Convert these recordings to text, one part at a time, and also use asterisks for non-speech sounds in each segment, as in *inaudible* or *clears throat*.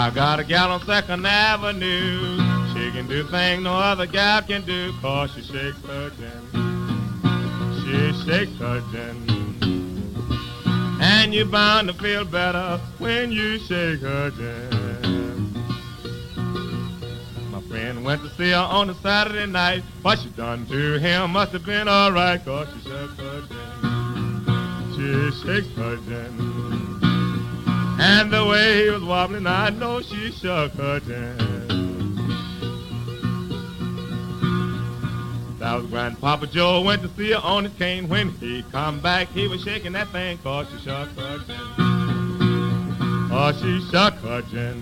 I got a gal on Second Avenue. She can do things no other gal can do, cause she shakes her gin. She shakes her gin. And you're bound to feel better when you shake her gin. My friend went to see her on a Saturday night. What she done to him must have been alright, cause she shook her gin. She shakes her gin. And the way he was wobbling, I know she shook her gin. That was Grandpapa Joe went to see her on his cane. When he come back, he was shaking that thing cause she shook her gin. Oh, she shook her gin.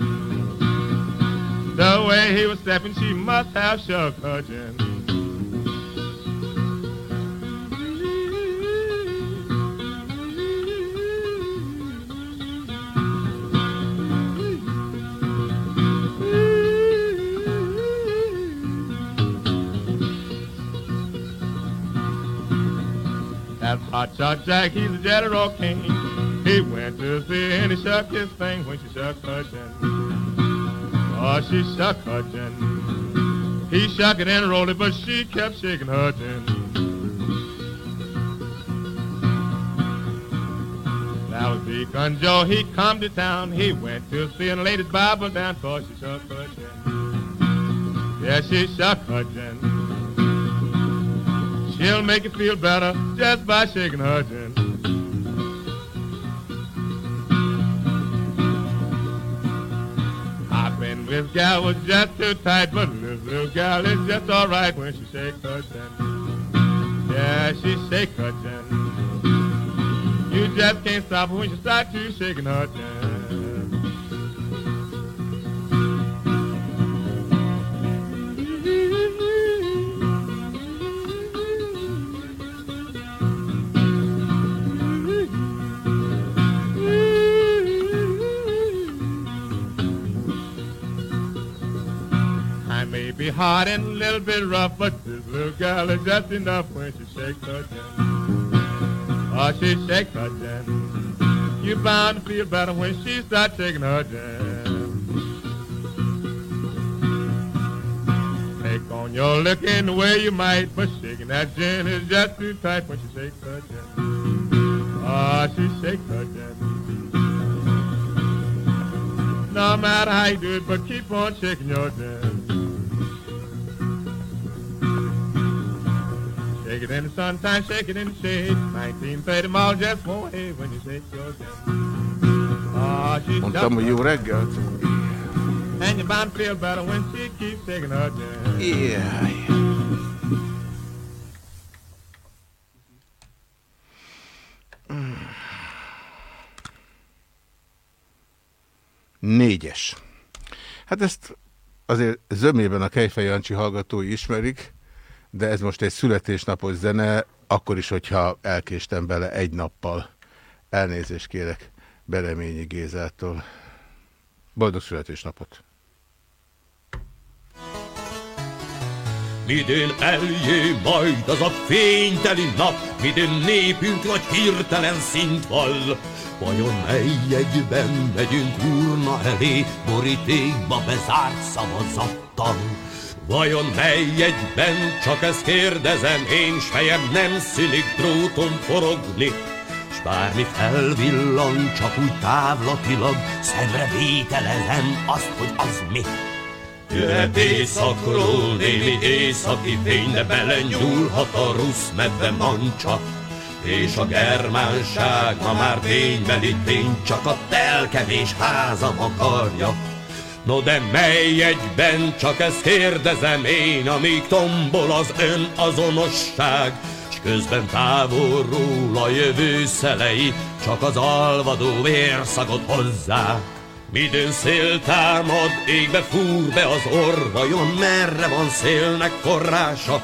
The way he was stepping, she must have shook her gin. Hot shot Jack, he's a general king. He went to see and he shook his thing when she shook her gin. Oh, ah, she shook her gin. He shook it and rolled it, but she kept shaking her gin. Now Deacon Joe, he come to town. He went to see and laid his Bible down, cause she shook her gin. Yeah, she shook her gin. She'll make you feel better just by shaking her gin. I've been with gal was just too tight, but this little gal is just alright when she shakes her gin. Yeah, she shake her gin. You just can't stop her when she starts to shaking her gin. Hard and a little bit rough, but this little girl is just enough when she shakes her gin. Oh, ah, she shakes her gin. You bound to feel better when she starts shaking her gin. Take on your licking the way you might, but shaking that gin is just too tight when she shakes her gin. Oh, ah, she shakes her gin. No matter how you do it, but keep on shaking your gin. Shake it in the sunshine, shake it in the shade. 1930 miles just won't hate when you shake your she Mondtam, hogy jó reggelt. And you're bound to feel better when she keeps shaking her gin. Jaj. Négyes. Hát ezt azért zömében a Kejfej Jancsi hallgatói ismerik, de ez most egy születésnapos zene, akkor is, hogyha elkéstem bele egy nappal. Elnézést kérek Bereményi Gézától. Boldog születésnapot! Midén eljé majd az a fényteli nap, midén népünk nagy hirtelen szint vall. Vajon mely egyben megyünk urna elé, borítékba bezárt szavazattal? Vajon mely egyben, csak ezt kérdezem, én s fejem nem szűnik dróton forogni, s bármi felvillan, csak úgy távlatilag, szemre vételezem azt, hogy az mi. Jöhet éjszakról némi északi fény, de belenyúlhat a rusz medve mancsa. És a germánság ma már ténybeli tény, csak a telkevés házam akarja. No de mely egyben, csak ezt kérdezem én, amíg tombol az ön azonosság, s közben távolról a jövő szelei, csak az alvadó vérszagot hozzá. Midőn szél támad, égbe fúr be az orr, vajon merre van szélnek forrása?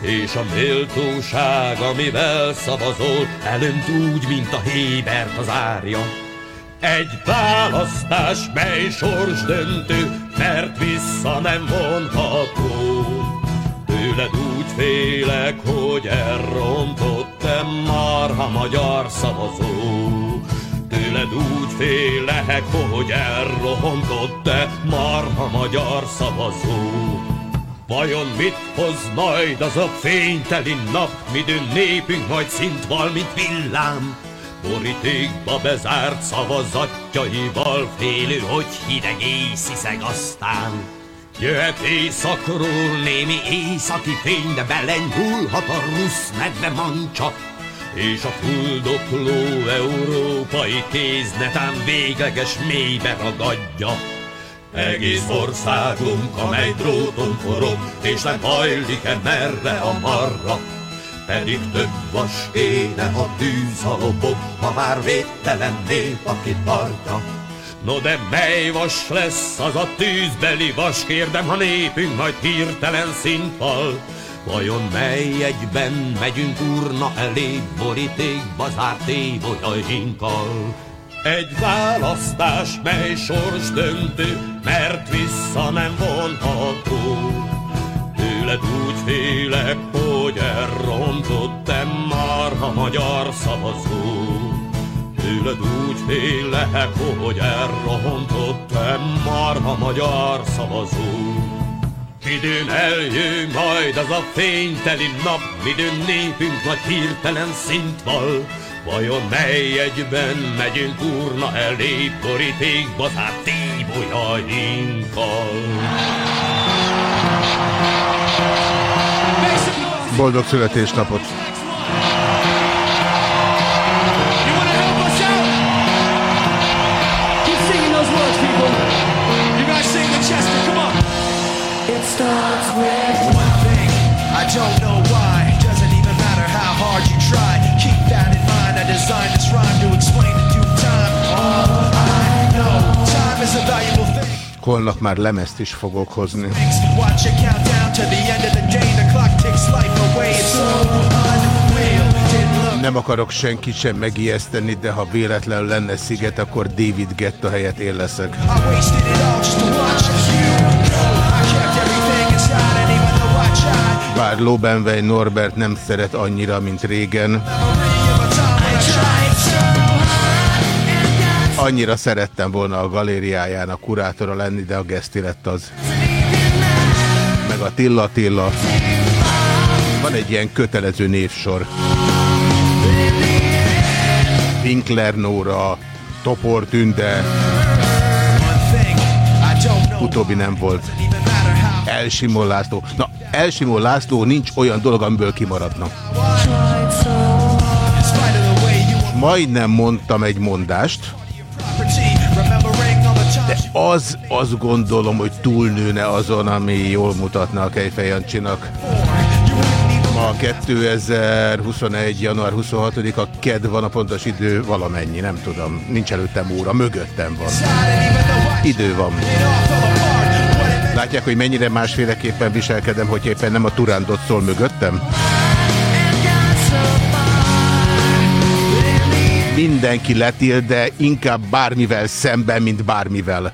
És a méltóság, amivel szavazol, elönt úgy, mint a hébert az árja. Egy választás, mely sors döntő, mert vissza nem vonható. Tőled úgy félek, hogy elrontottam marha magyar szavazó. Tőled úgy félek, hogy elrohontott-e marha magyar szavazó. Vajon mit hoz majd az a fényteli nap, midőn népünk majd szint val, mint villám? Borítékba bezárt szavazatjaival félő, hogy hideg észiszeg aztán. Jöhet éjszakról némi északi fény, de belenyúlhat a rusz medve mancsa, és a fuldokló európai kéz netán végleges mélybe ragadja. Egész országunk, amely dróton forog, és nem hajlik-e merre a marra, pedig több vas kéne a tűz a lobog, ha már védtelen nép, aki tartja. No de mely vas lesz az a tűzbeli vas, kérdem, ha népünk majd hirtelen színfal. Vajon mely egyben megyünk urna elé, borítékba zárt évolyainkkal? Egy választás, mely sors döntő, mert vissza nem vonható. Tőled úgy félek, hogy elrontottam már a magyar szavazó. Tőled úgy félek, hogy elrontottam már a magyar szavazó. Midőn eljön majd az a fényteli nap, midőn népünk nagy hirtelen szint val. Vajon mely egyben megyünk urna elé, borítékba zárt tíbolyainkkal? Boldog születésnapot! Holnap már lemezt is fogok hozni. Nem akarok senkit sem megijeszteni, de ha véletlenül lenne sziget, akkor David Getta helyett én leszek. Bár Lobenvej Norbert nem szeret annyira, mint régen, annyira szerettem volna a galériájának kurátora lenni, de a Geszti lett az. Meg a Tilla Tilla. Van egy ilyen kötelező névsor. Winkler Nóra, Topor Tünde, utóbbi nem volt. Elsimon László. Na, Elsimon László nincs olyan dolog, amiből kimaradna. Majdnem mondtam egy mondást, you az azt gondolom, hogy túlnőne azon, ami jól mutatna a Kejfej Jancsinak. you wouldn't even Ma 2021. január 26-a KED van a pontos idő, valamennyi, nem tudom. Nincs előttem óra, mögöttem van. Idő van. Látják, hogy mennyire másféleképpen viselkedem, hogy éppen nem a turándot szól mögöttem? Mindenki letil, de inkább bármivel szemben, mint bármivel.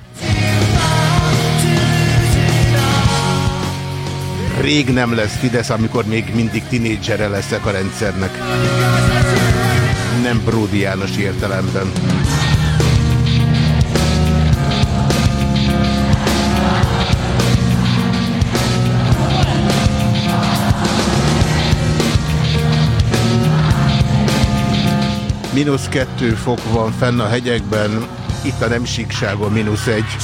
Rég nem lesz Fidesz, amikor még mindig tinédzsere leszek a rendszernek. Nem Bródi János értelemben. Mínusz kettő fok van fenn a hegyekben, itt a nem síkságon mínusz egy.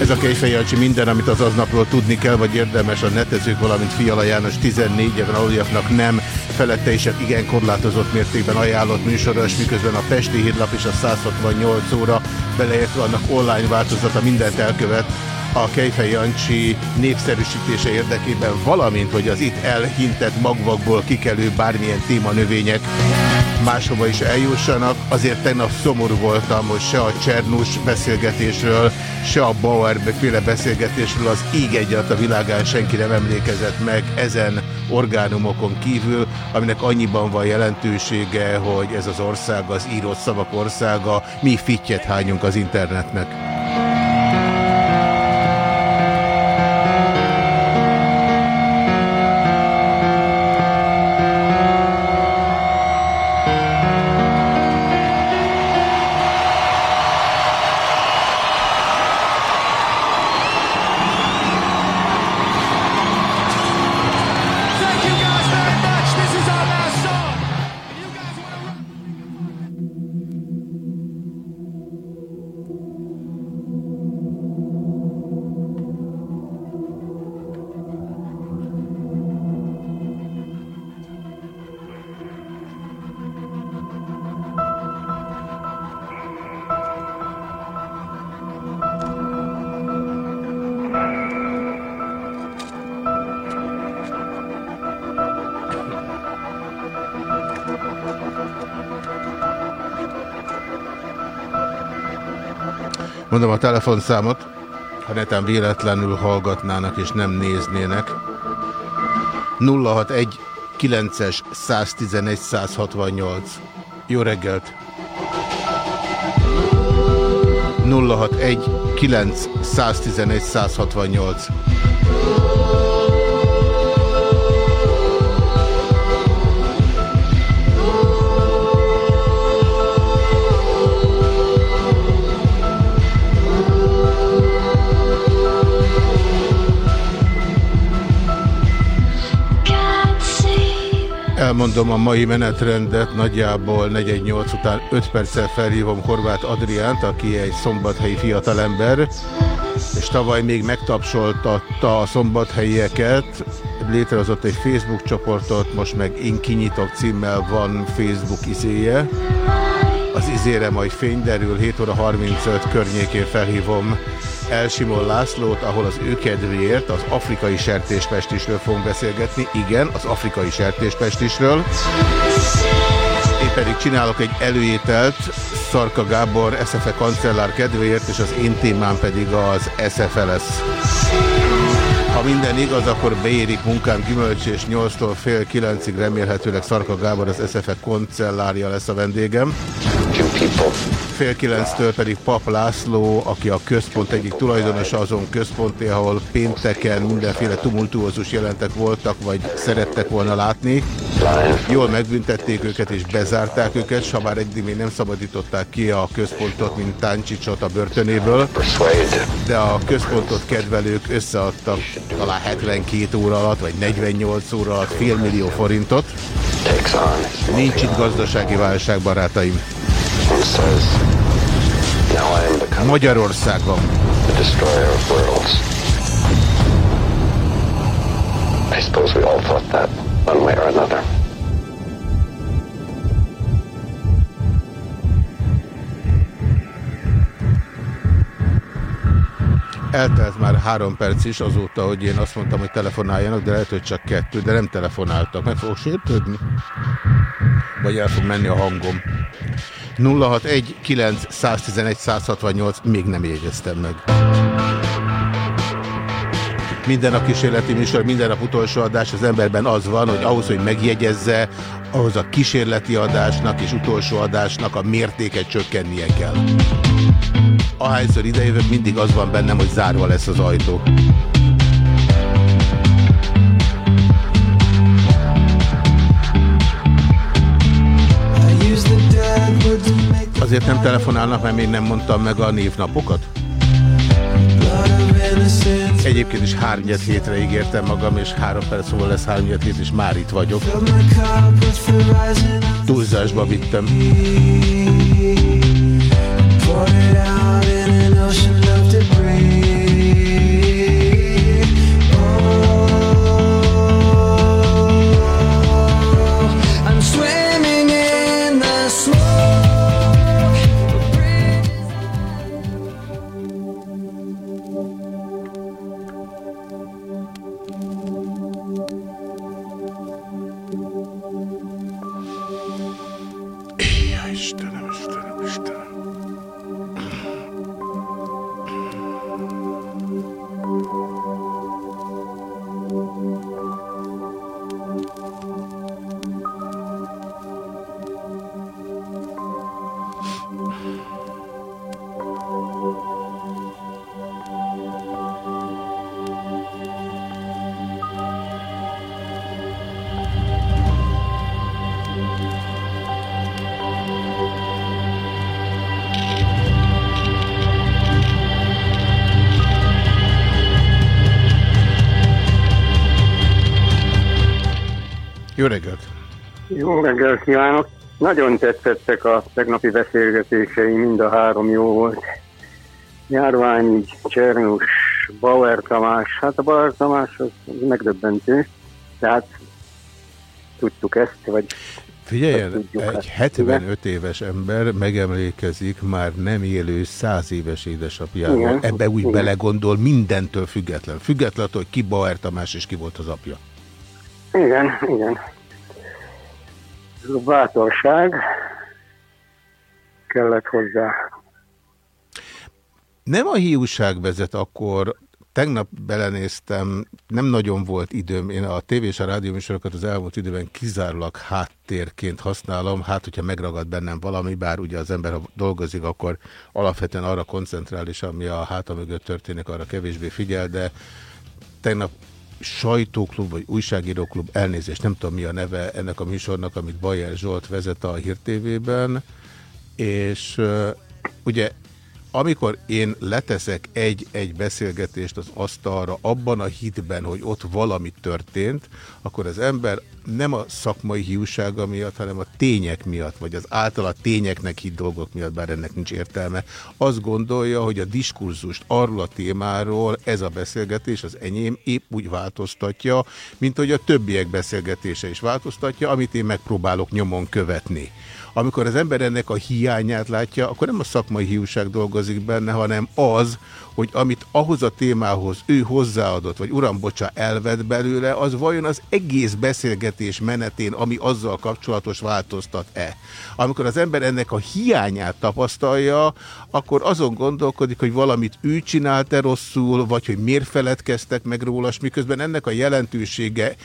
Ez a Kejfej Jancsi minden, amit az aznapról tudni kell, vagy érdemes a netezők, valamint Fiala János 14 éven aluljaknak nem, felette is igen korlátozott mértékben ajánlott műsoros, miközben a Pesti Hírlap és a 168 óra, beleértve annak online változata mindent elkövet, a Kejfej Jancsi népszerűsítése érdekében, valamint, hogy az itt elhintett magvakból kikelő bármilyen témanövények máshova is eljussanak. Azért tegnap szomorú voltam, hogy se a Csernus beszélgetésről, se a Bauer féle beszélgetésről az íg egyet a világán senki nem emlékezett meg ezen orgánumokon kívül, aminek annyiban van jelentősége, hogy ez az ország az írott szavak országa, mi fittyet hányunk az internetnek. Mondom a telefonszámot, ha netán véletlenül hallgatnának és nem néznének. 061 9-es 111 168. Jó reggelt! 061 9 111 168. Elmondom a mai menetrendet, nagyjából 418 után 5 perccel felhívom Horváth Adriánt, aki egy szombathelyi fiatalember, és tavaly még megtapsoltatta a szombathelyieket, létrehozott egy Facebook csoportot, most meg Én kinyitok címmel van Facebook izéje. Az izére majd fény derül, 7 óra 35 környékén felhívom Elsimon Lászlót, ahol az ő kedvéért az afrikai sertéspestisről fogunk beszélgetni. Igen, az afrikai sertéspestisről. Én pedig csinálok egy előételt Szarka Gábor SFE kancellár kedvéért, és az én témám pedig az SFE lesz. Ha minden igaz, akkor beérik munkám gyümölcs, és 8-tól fél 9-ig remélhetőleg Szarka Gábor az SFE kancellárja lesz a vendégem fél kilenctől pedig Pap László, aki a központ egyik tulajdonosa azon központé, ahol pénteken mindenféle tumultuózus jelentek voltak, vagy szerettek volna látni. Jól megbüntették őket és bezárták őket, s ha már eddig még nem szabadították ki a központot, mint Táncsicsot a börtönéből, de a központot kedvelők összeadtak talán 72 óra alatt, vagy 48 óra alatt fél millió forintot. Nincs itt gazdasági válság, barátaim. Magyarországon. I suppose we all thought that one way or another. Eltelt már három perc is azóta, hogy én azt mondtam, hogy telefonáljanak, de lehet, hogy csak kettő, de nem telefonáltak. Meg fogok sértődni? Vagy el fog menni a hangom? 061 9 111 168 még nem jegyeztem meg. Minden a kísérleti műsor, minden nap utolsó adás az emberben az van, hogy ahhoz, hogy megjegyezze, ahhoz a kísérleti adásnak és utolsó adásnak a mértéket csökkennie kell. Ahányszor idejövök, mindig az van bennem, hogy zárva lesz az ajtó. Azért nem telefonálnak, mert még nem mondtam meg a névnapokat? Egyébként is hárnyed hétre ígértem magam, és három perc múlva lesz hárnyed hét, és már itt vagyok. Túlzásba vittem. Kívánok! Nagyon tetszettek a tegnapi beszélgetései, mind a három jó volt. Járvány, Csernus, Bauer Tamás. Hát a Bauer Tamás az megdöbbentő, tehát tudtuk ezt, vagy Figyeljen, egy 75 éves ember megemlékezik már nem élő 100 éves édesapjáról. Ebbe úgy igen. belegondol mindentől független. Független, hogy ki Bauer Tamás és ki volt az apja. Igen, igen. Bátorság. Kellett hozzá. nem a hiúság vezet akkor, tegnap belenéztem, nem nagyon volt időm, én a tévé és a rádióműsorokat az elmúlt időben kizárólag háttérként használom, hát hogyha megragad bennem valami, bár ugye az ember, ha dolgozik, akkor alapvetően arra koncentrál, és ami a háta mögött történik, arra kevésbé figyel, de tegnap sajtóklub, vagy újságíróklub, elnézést, nem tudom mi a neve ennek a műsornak, amit Bajer Zsolt vezet a Hír TV-ben, és ugye amikor én leteszek egy-egy beszélgetést az asztalra abban a hitben, hogy ott valami történt, akkor az ember nem a szakmai hiúsága miatt, hanem a tények miatt, vagy az általa tényeknek hit dolgok miatt, bár ennek nincs értelme, azt gondolja, hogy a diskurzust arról a témáról ez a beszélgetés, az enyém épp úgy változtatja, mint hogy a többiek beszélgetése is változtatja, amit én megpróbálok nyomon követni. Amikor az ember ennek a hiányát látja, akkor nem a szakmai hiúság dolgozik benne, hanem az, hogy amit ahhoz a témához ő hozzáadott, vagy uram, bocsa, elvett belőle, az vajon az egész beszélgetés menetén, ami azzal kapcsolatos változtat-e. Amikor az ember ennek a hiányát tapasztalja, akkor azon gondolkodik, hogy valamit ő csinált-e rosszul, vagy hogy miért feledkeztek meg róla, miközben ennek a jelentősége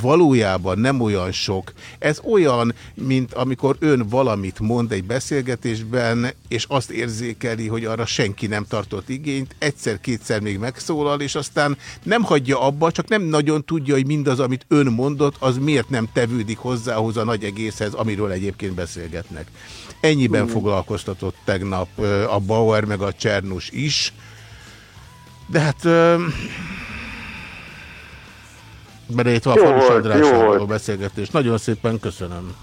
valójában nem olyan sok. Ez olyan, mint amikor ön valamit mond egy beszélgetésben, és azt érzékeli, hogy arra senki nem tartott igényt, egyszer-kétszer még megszólal, és aztán nem hagyja abba, csak nem nagyon tudja, hogy mindaz, amit ön mondott, az miért nem tevődik hozzához a nagy egészhez, amiről egyébként beszélgetnek. Ennyiben hmm. foglalkoztatott tegnap a Bauer meg a Csernus is, de hát... Beleértve a Faros Andrással beszélgetés. Nagyon szépen köszönöm.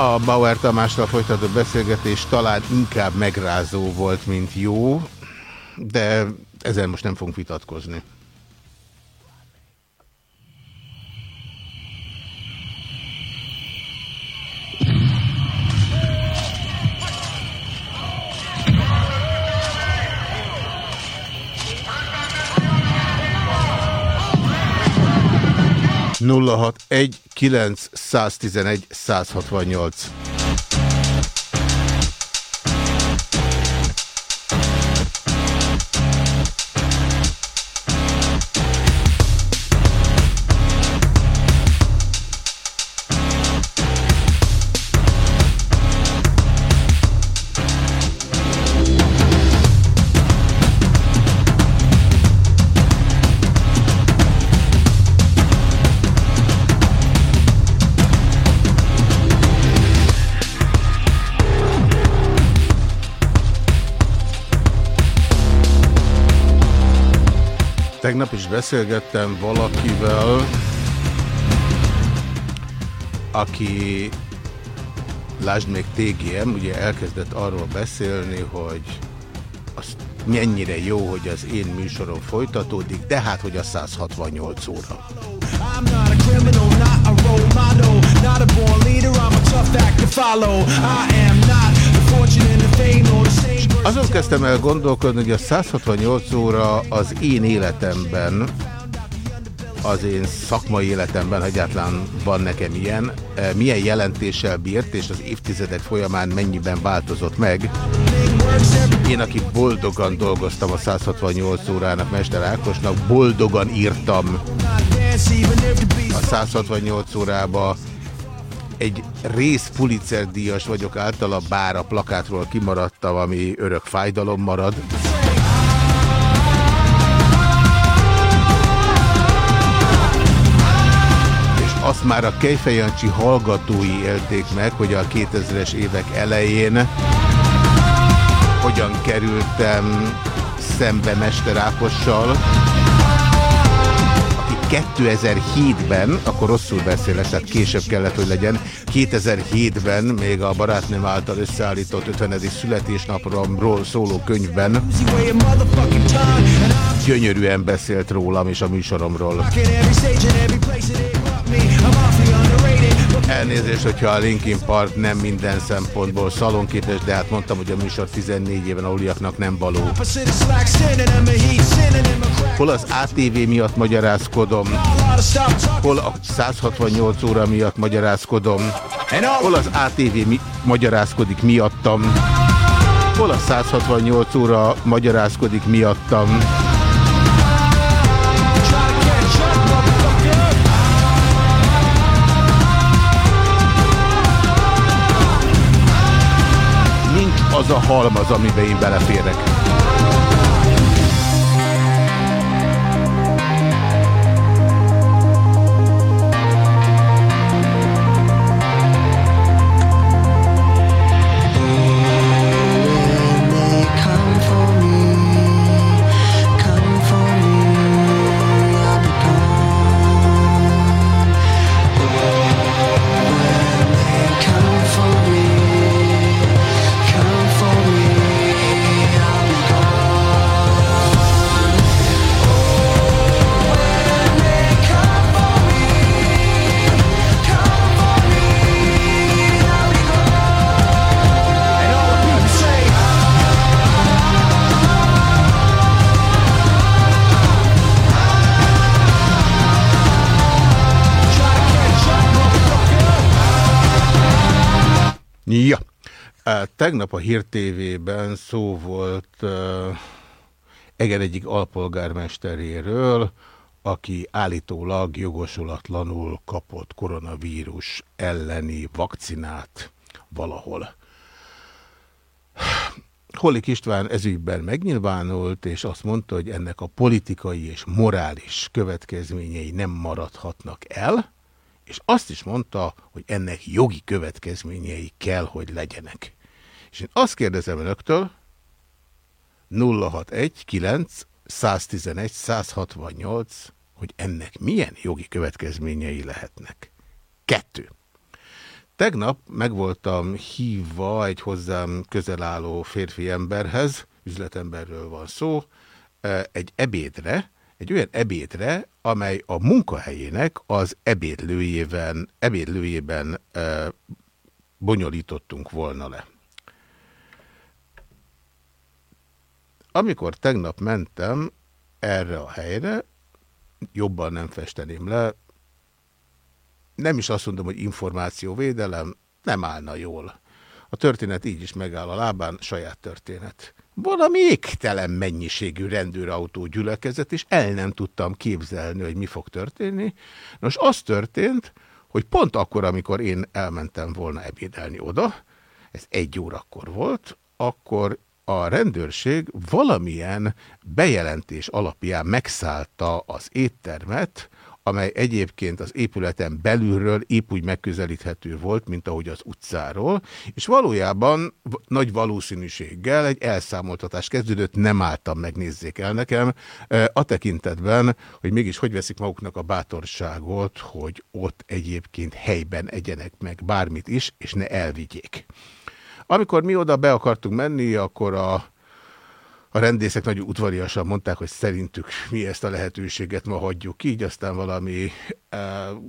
A Bauer Tamással folytatott beszélgetés talán inkább megrázó volt, mint jó, de ezzel most nem fogunk vitatkozni. 061 911 168. Tegnap is beszélgettem valakivel, aki, lásd még TGM, ugye elkezdett arról beszélni, hogy az mennyire jó, hogy az én műsorom folytatódik, de hát, hogy a 168 óra. I'm not a criminal, not a role model, not a born leader, I'm a tough act to follow. I am not azon kezdtem el gondolkodni, hogy a 168 óra az én életemben, az én szakmai életemben, egyáltalán van nekem ilyen, eh, milyen jelentéssel bírt, és az évtizedek folyamán mennyiben változott meg. Én, aki boldogan dolgoztam a 168 órának, Mester Ákosnak, boldogan írtam a 168 órába, egy rész Pulitzer díjas vagyok általa, bár a plakátról kimaradtam, ami örök fájdalom marad. És azt már a Kejfejancsi hallgatói élték meg, hogy a 2000-es évek elején hogyan kerültem szembe Mester Ákossal, 2007-ben, akkor rosszul beszélek, tehát később kellett, hogy legyen, 2007-ben még a barátnőm által összeállított 50. születésnapomról szóló könyvben gyönyörűen beszélt rólam és a műsoromról. Elnézést, hogyha a Linkin Park nem minden szempontból szalonképes, de hát mondtam, hogy a műsor 14 éven aluliaknak nem való. Hol az ATV miatt magyarázkodom, hol a 168 óra miatt magyarázkodom, hol az ATV mi magyarázkodik miattam, hol a 168 óra magyarázkodik miattam. Az a halmaz, amiben én beleférek. Tegnap a Hír TV-ben szó volt Eger egyik alpolgármesteréről, aki állítólag jogosulatlanul kapott koronavírus elleni vakcinát valahol. Holik István ezügyben megnyilvánult, és azt mondta, hogy ennek a politikai és morális következményei nem maradhatnak el, és azt is mondta, hogy ennek jogi következményei kell, hogy legyenek. És én azt kérdezem önöktől, 061 9 111 168, hogy ennek milyen jogi következményei lehetnek. Kettő. Tegnap meg voltam hívva egy hozzám közel álló férfi emberhez, üzletemberről van szó, eh, egy ebédre, egy olyan ebédre, amely a munkahelyének az ebédlőjében, ebédlőjében e, bonyolítottunk volna le. Amikor tegnap mentem erre a helyre, jobban nem festeném le, nem is azt mondom, hogy információvédelem, nem állna jól. A történet így is megáll a lábán, saját történet. Valami égtelen mennyiségű rendőrautó gyülekezett, és el nem tudtam képzelni, hogy mi fog történni. Nos, az történt, hogy pont akkor, amikor én elmentem volna ebédelni oda, ez egy órakor volt, akkor a rendőrség valamilyen bejelentés alapján megszállta az éttermet, amely egyébként az épületen belülről épp úgy megközelíthető volt, mint ahogy az utcáról, és valójában nagy valószínűséggel egy elszámoltatás kezdődött, nem álltam, megnézzék el nekem, a tekintetben, hogy mégis hogy veszik maguknak a bátorságot, hogy ott egyébként helyben egyenek meg bármit is, és ne elvigyék. Amikor mi oda be akartunk menni, akkor a a rendészek nagyon udvariasan mondták, hogy szerintük mi ezt a lehetőséget ma hagyjuk ki, így aztán valami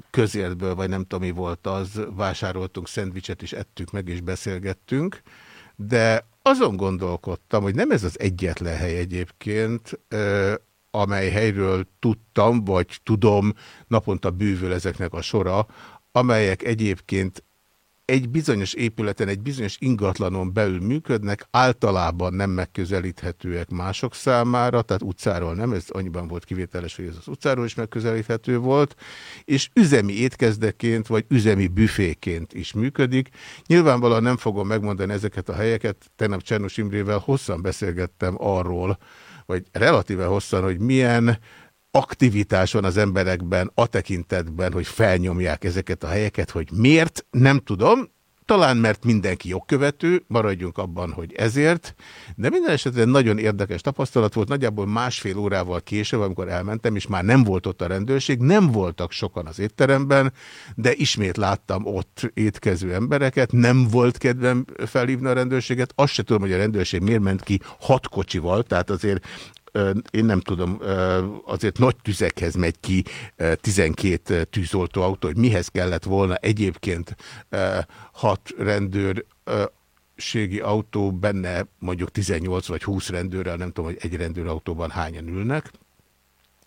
közértből, vagy nem tudom mi volt az, vásároltunk szendvicset, és ettük meg, és beszélgettünk, de azon gondolkodtam, hogy nem ez az egyetlen hely egyébként, amely helyről tudtam, vagy tudom, naponta bűvül ezeknek a sora, amelyek egyébként egy bizonyos épületen, egy bizonyos ingatlanon belül működnek, általában nem megközelíthetőek mások számára, tehát utcáról nem, ez annyiban volt kivételes, hogy ez az utcáról is megközelíthető volt, és üzemi étkezdeként, vagy üzemi büféként is működik. Nyilvánvalóan nem fogom megmondani ezeket a helyeket, tegnap Csernus Imrével hosszan beszélgettem arról, vagy relatíve hosszan, hogy milyen aktivitás van az emberekben a tekintetben, hogy felnyomják ezeket a helyeket, hogy miért, nem tudom, talán mert mindenki jogkövető, maradjunk abban, hogy ezért, de minden esetben nagyon érdekes tapasztalat volt, nagyjából másfél órával később, amikor elmentem, és már nem volt ott a rendőrség, nem voltak sokan az étteremben, de ismét láttam ott étkező embereket, nem volt kedvem felhívni a rendőrséget, azt se tudom, hogy a rendőrség miért ment ki hat kocsival, tehát azért én nem tudom, azért nagy tüzekhez megy ki 12 tűzoltóautó, hogy mihez kellett volna egyébként hat rendőr ségi autó, benne mondjuk 18 vagy 20 rendőrrel, nem tudom, hogy egy rendőrautóban hányan ülnek.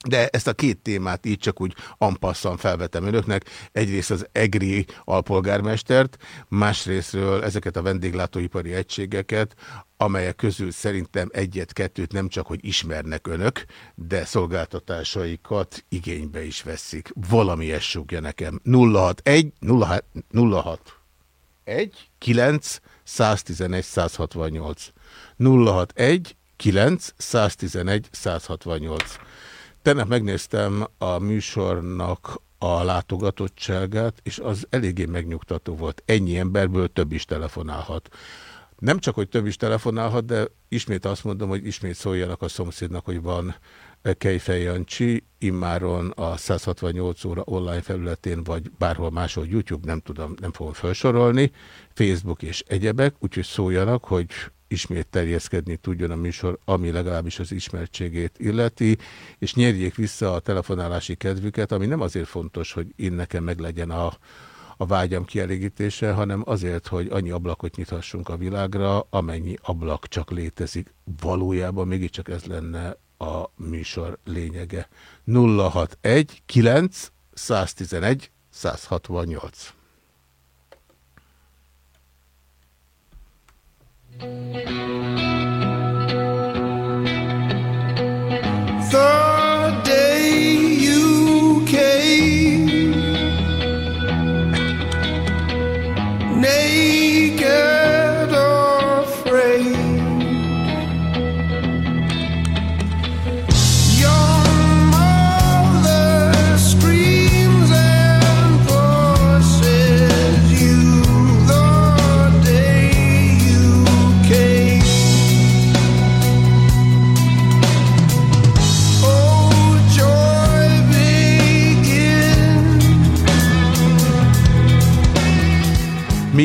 De ezt a két témát így csak úgy ampasszan felvetem önöknek. Egyrészt az EGRI alpolgármestert, másrésztről ezeket a vendéglátóipari egységeket, amelyek közül szerintem egyet-kettőt nem csak, hogy ismernek önök, de szolgáltatásaikat igénybe is veszik. Valami ezt súgja nekem. 061 06, 06 1 9 111 168 061 9 111 168 Tegnap megnéztem a műsornak a látogatottságát, és az eléggé megnyugtató volt. Ennyi emberből több is telefonálhat. Nem csak, hogy több is telefonálhat, de ismét azt mondom, hogy ismét szóljanak a szomszédnak, hogy van Kejfej Jancsi, immáron a 168 óra online felületén, vagy bárhol máshol YouTube, nem tudom, nem fogom felsorolni, Facebook és egyebek, úgyhogy szóljanak, hogy ismét terjeszkedni tudjon a műsor, ami legalábbis az ismertségét illeti, és nyerjék vissza a telefonálási kedvüket, ami nem azért fontos, hogy én nekem meglegyen a, a vágyam kielégítése, hanem azért, hogy annyi ablakot nyithassunk a világra, amennyi ablak csak létezik. Valójában mégiscsak ez lenne a műsor lényege. 061 9 111 168 The Hey.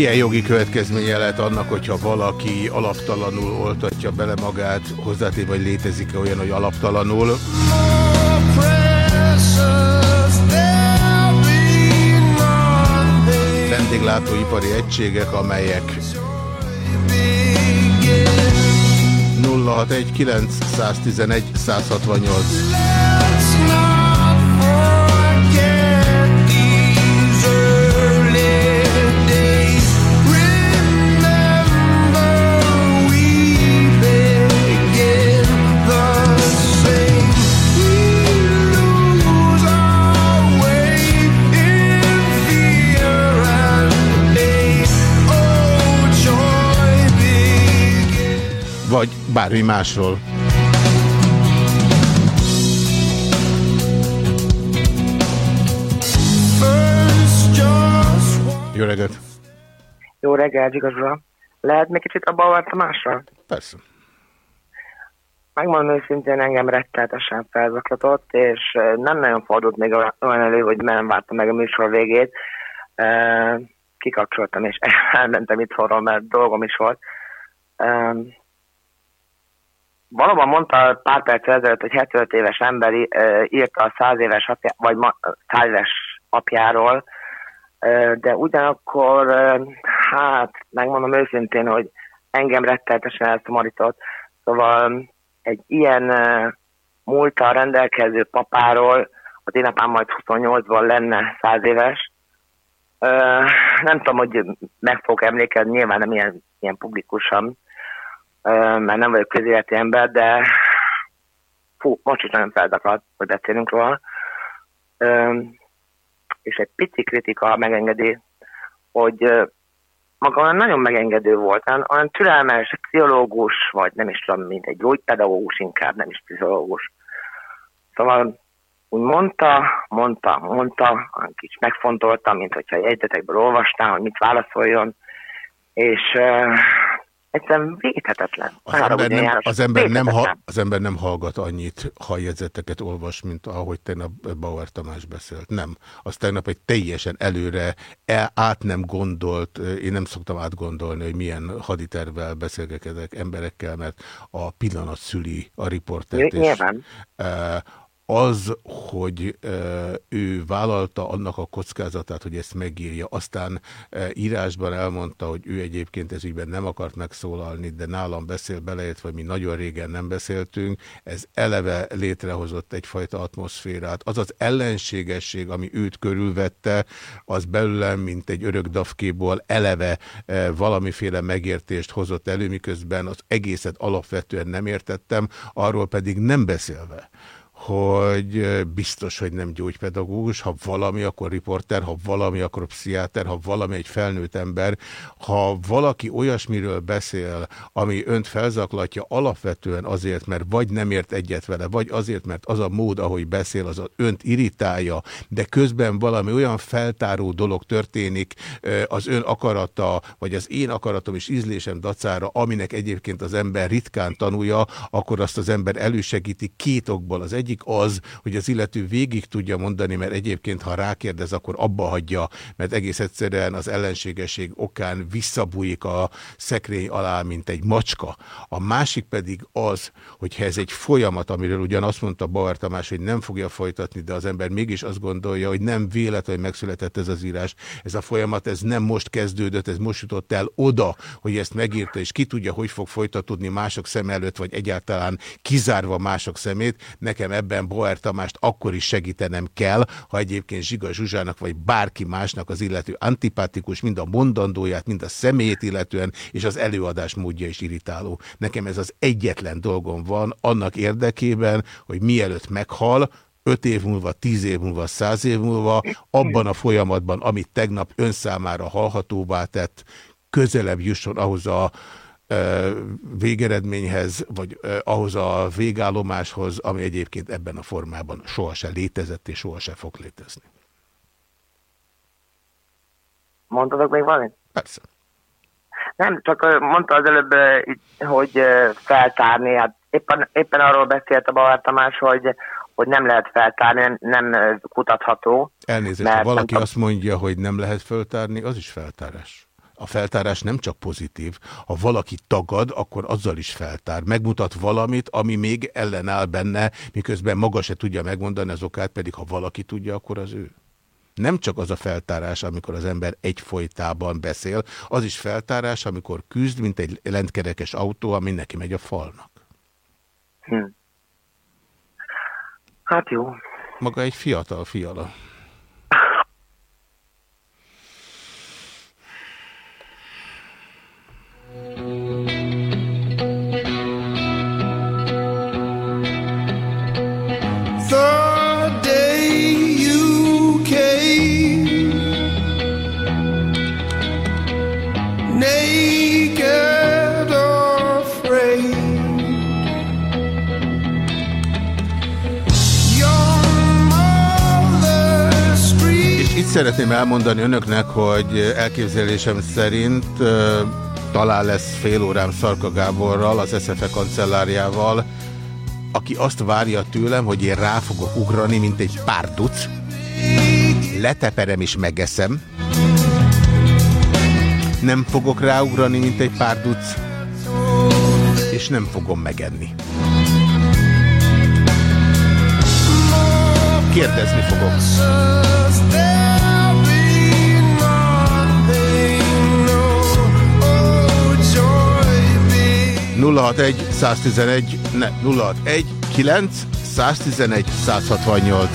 Milyen jogi következménye lehet annak, hogyha valaki alaptalanul oltatja bele magát, hozzátéve, vagy létezik-e olyan, hogy alaptalanul? Vendéglátóipari egységek, amelyek Begin. 0619 111 168 bármi másról. Jó reggelt! Jó reggelt, igazol. Lehet még kicsit a Bauer Tamásra? Persze. Megmondom őszintén, engem retteltesen felzaklatott, és nem nagyon fordult még olyan elő, hogy nem vártam meg a műsor végét. Kikapcsoltam, és *laughs* elmentem itthonról, mert dolgom is volt. Valóban mondta pár perc ezelőtt, hogy 75 éves emberi eh, írta a 100 éves apja, vagy ma, 100 éves apjáról, eh, de ugyanakkor, eh, hát megmondom őszintén, hogy engem retteltesen elszomorított. Szóval egy ilyen uh, múltal rendelkező papáról, az én apám majd 28-ban lenne 100 éves. Uh, nem tudom, hogy meg fogok emlékezni, nyilván nem ilyen, ilyen publikusan, mert nem vagyok közéleti ember, de fú, most is nagyon felzaklat, hogy beszélünk róla. És egy pici kritika, megengedi, hogy maga olyan nagyon megengedő volt, olyan, olyan türelmes, pszichológus, vagy nem is tudom, mint egy gyógypedagógus, inkább nem is pszichológus. Szóval úgy mondta, mondta, mondta, olyan kicsit megfontolta, mint hogyha jegyzetekből olvastál, hogy mit válaszoljon, és egyszerűen védhetetlen. Az ember, nem, János, az, ember nem, ha, az ember nem hallgat annyit, ha jegyzeteket olvas, mint ahogy tegnap Bauer Tamás beszélt. Nem. Az tegnap egy teljesen előre el, át nem gondolt, én nem szoktam átgondolni, hogy milyen haditervvel beszélgekedek emberekkel, mert a pillanat szüli a riportert. Ny- Nyilván. eh, az, hogy ő vállalta annak a kockázatát, hogy ezt megírja, aztán írásban elmondta, hogy ő egyébként ez ügyben nem akart megszólalni, de nálam beszél beleért, vagy mi nagyon régen nem beszéltünk, ez eleve létrehozott egyfajta atmoszférát. Az az ellenségesség, ami őt körülvette, az belőlem, mint egy örök dafkéból eleve valamiféle megértést hozott elő, miközben az egészet alapvetően nem értettem, arról pedig nem beszélve, hogy biztos, hogy nem gyógypedagógus, ha valami, akkor riporter, ha valami, akkor pszichiáter, ha valami egy felnőtt ember, ha valaki olyasmiről beszél, ami önt felzaklatja alapvetően azért, mert vagy nem ért egyet vele, vagy azért, mert az a mód, ahogy beszél, az önt irritálja, de közben valami olyan feltáró dolog történik az ön akarata, vagy az én akaratom és ízlésem dacára, aminek egyébként az ember ritkán tanulja, akkor azt az ember elősegíti két okból. Az egy egyik az, hogy az illető végig tudja mondani, mert egyébként, ha rákérdez, akkor abba hagyja, mert egész egyszerűen az ellenségesség okán visszabújik a szekrény alá, mint egy macska. A másik pedig az, hogyha ez egy folyamat, amiről ugyan azt mondta Bauer Tamás, hogy nem fogja folytatni, de az ember mégis azt gondolja, hogy nem véletlen, hogy megszületett ez az írás. Ez a folyamat, ez nem most kezdődött, ez most jutott el oda, hogy ezt megírta, és ki tudja, hogy fog folytatódni mások szem előtt, vagy egyáltalán kizárva mások szemét. Nekem ebben Boer Tamást akkor is segítenem kell, ha egyébként Zsiga Zsuzsának vagy bárki másnak az illető antipatikus, mind a mondandóját, mind a személyét illetően, és az előadás módja is irritáló. Nekem ez az egyetlen dolgom van annak érdekében, hogy mielőtt meghal, 5 év múlva, 10 év múlva, 100 év múlva, abban a folyamatban, amit tegnap ön számára hallhatóvá tett, közelebb jusson ahhoz a végeredményhez, vagy ahhoz a végállomáshoz, ami egyébként ebben a formában sohasem létezett és sohasem fog létezni. Mondtadok még valamit? Persze. Nem, csak mondta az előbb, hogy feltárni, hát éppen, éppen arról beszélt a Bauer Tamás, hogy, hogy nem lehet feltárni, nem kutatható. Elnézést, ha valaki azt mondja, hogy nem lehet feltárni, az is feltárás. A feltárás nem csak pozitív. Ha valaki tagad, akkor azzal is feltár. Megmutat valamit, ami még ellenáll benne, miközben maga se tudja megmondani az okát, pedig ha valaki tudja, akkor az ő. Nem csak az a feltárás, amikor az ember egyfolytában beszél, az is feltárás, amikor küzd, mint egy lentkerekes autó, ami neki megy a falnak. Hm. Hát jó. Maga egy fiatal fiala. Szeretném elmondani önöknek, hogy elképzelésem szerint talán lesz fél órám Szarka Gáborral, az SZFE kancelláriával, aki azt várja tőlem, hogy én rá fogok ugrani, mint egy párduc, leteperem és megeszem, nem fogok ráugrani, mint egy párduc, és nem fogom megenni. Kérdezni fogok. 061 111 ne, 061 9 111 168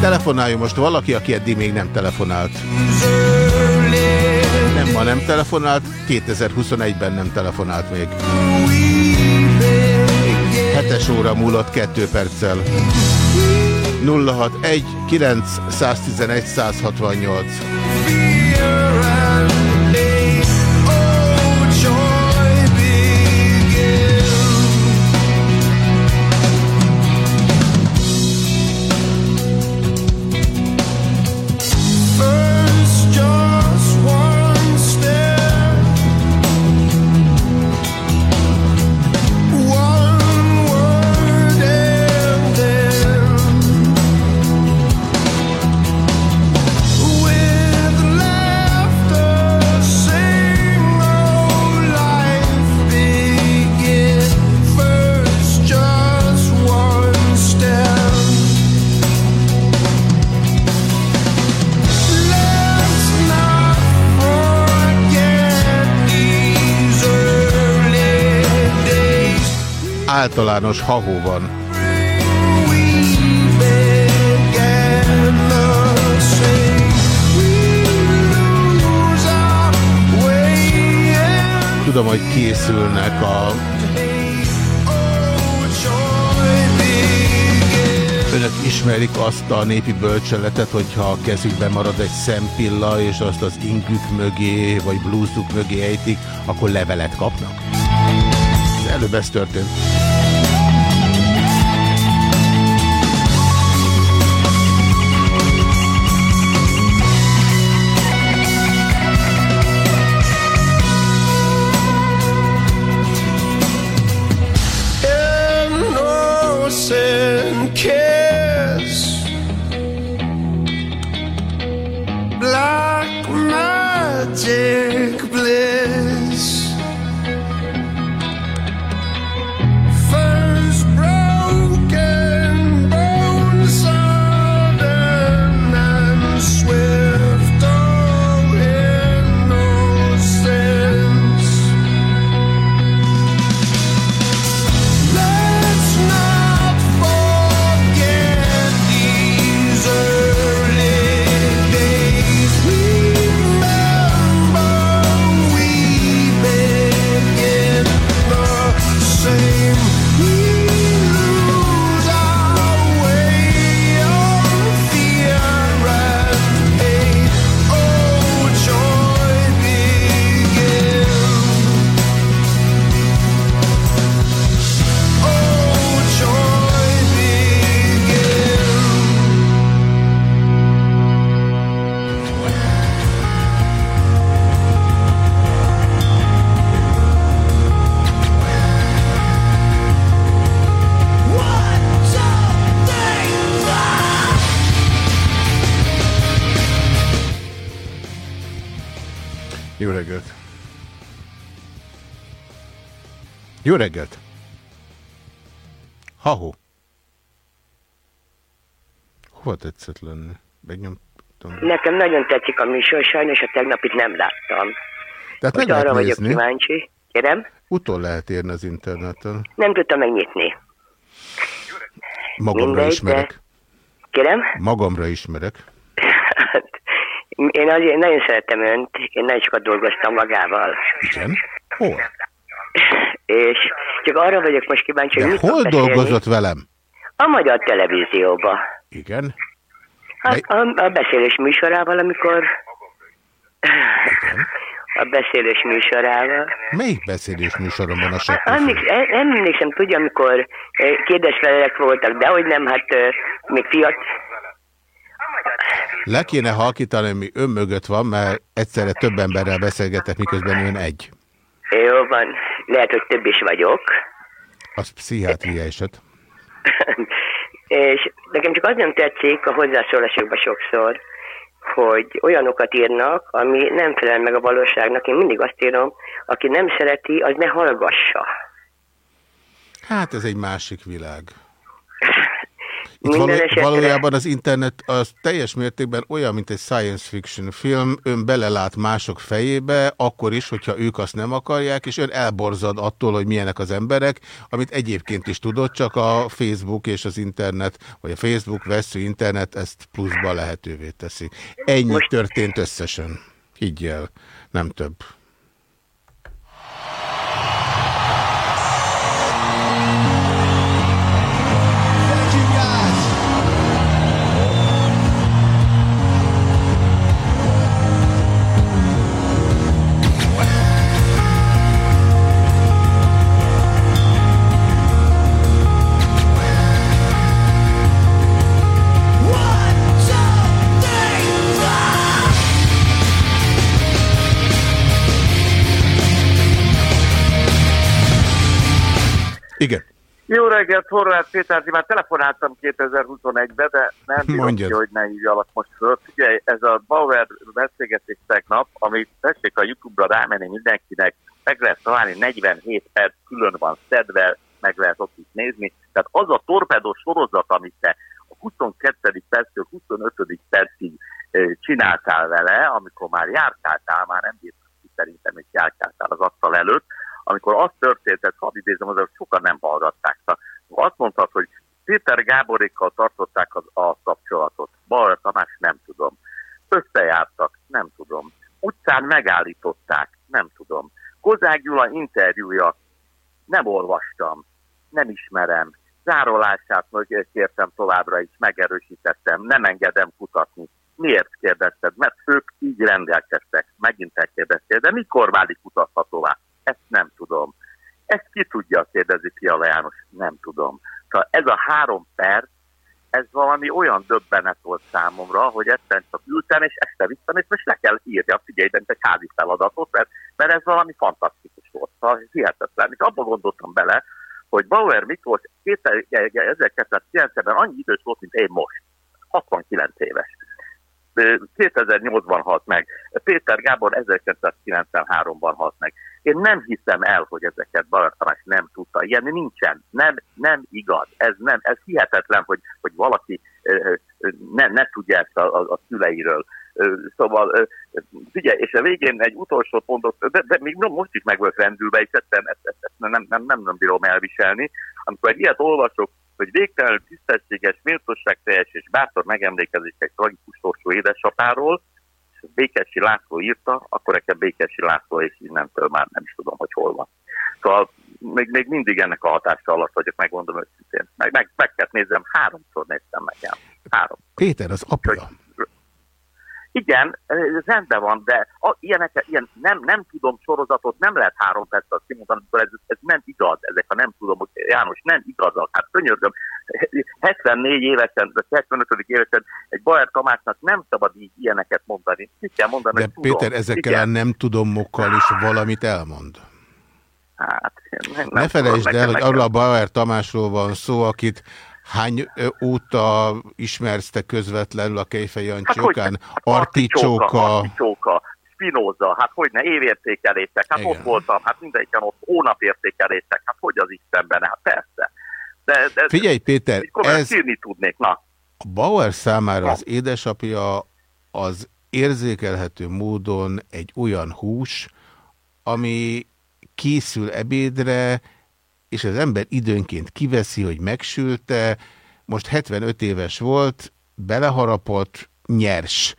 Telefonáljon most valaki, aki eddig még nem telefonált. Nem ma nem telefonált, 2021-ben nem telefonált még. 7-es óra múlott 2 perccel. 061 9 111 168 általános hahó van. Tudom, hogy készülnek a... Önök ismerik azt a népi bölcseletet, hogyha a kezükben marad egy szempilla, és azt az ingük mögé, vagy blúzuk mögé ejtik, akkor levelet kapnak. Előbb ez történt. Jó reggelt! Haho! Hova tetszett lenni? Megnyomtam. Nekem nagyon tetszik a műsor, sajnos a tegnapit nem láttam. Tehát meg Most arra lehet vagyok nézni. kíváncsi. Kérem? Utol lehet érni az interneten. Nem tudtam megnyitni. Magamra Mindegy, ismerek. de- Kérem? Magamra ismerek. *laughs* Én azért nagyon szeretem önt, én nagyon sokat dolgoztam magával. Igen? Hol? És csak arra vagyok most kíváncsi, hogy hol dolgozott velem? A magyar televízióba. Igen? Hát a, a beszélés műsorával, amikor... A beszélés műsorával. Melyik beszélés műsoromban a Hát, sok emléksz- em- nem emlékszem, tudja, amikor eh, kérdésfelelek voltak, de hogy nem, hát eh, még fiat... Le kéne halkítani, ami ön mögött van, mert egyszerre több emberrel beszélgetek, miközben ön egy. Jó van, lehet, hogy több is vagyok. Az pszichiátria eset. És nekem csak az nem tetszik a hozzászólásokban sokszor, hogy olyanokat írnak, ami nem felel meg a valóságnak. Én mindig azt írom, aki nem szereti, az ne hallgassa. Hát ez egy másik világ. *laughs* Itt való, esetre- valójában az internet az teljes mértékben olyan, mint egy science fiction film, ön belelát mások fejébe, akkor is, hogyha ők azt nem akarják, és ön elborzad attól, hogy milyenek az emberek, amit egyébként is tudott, csak a Facebook és az internet, vagy a Facebook vesző internet ezt pluszba lehetővé teszi. Ennyi Most... történt összesen. Higgyel, nem több. Igen. Jó reggelt, Horváth Péter, már telefonáltam 2021-ben, de nem bírom Mondjad. ki, hogy ne hívjalak most föl. Figyelj, ez a Bauer beszélgetés tegnap, amit tessék a Youtube-ra rámenni mindenkinek, meg lehet találni, 47 perc külön van szedve, meg lehet ott is nézni. Tehát az a torpedós sorozat, amit te a 22. perctől 25. percig eh, csináltál vele, amikor már járkáltál, már nem bírtál ki szerintem, hogy járkáltál az asztal előtt, amikor az történt, ezt hadd idézem, az sokan nem hallgatták. Szóval Azt mondtad, hogy Péter Gáborékkal tartották az, a kapcsolatot. Bauer Tamás nem tudom. Összejártak, nem tudom. Utcán megállították, nem tudom. Kozák Gyula interjúja, nem olvastam, nem ismerem. Zárolását kértem továbbra is, megerősítettem, nem engedem kutatni. Miért kérdezted? Mert ők így rendelkeztek, megint elkérdeztél, de mikor válik kutathatóvá? Ezt nem tudom. Ezt ki tudja, kérdezi Fiala János, nem tudom. Szóval ez a három perc, ez valami olyan döbbenet volt számomra, hogy ezt csak ültem, és este vittem, és most le kell írja, figyelj, de egy házi feladatot, mert, mert ez valami fantasztikus volt. Szóval hihetetlen. És abba gondoltam bele, hogy Bauer Miklós 1990-ben annyi idős volt, mint én most. 69 éves. 2008-ban halt meg. Péter Gábor 1993-ban halt meg. Én nem hiszem el, hogy ezeket Tamás nem tudta. Ilyen nincsen. Nem, nem igaz. Ez, nem, ez hihetetlen, hogy, hogy valaki ne, ne tudja ezt a, a, a szüleiről. Szóval, figyelj, és a végén egy utolsó pontot, de, de még most is meg vagyok rendülve, és ezt, ezt, ezt, ezt nem, nem, nem, nem bírom elviselni. Amikor egy ilyet olvasok, hogy végtelenül tisztességes, méltóságteljes és bátor megemlékezés egy tragikus sorsú édesapáról, Békesi László írta, akkor nekem Békesi László, és innentől már nem is tudom, hogy hol van. Szóval még, még mindig ennek a hatása alatt vagyok, megmondom őszintén. Meg, meg, meg kell nézem, háromszor néztem meg el. Három. Péter, az apja. Igen, ez rendben van, de a, ilyenek, ilyen nem, nem tudom sorozatot nem lehet három perc alatt kimondani, ez, ez nem igaz, ezek a nem tudom, hogy János, nem igazak. Hát könyörgöm, 74 évesen, vagy 75. évesen egy Bauer Tamásnak nem szabad így ilyeneket mondani. Ki kell mondani, De hogy tudom. Péter, ezekkel Igen. nem tudomokkal is valamit elmond. Hát, nem, Ne felejtsd tudom, el, hogy arról a Bauer Tamásról van szó, akit hány óta ismersz te közvetlenül a Kejfej okán? hát Articsóka, Articsóka, Spinoza, hát hogy ne, évértékelések, hát Igen. ott voltam, hát mindegyiken ott hónapértékelések, hát hogy az Istenben, hát persze. De, de, Figyelj, Péter, ez- sírni tudnék, na. A Bauer számára az édesapja az érzékelhető módon egy olyan hús, ami készül ebédre, és az ember időnként kiveszi, hogy megsülte, most 75 éves volt, beleharapott, nyers.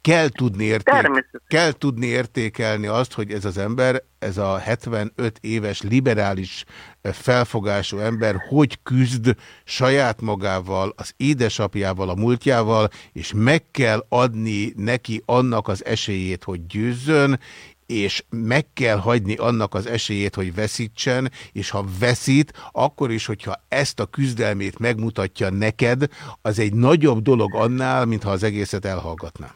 Kell tudni, érték, kell tudni értékelni azt, hogy ez az ember, ez a 75 éves liberális eh, felfogású ember, hogy küzd saját magával, az édesapjával, a múltjával, és meg kell adni neki annak az esélyét, hogy győzzön, és meg kell hagyni annak az esélyét, hogy veszítsen, és ha veszít, akkor is, hogyha ezt a küzdelmét megmutatja neked, az egy nagyobb dolog annál, mintha az egészet elhallgatná.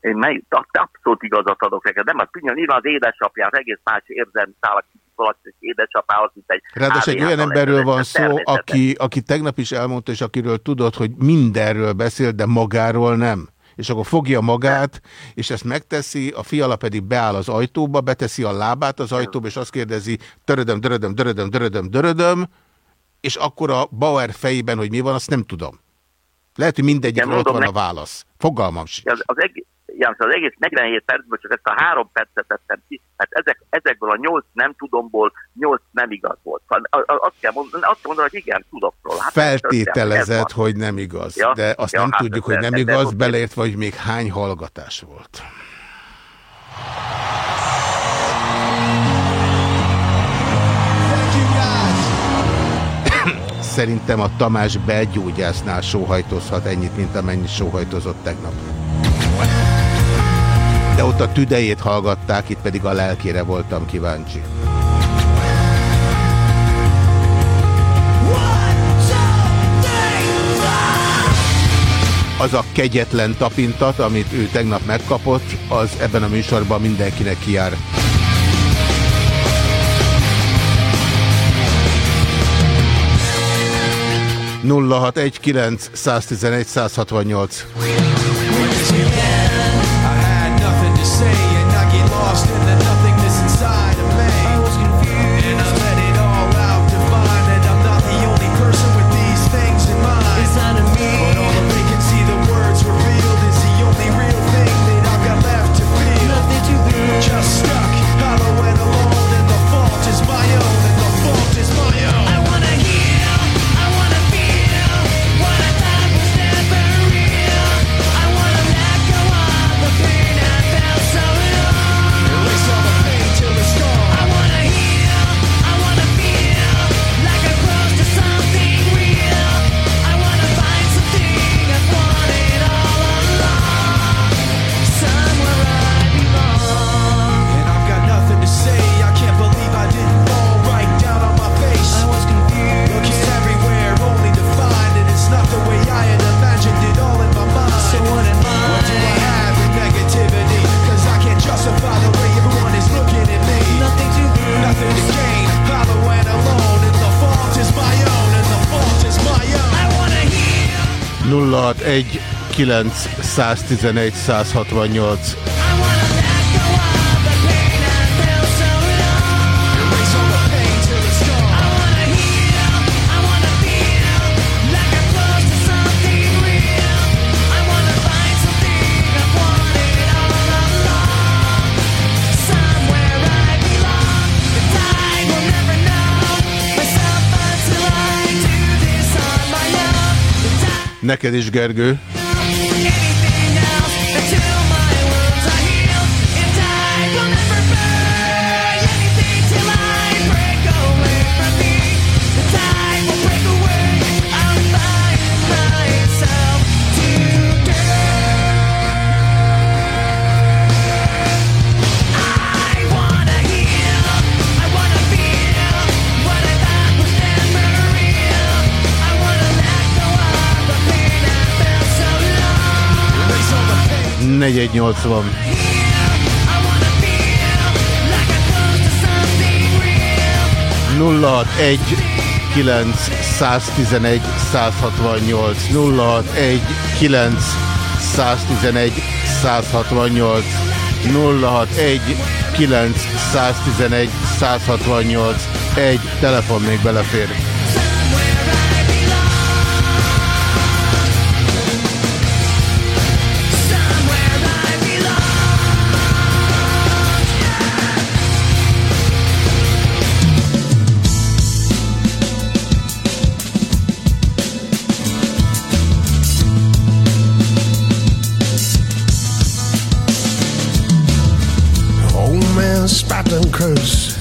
Én mely, abszolút igazat adok neked, nem az pillanat, nyilván az édesapján az egész más érzelmi szálak szólak, és édesapához, mint egy Ráadásul egy olyan emberről van szó, aki, aki tegnap is elmondta, és akiről tudod, hogy mindenről beszél, de magáról nem. És akkor fogja magát, és ezt megteszi, a fiala pedig beáll az ajtóba, beteszi a lábát az ajtóba, és azt kérdezi, törödöm, dörödöm, dörödöm, dörödöm, dörödöm, és akkor a Bauer fejében, hogy mi van, azt nem tudom. Lehet, hogy mindegyikre Igen, ott van a válasz. Fogalmam sincs. Az, az, egész, János, az egész 47 percből csak ezt a három percet tettem ki, hát ezek, ezekből a nyolc nem tudomból, nyolc nem igaz volt. Azt kell mondani, azt mondani hogy igen, tudok róla. Hát, ez Feltételezett, hogy nem igaz. Ja, De azt ja, nem hát tudjuk, hogy nem igaz, beleértve, hogy még hány hallgatás volt. Szerintem a Tamás belgyógyásznál sóhajtozhat ennyit, mint amennyit sóhajtozott tegnap. De ott a tüdejét hallgatták, itt pedig a lelkére voltam kíváncsi. Az a kegyetlen tapintat, amit ő tegnap megkapott, az ebben a műsorban mindenkinek kijár. nulla hat egy kilenc 111 168 061 911 168 Neked is, Gergő. Negyed nyolcvan. Nulla hat egy kilenc 111 168 061 9 111 168 061 9 111 168 egy telefon még belefér.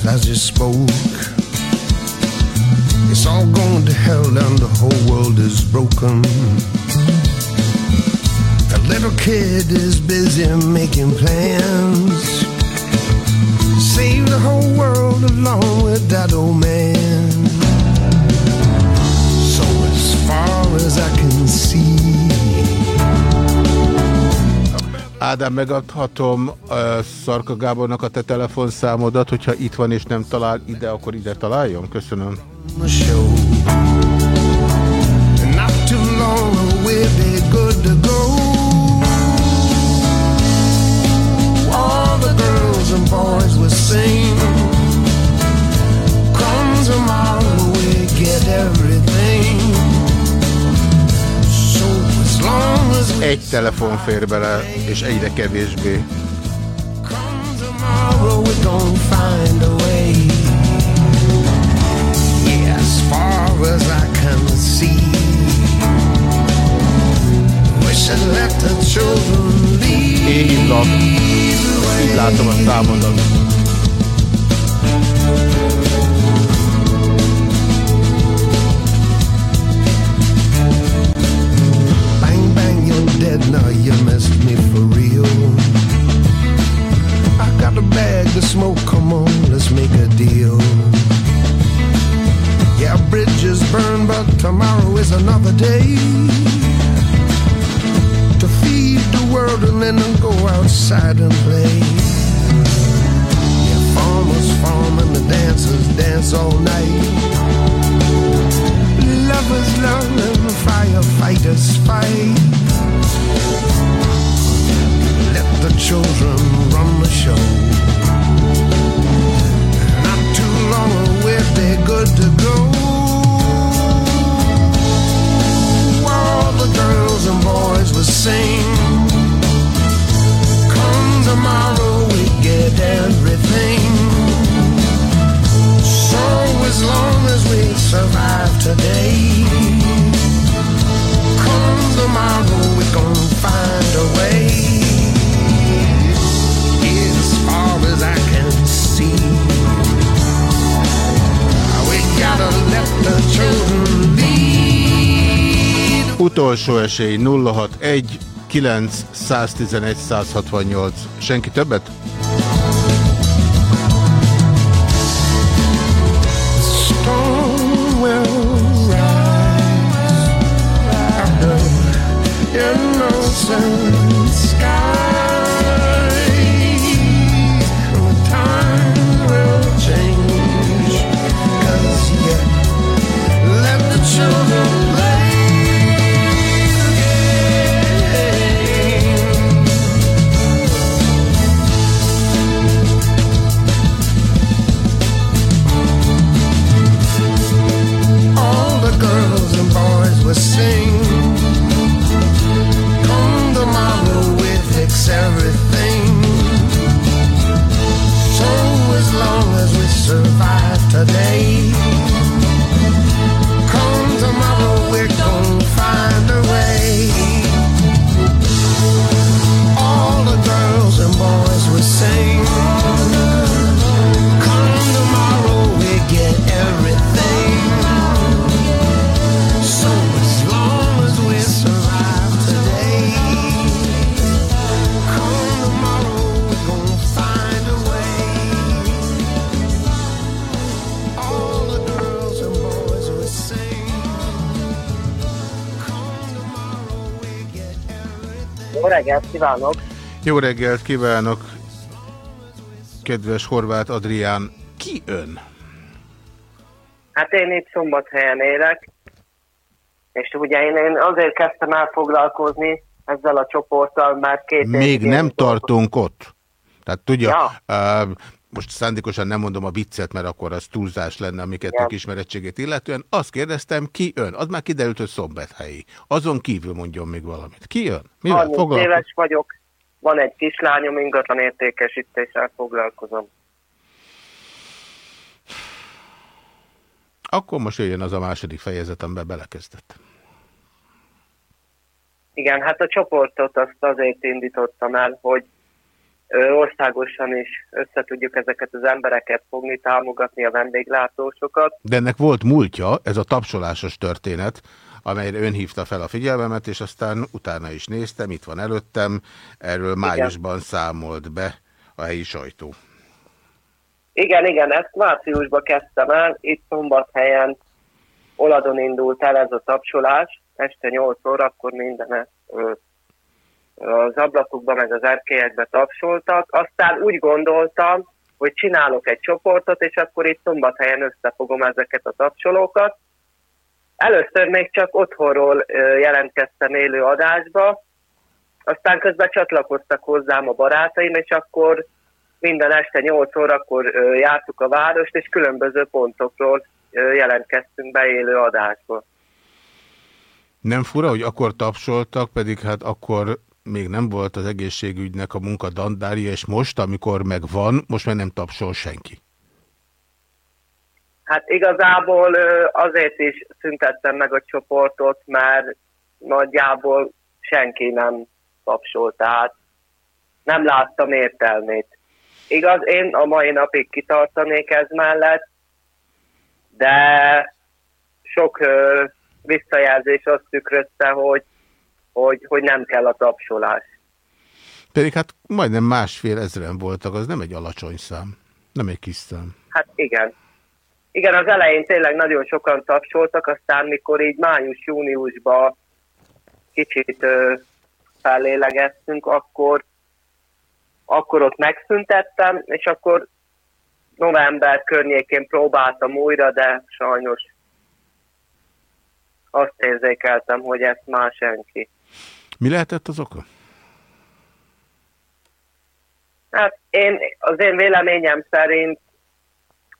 As he spoke. It's all going to hell and the whole world is broken. The little kid is busy making plans. To save the whole world along with that old man. Ádám, megadhatom Szarka Gábornak a te telefonszámodat, hogyha itt van és nem talál ide, akkor ide találjon? Köszönöm. the show. Egy telefon fér bele, és egyre kevésbé. Én hívlak. Így látom a számodat. Utolsó esély 061 9 111 168. Senki többet? Jó reggelt kívánok, kedves Horváth Adrián. Ki ön? Hát én itt szombathelyen élek, és ugye én, én azért kezdtem el foglalkozni ezzel a csoporttal, mert két Még nem tartunk ott. Tehát tudja, Ja. uh, most szándékosan nem mondom a viccet, mert akkor az túlzás lenne a mi kettőnk Igen. ismerettségét illetően. Azt kérdeztem, ki ön? Az már kiderült, hogy szombathelyi. Azon kívül mondjon még valamit. Ki ön? Mivel 30 foglalkozik? éves vagyok, van egy kislányom, ingatlan értékesítéssel foglalkozom. Akkor most jöjjön az a második fejezet, amiben belekezdett. Igen, hát a csoportot azt azért indítottam el, hogy országosan is össze tudjuk ezeket az embereket fogni, támogatni a vendéglátósokat. De ennek volt múltja, ez a tapsolásos történet, amelyre ön hívta fel a figyelmemet, és aztán utána is néztem, itt van előttem, erről májusban számolt be a helyi sajtó. Igen, igen, ezt márciusban kezdtem el, itt szombathelyen Oladon indult el ez a tapsolás, este 8 órakor minden az ablakokba meg az erkélyekbe tapsoltak. Aztán úgy gondoltam, hogy csinálok egy csoportot, és akkor itt szombathelyen összefogom ezeket a tapsolókat. Először még csak otthonról jelentkeztem élő adásba, aztán közben csatlakoztak hozzám a barátaim, és akkor minden este 8 órakor jártuk a várost, és különböző pontokról jelentkeztünk be élő adásba. Nem fura, hogy akkor tapsoltak, pedig hát akkor még nem volt az egészségügynek a munka dandária, és most, amikor megvan, most már nem tapsol senki. Hát igazából azért is szüntettem meg a csoportot, mert nagyjából senki nem tapsolt, tehát nem láttam értelmét. Igaz, én a mai napig kitartanék ez mellett, de sok ö, visszajelzés azt tükrözte, hogy, hogy, hogy nem kell a tapsolás. Pedig hát majdnem másfél ezeren voltak, az nem egy alacsony szám, nem egy kis szám. Hát igen. Igen, az elején tényleg nagyon sokan tapsoltak, aztán mikor így május-júniusban kicsit ö, fellélegeztünk, akkor, akkor ott megszüntettem, és akkor november környékén próbáltam újra, de sajnos azt érzékeltem, hogy ezt már senki. Mi lehetett az oka? Hát én, az én véleményem szerint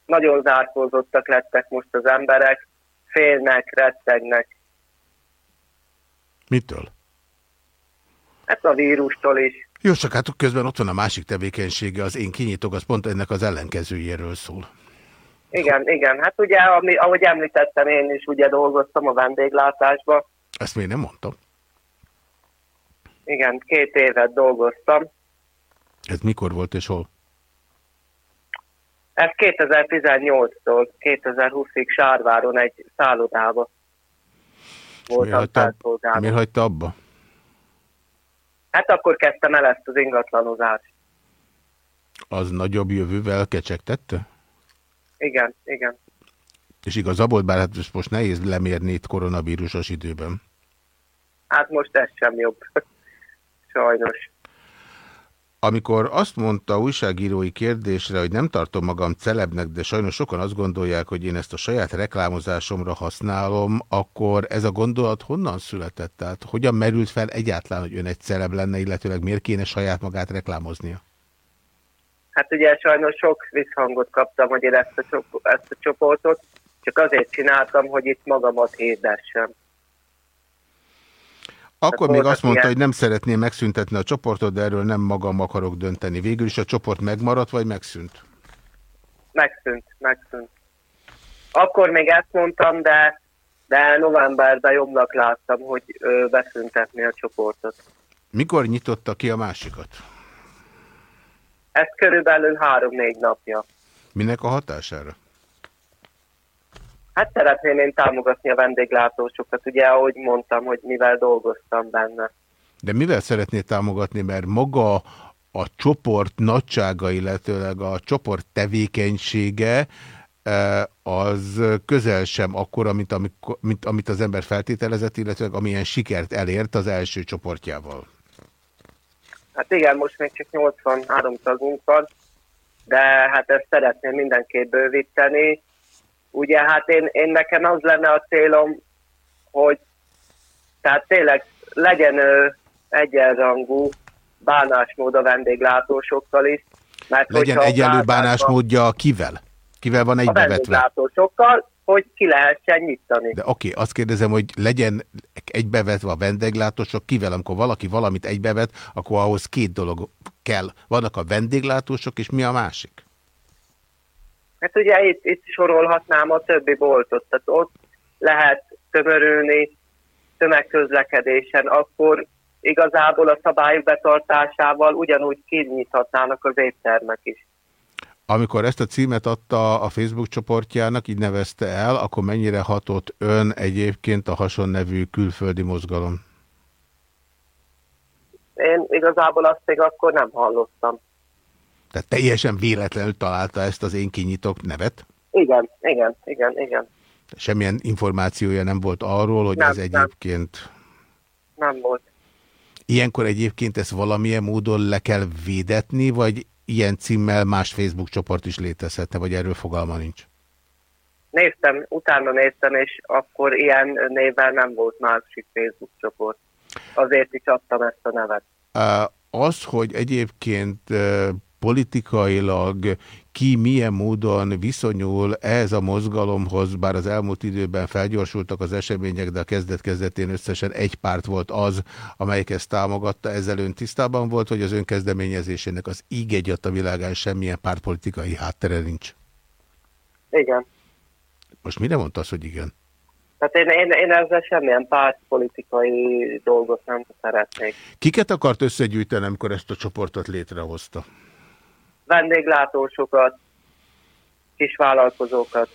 nagyon zárkózottak lettek most az emberek, félnek, rettegnek. Mitől? Hát a vírustól is. Jó, csak hát közben ott van a másik tevékenysége, az én kinyitok, az pont ennek az ellenkezőjéről szól. Igen, igen. Hát ugye, ami, ahogy említettem, én is ugye dolgoztam a vendéglátásba. Ezt még nem mondtam. Igen, két évet dolgoztam. Ez mikor volt és hol? Ez 2018-tól 2020-ig Sárváron egy szállodába voltam hagyta, felszolgálva. miért hagyta abba? Hát akkor kezdtem el ezt az ingatlanozást. Az nagyobb jövővel kecsegtette? Igen, igen. És igazából, bár hát most- most nehéz lemérni itt koronavírusos időben. Hát most ez sem jobb. *laughs* Sajnos. Amikor azt mondta újságírói kérdésre, hogy nem tartom magam celebnek, de sajnos sokan azt gondolják, hogy én ezt a saját reklámozásomra használom, akkor ez a gondolat honnan született? Tehát hogyan merült fel egyáltalán, hogy ön egy celeb lenne, illetőleg miért kéne saját magát reklámoznia? Hát ugye sajnos sok visszhangot kaptam, hogy én ezt a, ezt a csoportot csak azért csináltam, hogy itt magamat hirdessem. Akkor még azt mondta, ilyen- hogy nem szeretné megszüntetni a csoportot, de erről nem magam akarok dönteni. Végül is a csoport megmaradt, vagy megszűnt? Megszűnt, megszűnt. Akkor még ezt mondtam, de, de novemberben jobbnak láttam, hogy ö, beszüntetni a csoportot. Mikor nyitotta ki a másikat? Ez körülbelül három-négy napja. Minek a hatására? Hát szeretném én támogatni a vendéglátósokat, ugye, ahogy mondtam, hogy mivel dolgoztam benne. De mivel szeretné támogatni, mert maga a csoport nagysága, illetőleg a csoport tevékenysége eh, az közel sem akkora, mint, amikor, mint amit az ember feltételezett, illetve amilyen sikert elért az első csoportjával. Hát igen, most még csak 83 tagunk van, de hát ezt szeretném mindenképp bővíteni. Ugye hát én, én nekem az lenne a célom, hogy tehát tényleg legyen ö, egyenrangú bánásmód a vendéglátósokkal is. Mert Legyen egyenlő bánásmódja kivel? Kivel van A egybevetve? vendéglátósokkal, hogy ki lehessen nyitani. De oké, azt kérdezem, hogy legyen egybevetve a vendéglátósok kivel, amikor valaki valamit egybevet, akkor ahhoz két dolog kell. Vannak a vendéglátósok, és mi a másik? Hát ugye itt, itt sorolhatnám a többi boltot, tehát ott lehet tömörülni tömegközlekedésen, akkor igazából a szabályok betartásával ugyanúgy kinyithatnának az éttermek is. Amikor ezt a címet adta a Facebook csoportjának, így nevezte el, akkor mennyire hatott ön egyébként a hasonnevű külföldi mozgalom? Én igazából azt még akkor nem hallottam. Tehát teljesen véletlenül találta ezt az én kinyitok nevet? Igen, igen, igen, igen. Semmilyen információja nem volt arról, hogy Nem, ez nem. egyébként... Nem volt. Ilyenkor egyébként ezt valamilyen módon le kell védetni, vagy ilyen címmel más Facebook csoport is létezhetne, vagy erről fogalma nincs? Néztem, utána néztem, és akkor ilyen névvel nem volt másik Facebook csoport. Azért is adtam ezt a nevet. Az, hogy egyébként politikailag ki milyen módon viszonyul ehhez a mozgalomhoz, bár az elmúlt időben felgyorsultak az események, de a kezdet-kezdetén összesen egy párt volt az, amelyik ezt támogatta, ezzel ön tisztában volt, hogy az ön kezdeményezésének az íg egyat a világán semmilyen pártpolitikai háttere nincs. Igen. Most mire mondta az, hogy igen? Tehát én, én, én ezzel semmilyen pártpolitikai dolgot nem szeretnék. Kiket akart összegyűjteni, amikor ezt a csoportot létrehozta? Vendéglátósokat, kisvállalkozókat.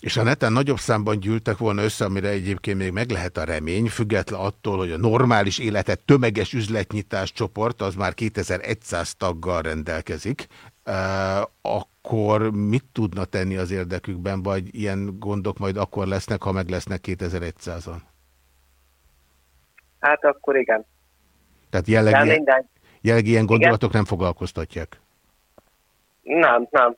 És a neten nagyobb számban gyűltek volna össze, amire egyébként még meg lehet a remény, független attól, hogy a normális életet tömeges üzletnyitás csoport, az már 2100 taggal rendelkezik, akkor mit tudna tenni az érdekükben, vagy ilyen gondok majd akkor lesznek, ha meg lesznek 2100-an? Hát akkor igen. Tehát minden. jelenleg ilyen gondolatok nem foglalkoztatják. Nem, nem.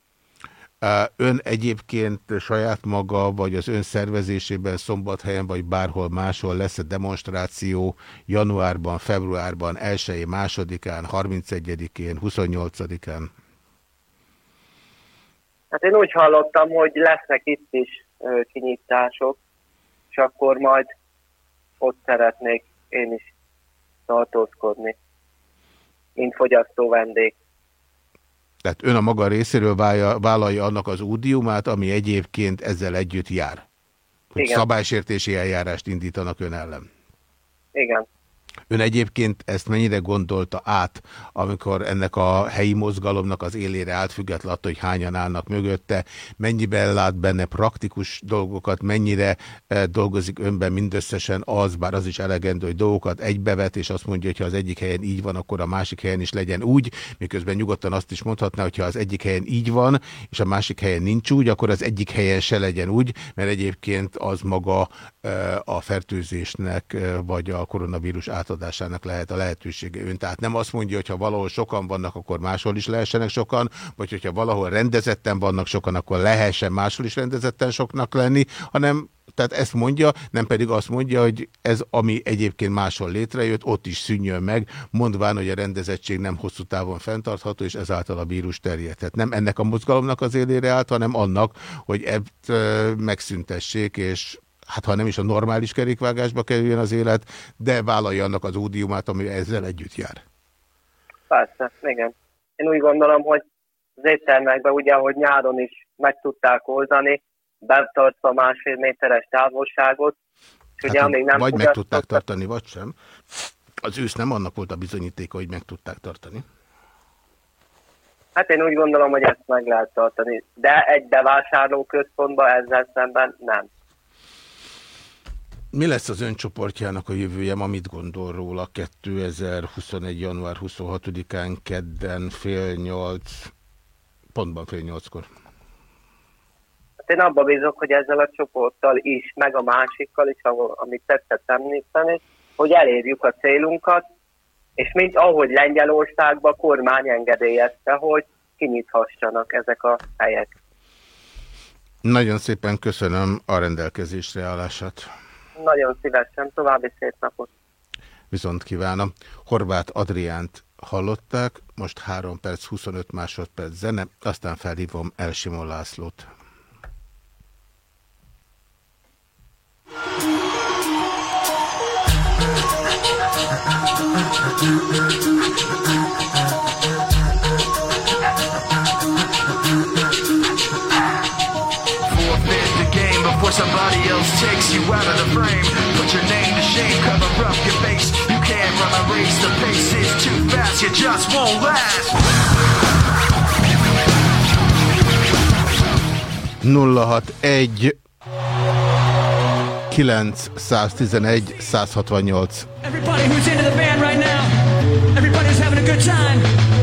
Ön egyébként saját maga, vagy az ön szervezésében Szombathelyen, vagy bárhol máshol lesz a demonstráció januárban, februárban, 1 másodikán, 31-én, 28-án? Hát én úgy hallottam, hogy lesznek itt is kinyitások, és akkor majd ott szeretnék én is tartózkodni, mint fogyasztó vendég. Tehát ön a maga részéről válja, vállalja annak az údiumát, ami egyébként ezzel együtt jár. Hogy Igen. szabálysértési eljárást indítanak ön ellen. Igen. Ön egyébként ezt mennyire gondolta át, amikor ennek a helyi mozgalomnak az élére állt, függetlenül attól, hogy hányan állnak mögötte, mennyiben lát benne praktikus dolgokat, mennyire eh, dolgozik önben mindösszesen az, bár az is elegendő, hogy dolgokat egybevet, és azt mondja, hogy ha az egyik helyen így van, akkor a másik helyen is legyen úgy, miközben nyugodtan azt is mondhatná, hogy ha az egyik helyen így van, és a másik helyen nincs úgy, akkor az egyik helyen se legyen úgy, mert egyébként az maga eh, a fertőzésnek, eh, vagy a koronavírus átadásának lehet a lehetősége ön. Tehát nem azt mondja, hogy ha valahol sokan vannak, akkor máshol is lehessenek sokan, vagy hogyha valahol rendezetten vannak sokan, akkor lehessen máshol is rendezetten soknak lenni, hanem tehát ezt mondja, nem pedig azt mondja, hogy ez, ami egyébként máshol létrejött, ott is szűnjön meg, mondván, hogy a rendezettség nem hosszú távon fenntartható, és ezáltal a vírus terjedhet. Nem ennek a mozgalomnak az élére állt, hanem annak, hogy ezt megszüntessék, és hát ha nem is a normális kerékvágásba kerüljön az élet, de vállalja annak az ódiumát, ami ezzel együtt jár. Persze, igen. Én úgy gondolom, hogy az éttermekben ugye, ahogy nyáron is meg tudták oldani, betartva másfél méteres távolságot, és ugye Hát, amíg nem vagy meg tudták tartani, vagy sem. Az ősz nem annak volt a bizonyítéka, hogy meg tudták tartani. Hát én úgy gondolom, hogy ezt meg lehet tartani, de egy bevásárló központban ezzel szemben nem. Mi lesz az öncsoportjának a jövője? Ma mit gondol róla 2021. január 26-án kedden fél nyolc, pontban fél nyolckor? Hát én abba bízok, hogy ezzel a csoporttal is, meg a másikkal is, amit tetszett említeni, hogy elérjük a célunkat, És mint ahogy Lengyelországban a kormány engedélyezte, hogy kinyithassanak ezek a helyek. Nagyon szépen köszönöm a rendelkezésre állását. Nagyon szívesen, további szép napot. Viszont kívánom. Horváth Adriánt hallották, most 3 perc 25 másodperc zene, aztán felhívom Elsimon Lászlót. Forfeit *laughs* somebody else takes you out of the frame. Put your name to shame, cover up your face. You can't run a race, the pace is too fast, you just won't last. 061 911 168 Everybody who's into the band right now, everybody's having a good time.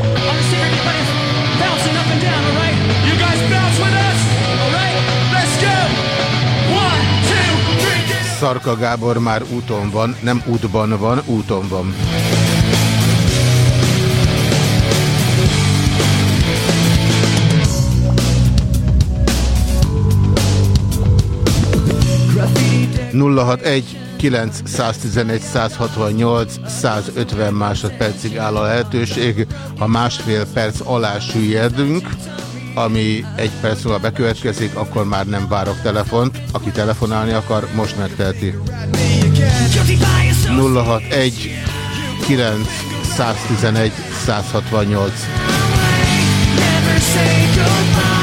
Szarka Gábor már úton van, nem útban van, úton van. nulla hat egy 911 168 150 másodpercig áll a lehetőség. Ha másfél perc alá süllyedünk, ami egy perc múlva bekövetkezik, akkor már nem várok telefont. Aki telefonálni akar, most megteheti. 061 911 168 Never say goodbye.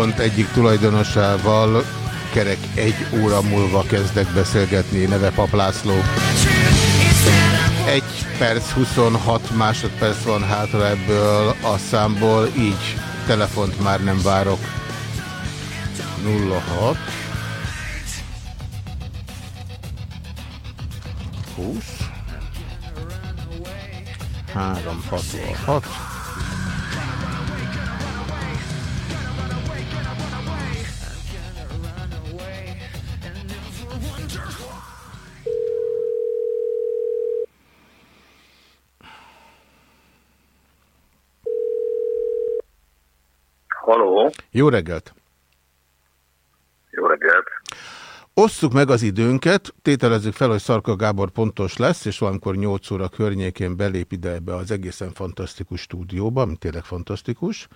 Központ egyik tulajdonosával kerek egy óra múlva kezdek beszélgetni, neve Paplászló. Egy perc, 26 másodperc van hátra ebből a számból, így telefont már nem várok. 06 20 366 Haló, Jó reggelt! jó reggelt. Osszuk meg az időnket, tételezzük fel, hogy Szarka Gábor pontos lesz, és valamikor 8 óra környékén belép ide ebbe az egészen fantasztikus stúdióba, ami tényleg fantasztikus.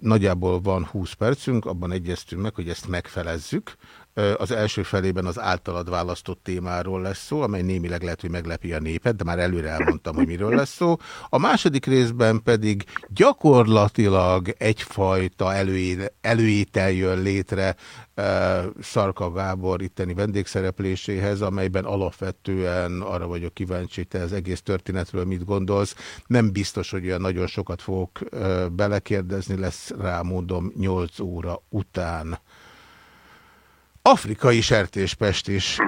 Nagyjából van 20 percünk, abban egyeztünk meg, hogy ezt megfelezzük. Az első felében az általad választott témáról lesz szó, amely némileg lehet, hogy meglepi a népet, de már előre elmondtam, hogy miről lesz szó. A második részben pedig gyakorlatilag egyfajta előé, előétel jön létre Szarka Gábor itteni vendégszerepléséhez, amelyben alapvetően arra vagyok kíváncsi, te az egész történetről mit gondolsz. Nem biztos, hogy olyan nagyon sokat fogok belekérdezni, lesz rá mondom 8 óra után. Afrikai sertéspest is.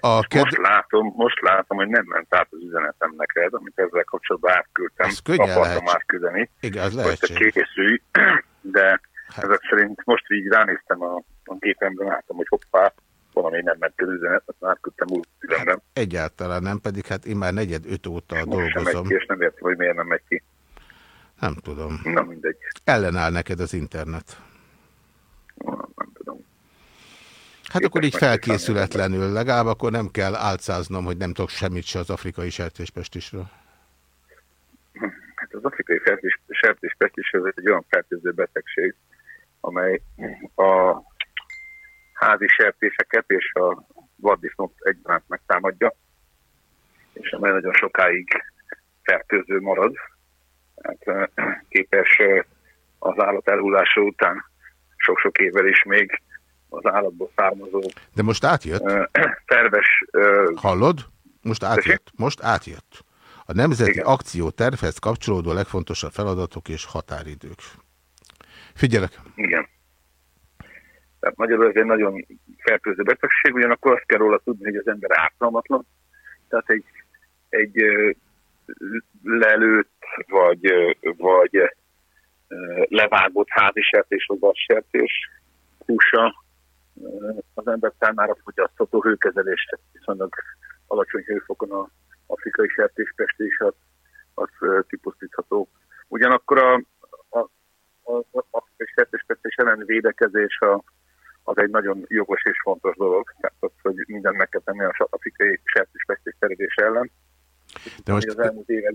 A ked... Most látom, most látom, hogy nem ment át az üzenetem neked, amit ezzel kapcsolatban átküldtem. Ez könnyen Akartam lehetséges. átküldeni. Igen, az hogy te készülj, *clears throat* de ezek szerint most így ránéztem a, a gépemben, láttam, hogy hoppá, valami nem ment az üzenet, azt átküldtem új üzenetem. Egyáltalán nem, pedig hát én már negyed öt óta Most sem megy dolgozom. ki, és nem értem, hogy miért nem megy ki. Nem tudom. Na mindegy. Ellenáll neked az internet. Hát akkor így felkészületlenül, legalább akkor nem kell álcáznom, hogy nem tudok semmit se az afrikai sertéspestisről. Hát az afrikai sertéspestis ez egy olyan fertőző betegség, amely a házi sertéseket és a vaddisznót egyaránt megtámadja, és amely nagyon sokáig fertőző marad. Hát, képes az állat elhullása után sok-sok évvel is még az állatból származó De most átjött? ö, *clears throat* Hallod? Most átjött. Most átjött. A Nemzeti Akciótervhez kapcsolódó legfontosabb feladatok és határidők. Figyelek. Igen. Tehát magyarul ez egy nagyon fertőző betegség, ugyanakkor azt kell róla tudni, hogy az ember ártalmatlan. Tehát egy, egy lelőtt, vagy, vagy levágott házi sertés, vagy vadsertés húsa az ember számára fogyasztható hőkezelést viszonylag alacsony hőfokon a afrikai sertéspestés az, az ö, kipusztítható. Ugyanakkor a, a, a, a afrikai sertéspestés ellen védekezés a, az egy nagyon jogos és fontos dolog. Tehát az, hogy mindent meg kell tenni az afrikai sertéspestés terjedés ellen. De most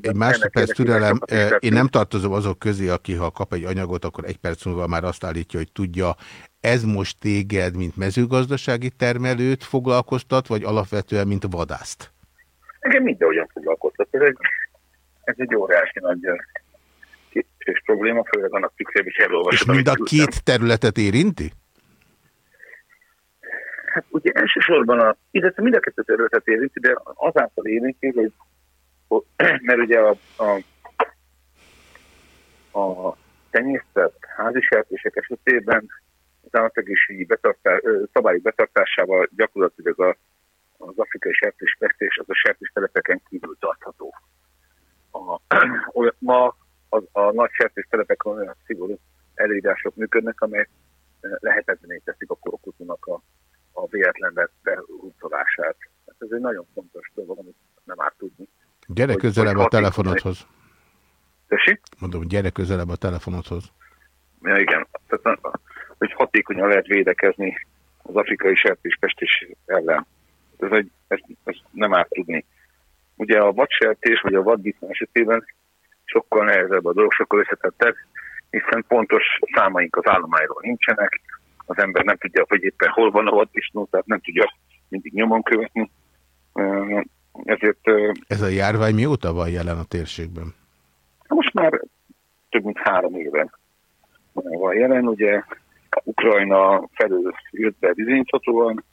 egy másodperc türelem, eh, én nem tartozom azok közé, aki ha kap egy anyagot, akkor egy perc múlva már azt állítja, hogy tudja, ez most téged, mint mezőgazdasági termelőt foglalkoztat, vagy alapvetően, mint vadászt? Engem mindenhogyan foglalkoztat. Ez egy, ez egy óriási nagy és probléma, főleg annak tükrében is És elolvasod. mind a amit küldtem. két területet érinti? Hát ugye elsősorban a, illetve mind a kettő területet érinti, de azáltal érinti, hogy *clears throat* mert ugye a, a, a házi sertések esetében az állategészségügyi betartás, szabályok betartásával gyakorlatilag a, az afrikai sertéspestés az a sertéstelepeken kívül tartható. A, *clears throat* ma az, a nagy sertéstelepeken olyan szigorú előírások működnek, amelyek ö, lehetetlené teszik a korokutunak a, a véletlen be- behurcolását. Hát ez egy nagyon fontos dolog, amit nem árt tudni. Gyere Hogy- közelebb hogy a telefonodhoz. Tessék? Mondom, gyere közelebb a telefonodhoz. Ja, igen. Tehát, hogy hatékonyan lehet védekezni az afrikai sertéspestés ellen. Ez, egy, ez, ez nem árt tudni. Ugye a vadsertés vagy a vaddisznó esetében sokkal nehezebb a dolog, sokkal összetettebb, hiszen pontos számaink az állományról nincsenek, az ember nem tudja, hogy éppen hol van a vaddisznó, tehát nem tudja mindig nyomon követni. Ezért Ez a járvány mióta van jelen a térségben? most már több mint három éve van jelen, ugye Ukrajna felül jött be bizonyíthatóan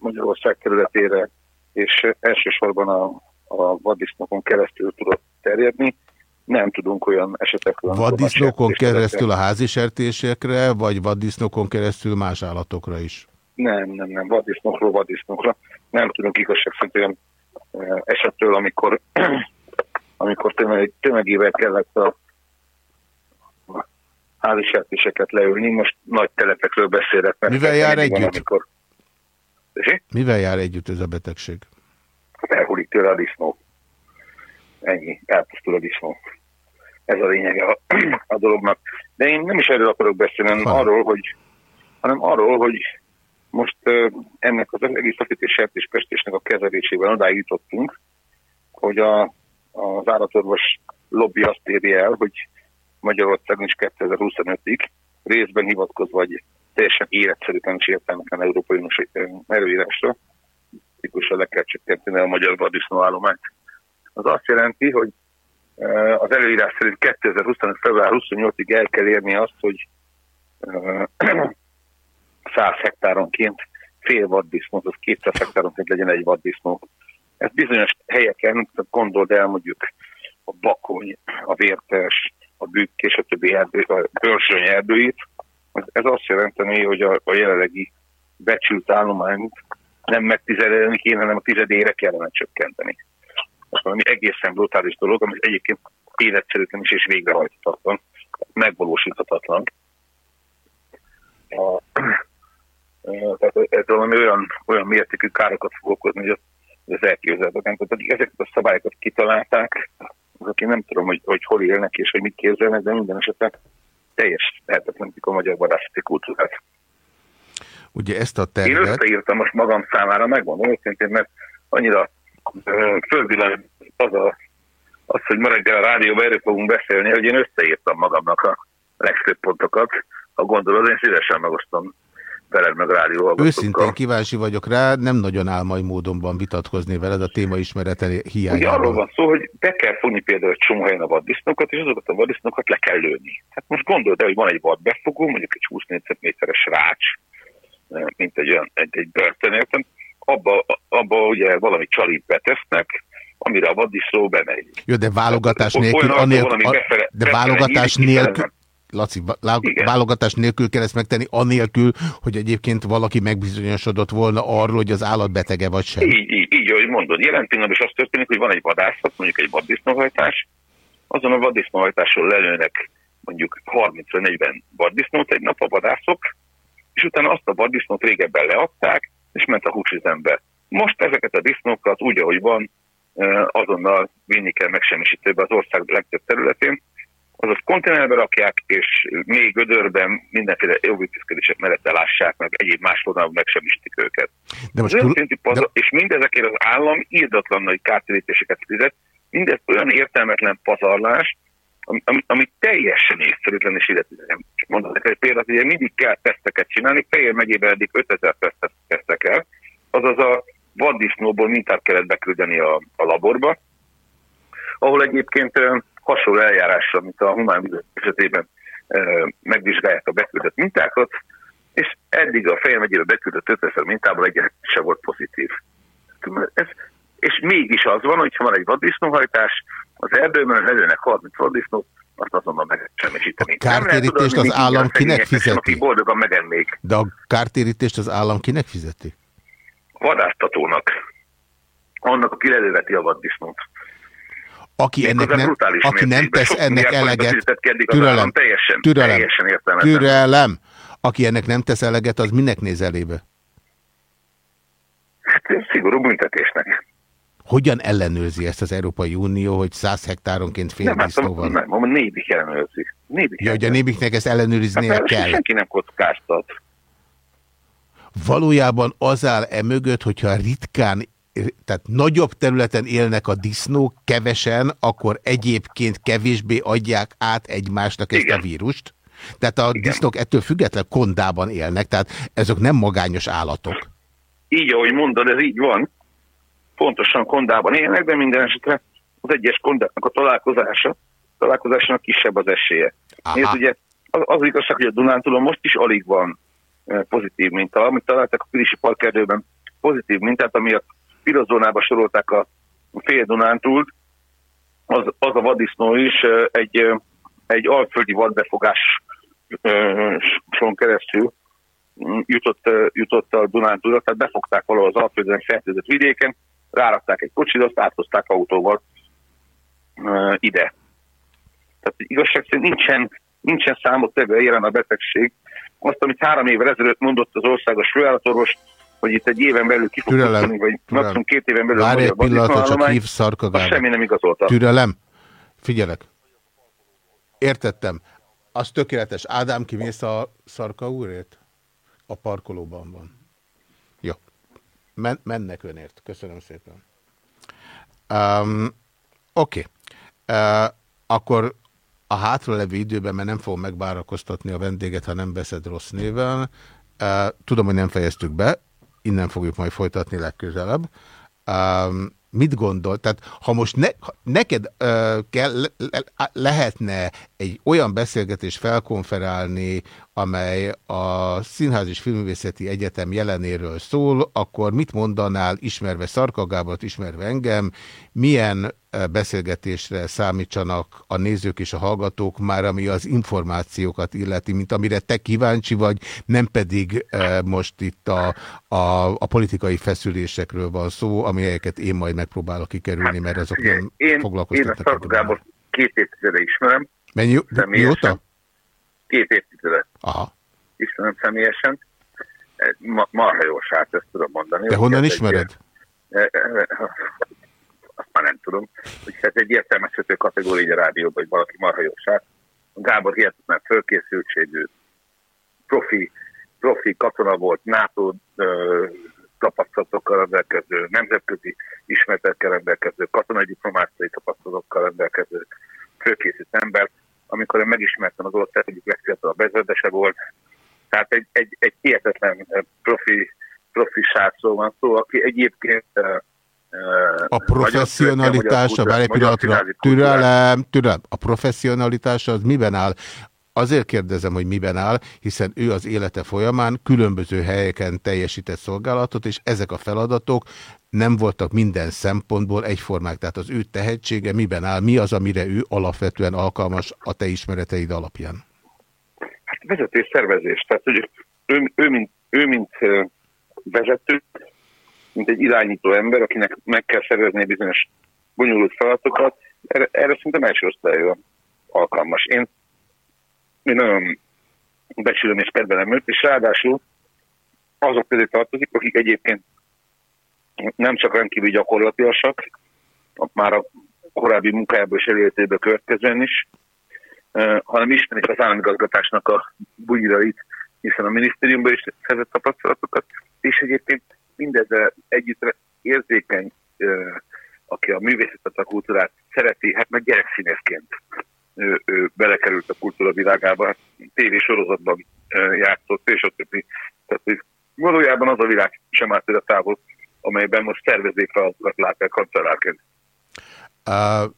Magyarország területére, és elsősorban a, a vaddisznókon keresztül tudott terjedni. Nem tudunk olyan esetekről. vadsertés keresztül a házi sertésekre, vagy vaddisznókon keresztül más állatokra is? Nem, nem, nem, vaddisznókról, vaddisznókra. Nem tudunk igazság szerint olyan ö, esetről, amikor, *clears throat* amikor tömeg, tömegével kellett a, a házi sertéseket leülni. Most nagy telepekről beszélek. mert Mivel jár mindig van, együtt? Amikor Tessék? Mivel jár együtt ez a betegség? elhullik tőle a disznó. Ennyi, elpusztul a disznó. Ez a lényege a, *clears throat* a dolognak. De én nem is erről akarok beszélni, hanem arról, hogy, hanem arról, hogy most ennek az egész afrikai sertéspestésnek a kezelésében odáig jutottunk, hogy a, az állatorvos lobby azt éri el, hogy Magyarországon is 2025-ig részben hivatkozva, vagy teljesen életszerűtlen és értelmetlen Európai Uniós előírásra, tipikusan le kell csökkenteni a magyar vaddisznó állományt. Az azt jelenti, hogy az előírás szerint 2025. február 28-ig el kell érni azt, hogy 100 hektáronként fél vaddisznó, az 200 hektáronként legyen egy vaddisznó. Ez bizonyos helyeken, gondold el mondjuk a bakony, a vértes, a bükk és a többi erdő, a bőrsöny erdőit, ez azt jelenteni, hogy a, a jelenlegi becsült állományt nem megtizedelni kéne, hanem a tizedére kellene csökkenteni. Ez valami egészen brutális dolog, ami egyébként életszerűtlen is és végrehajthatatlan, megvalósíthatatlan. A, tehát ez valami olyan, olyan mértékű károkat fog okozni, hogy az, elképzelhetetlen. Tehát akik ezeket a szabályokat kitalálták, azok én nem tudom, hogy, hogy hol élnek és hogy mit képzelnek, de minden esetben teljes lehetetlenítik a magyar vadászati kultúrát. Ugye ezt a Én tervet... összeírtam most magam számára, megmondom őszintén, mert annyira fölvillan az, a, az, hogy ma reggel a rádióban erről fogunk beszélni, hogy én összeírtam magamnak a legfőbb pontokat. Ha gondolod, én szívesen megosztom veled meg rádió hallgatókkal. Őszintén kíváncsi vagyok rá, nem nagyon áll mai módonban vitatkozni veled a témaismerete Ugye arról hiányában. van szó, hogy be kell fogni például egy csomó helyen a vaddisznókat, és azokat a vaddisznókat le kell lőni. Hát most gondold el, hogy van egy vadbefogó, mondjuk egy 20 négyzetméteres rács, mint egy, olyan, egy, egy börtön, értem? Abba, abba ugye valami csalit betesznek, amire a vaddisznó bemegy. Jó, de válogatás nélkül, anélkül, a, de válogatás nélkül, Laci, vá- válogatás nélkül kell ezt megtenni, anélkül, hogy egyébként valaki megbizonyosodott volna arról, hogy az állat betege vagy sem. Így, így, így, ahogy mondod. Jelen pillanatban is az történik, hogy van egy vadászat, mondjuk egy vaddisznóhajtás, azon a vaddisznóhajtáson lelőnek mondjuk 30-40 vaddisznót egy nap a vadászok, és utána azt a vaddisznót régebben leadták, és ment a húsüzembe. Most ezeket a disznókat úgy, ahogy van, eh, azonnal vinni kell megsemmisítőbe az ország legtöbb területén, azaz konténerbe rakják, és még gödörben mindenféle jogintézkedések mellett elássák, meg egyéb más vonalban megsemmisítik őket. De most Az túl- önkénti pazar, és mindezekért az állam írdatlan nagy kártérítéseket fizet, mindez olyan értelmetlen pazarlás, ami, ami, ami teljesen észszerűtlen és illetően. Mondok neked egy példát, hogy mindig kell teszteket csinálni, Fejér megyében eddig 5000 tesztet kezdtek el, azaz a vaddisznóból mintát kellett beküldeni a, a laborba, ahol egyébként hasonló eljárásra, mint a humán vizek esetében megvizsgálják a beküldött mintákat, és eddig a Fejér megyébe beküldött 5000 mintából egyet se volt pozitív. Ez, és mégis az van, hogyha van egy vaddisznóhajtás, az erdőben lelőnek 30 vaddisznót, azt azonnal meg semmisíteni. A kártérítést az állam kinek fizeti? Akik boldogan megennék. De a kártérítést az állam kinek fizeti? Vadásztatónak. Annak, aki lelöveti a vaddisznót. Aki ennek nem, aki nem tesz ennek eleget, türelem, teljesen- türelem, teljesen türelem, aki ennek nem tesz eleget, az minek néz elébe? Hát szigorú büntetésnek. Hogyan ellenőrzi ezt az Európai Unió, hogy 100 hektáronként fél Nem, hát disznó van? nem, a nébik ellenőrzi. Nébik Ja, hogy a nébiknek ezt ellenőriznie hát, kell. Senki nem kockáztat. Valójában az áll e mögött, hogyha ritkán, tehát nagyobb területen élnek a disznók, kevesen, akkor egyébként kevésbé adják át egymásnak ezt Igen. a vírust. Tehát a disznók ettől független kondában élnek, tehát ezek nem magányos állatok. Így, ahogy mondod, ez így van. Pontosan kondában élnek, de minden esetre az egyes kondáknak a találkozása, találkozásának kisebb az esélye. Nézd, ugye az, az igazság, hogy a Dunántúlon most is alig van eh, pozitív minta. Amit találtak a Pilisi Parkerdőben, pozitív mintát, ami a pirozónába sorolták a fél Dunántúlt, az, az a vaddisznó is egy, egy alföldi vadbefogáson keresztül mm, jutott, jutott a Dunántúlra, tehát befogták valahol az alföldön fertőzött vidéken, rárakták egy kocsit, azt áthozták autóval ide. Tehát igazság szerint nincsen, nincsen számot tevő jelen a betegség. Azt, amit három évvel ezelőtt mondott az országos főállatorvos, hogy itt egy éven belül ki fog Türelem, vagy maximum két éven belül Várj egy magyar pillanatot, csak hív Szarka az Gábor. semmi nem igazolta. Türelem. Figyelek. Értettem. Az tökéletes. Ádám, kimész a Szarka úrért? A parkolóban van. Jó. Men mennek önért. Köszönöm szépen. Um, Oké. Okay. Uh, akkor a hátralevő időben, mert nem fogom megvárakoztatni a vendéget, ha nem veszed rossz néven. Uh, tudom, hogy nem fejeztük be, innen fogjuk majd folytatni legközelebb. Um, mit gondol? Tehát ha most ne, ha neked uh, kell, le, le, lehetne egy olyan beszélgetést felkonferálni, amely a Színház és Filmvészeti Egyetem jelenéről szól, akkor mit mondanál, ismerve Szarka Gábort, ismerve engem, milyen beszélgetésre számítsanak a nézők és a hallgatók már, ami az információkat illeti, mint amire te kíváncsi vagy, nem pedig uh, most itt a, a, a politikai feszülésekről van szó, amelyeket én majd megpróbálok kikerülni, mert azok Figyelj, nem én, én a foglalkoztatnak. Szarka Gábor két évtizede ismerem. Mennyi, mióta? Két évtizede Aha. ismerem személyesen. Eh, Ma, marha jó srác, ezt tudom mondani. De honnan ismered? ilyen- eh, eh, eh, Azt már nem tudom. Hogy ez egy értelmezhető kategória a rádióban, hogy valaki marha jó srác. Gábor hihetetlen fölkészültségű, profi, profi katona volt, NATO ö, tapasztalatokkal rendelkező, nemzetközi ismeretekkel rendelkező, katonai diplomáciai tapasztalatokkal rendelkező, fölkészült ember. Amikor én megismertem az ország egyik legfiatalabb ezredese volt, tehát egy, egy, egy hihetetlen profi, profi srácról van szó, aki egyébként A professzionalitása, várj egy pillanatra, türelem, türelem, a professzionalitása az miben áll? Azért kérdezem, hogy miben áll, hiszen ő az élete folyamán különböző helyeken teljesített szolgálatot, és ezek a feladatok nem voltak minden szempontból egyformák. Tehát az ő tehetsége miben áll, mi az, amire ő alapvetően alkalmas a te ismereteid alapján? Hát vezetés, szervezés. Tehát, hogy ő, ő, mint, ő, mint vezető, mint egy irányító ember, akinek meg kell szervezni bizonyos bonyolult feladatokat, erre, erre szerintem első osztályú alkalmas. Én, én nagyon becsülöm és kedvelem őt, és ráadásul azok közé tartozik, akik egyébként nem csak rendkívül gyakorlatilasak, már a korábbi munkájából és előtéből következően is, hanem ismerik az államigazgatásnak a bugyrait, hiszen a minisztériumban is szerzett tapasztalatokat, és egyébként mindezzel együtt érzékeny, aki a művészetet, a kultúrát szereti, hát meg gyerekszínészként ő, ő belekerült a kultúra világába, hát tévésorozatban játszott, és a többi. Tehát valójában az a világ sem állt tőle távol, amelyben most szervezék feladatokat lát el kancellárként. Uh,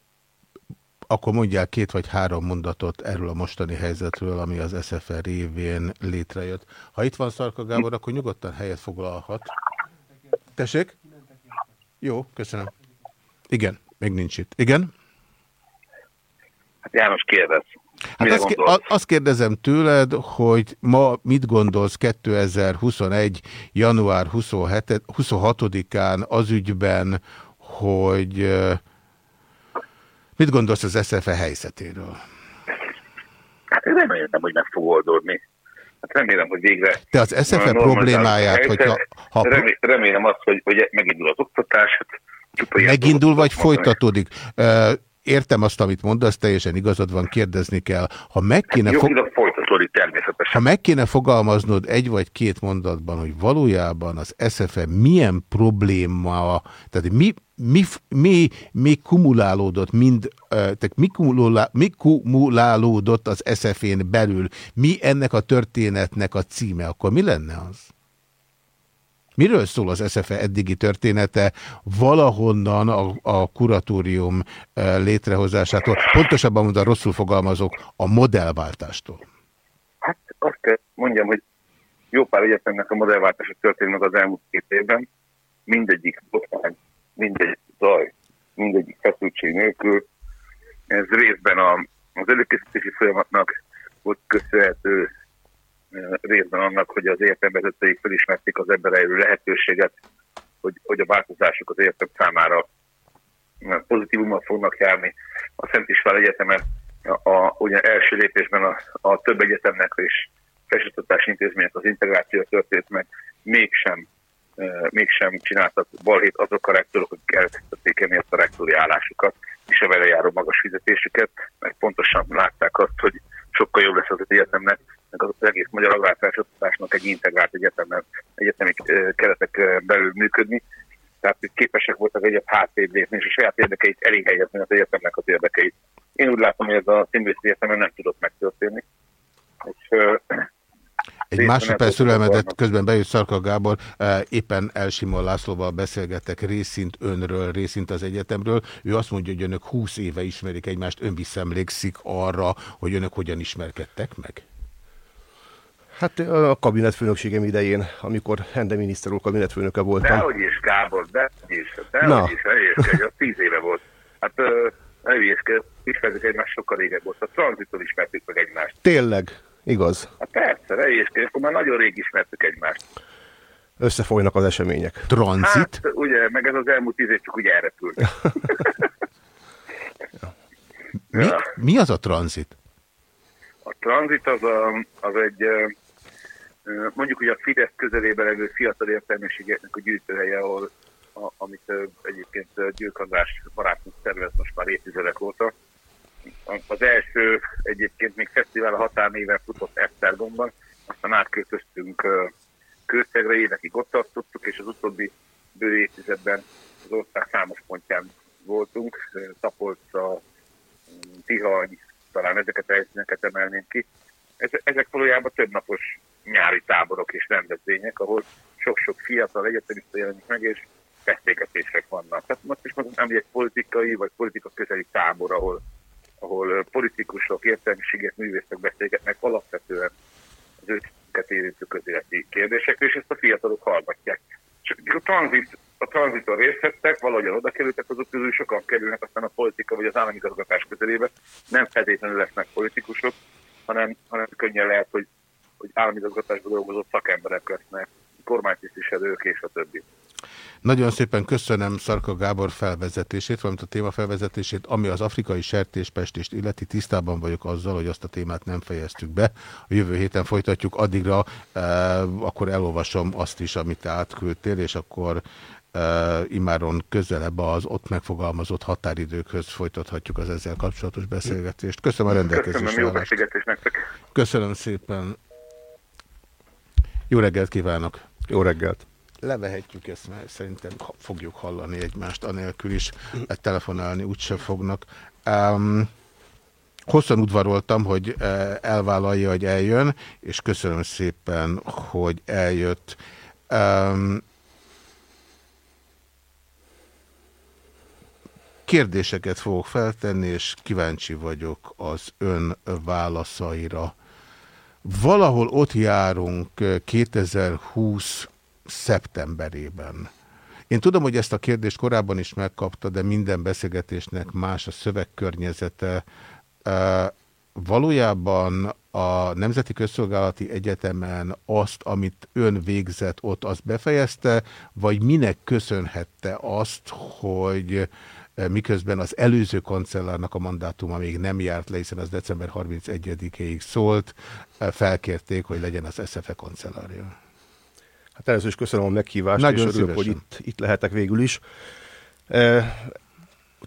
akkor mondjál két vagy három mondatot erről a mostani helyzetről, ami az SFR révén létrejött. Ha itt van Szarka Gábor, akkor nyugodtan helyet foglalhat. Tessék? Jó, köszönöm. Igen, még nincs itt. Igen? Hát János kérdez. Hát azt, gondolsz? azt kérdezem tőled, hogy ma mit gondolsz 2021. január 27 26-án az ügyben, hogy mit gondolsz az SZFE helyzetéről? Hát remélem, hogy meg fog oldódni. Hát remélem, hogy végre... Te az SZFE a problémáját, helyzet. hogyha ha Remé- remélem azt, hogy, hogy megindul az oktatás. hát megindul vagy folytatódik? Értem azt, amit mondasz, teljesen igazad van, kérdezni kell. Ha meg kéne, fog... Folytatódik természetesen. Ha meg kéne fogalmaznod egy vagy két mondatban, hogy valójában az SFE milyen probléma, tehát mi, mi, mi, mi kumulálódott, mind, tehát mi, kumulá, mi kumulálódott az SFE-n belül, mi ennek a történetnek a címe, akkor mi lenne az? Miről szól az SFE eddigi története valahonnan a, a kuratórium létrehozásától, pontosabban mondva rosszul fogalmazok, a modellváltástól? Hát azt kell mondjam, hogy jó pár egyetemnek a modellváltása történt az elmúlt két évben. Mindegyik botrány, mindegyik zaj, mindegyik feszültség nélkül. Ez részben a, az előkészítési folyamatnak volt köszönhető, részben annak, hogy az egyetemvezetői felismerték az ebben rejlő lehetőséget, hogy, hogy a változások az egyetem számára pozitívummal fognak járni. A Szent István Egyetemen a, a, ugye első lépésben a, a több egyetemnek és felsőoktatási intézmények az integráció történt meg, mégsem, mégsem csináltak balhét azok a rektorok, akik elkezdték emiatt a rektori állásukat és a vele járó magas fizetésüket, meg pontosan látták azt, hogy sokkal jobb lesz az egyetemnek, meg az egész magyar agrárfelsőoktatásnak egy integrált egyetemen, egyetemi keretek belül működni, tehát hogy képesek voltak egyet hátrébb lépni, és a saját érdekeit elég helyezni az egyetemnek az érdekeit. Én úgy látom, hogy ez a színvészi egyetemen nem tudott megtörténni. És, Egy másodperc vannak. közben bejött Szarka Gábor, eh, éppen Elsimon Lászlóval beszélgetek részint önről, részint az egyetemről. Ő azt mondja, hogy önök 20 éve ismerik egymást, ön visszaemlékszik arra, hogy önök hogyan ismerkedtek meg? Hát a kabinetfőnökségem idején, amikor Hende miniszter úr kabinetfőnöke voltam. Dehogy is, Gábor, dehogy is, dehogy is, hülyéskedj, az tíz éve volt. Hát hülyéskedj, ismertük egymást sokkal régebb volt. A tranzitól ismertük meg egymást. Tényleg, igaz. Hát persze, hülyéskedj, akkor már nagyon rég ismertük egymást. Összefolynak az események. Tranzit? Hát, ugye, meg ez az elmúlt tíz év csak úgy elrepült. *laughs* Mi, mi az a tranzit? A tranzit az, a, az egy, mondjuk, hogy a Fidesz közelében levő fiatal értelmiségeknek a gyűjtőhelye, ahol a, amit egyébként Győk András barátunk szervez most már évtizedek óta. Az első egyébként még fesztivál a határnéven futott Esztergomban, aztán átköltöztünk Kőszegre, évekig ott tartottuk, és az utóbbi bő évtizedben az ország számos pontján voltunk, Tapolca, Tihany, talán ezeket a helyszíneket emelném ki. Ez- Ezek valójában többnapos nyári táborok és rendezvények, ahol sok-sok fiatal egyetemista jelenik meg, és beszélgetések vannak. Tehát most is mondanám, hogy egy politikai vagy politika közeli tábor, ahol, ahol politikusok, értelmiségek, művészek beszélgetnek alapvetően az őket érintő közéleti kérdésekről, és ezt a fiatalok hallgatják. Csak a, tranzit, a tranziton részt vettek, valahogyan oda kerültek, azok közül sokan kerülnek aztán a politika vagy az államigazgatás közelébe. Nem feltétlenül lesznek politikusok, hanem, hanem könnyen lehet, hogy, hogy államigazgatásban dolgozó szakemberek lesznek, kormánytisztviselők és a többi. Nagyon szépen köszönöm Szarka Gábor felvezetését, valamint a téma felvezetését, ami az afrikai sertéspestést illeti. Tisztában vagyok azzal, hogy azt a témát nem fejeztük be. A jövő héten folytatjuk, addigra e, akkor elolvasom azt is, amit átküldtél, és akkor e, imáron közelebb az ott megfogalmazott határidőkhöz folytathatjuk az ezzel kapcsolatos beszélgetést. Köszönöm a rendelkezésre Köszönöm, jó nektek. Köszönöm szépen. Jó reggelt kívánok! Jó reggelt! Levehetjük ezt, mert szerintem fogjuk hallani egymást, anélkül is eh, telefonálni úgyse fognak. Um, hosszan udvaroltam, hogy eh, elvállalja, hogy eljön, és köszönöm szépen, hogy eljött. Um, kérdéseket fogok feltenni, és kíváncsi vagyok az ön válaszaira. Valahol ott járunk eh, 2020 szeptemberében. Én tudom, hogy ezt a kérdést korábban is megkapta, de minden beszélgetésnek más a szövegkörnyezete. Valójában a Nemzeti Közszolgálati Egyetemen azt, amit ön végzett ott, azt befejezte, vagy minek köszönhette azt, hogy miközben az előző kancellárnak a mandátuma még nem járt le, hiszen az december 31-ig szólt, felkérték, hogy legyen az SZFE kancellárja. Hát először is köszönöm a meghívást, Nagyon és örülök, hogy itt, itt lehetek végül is. E,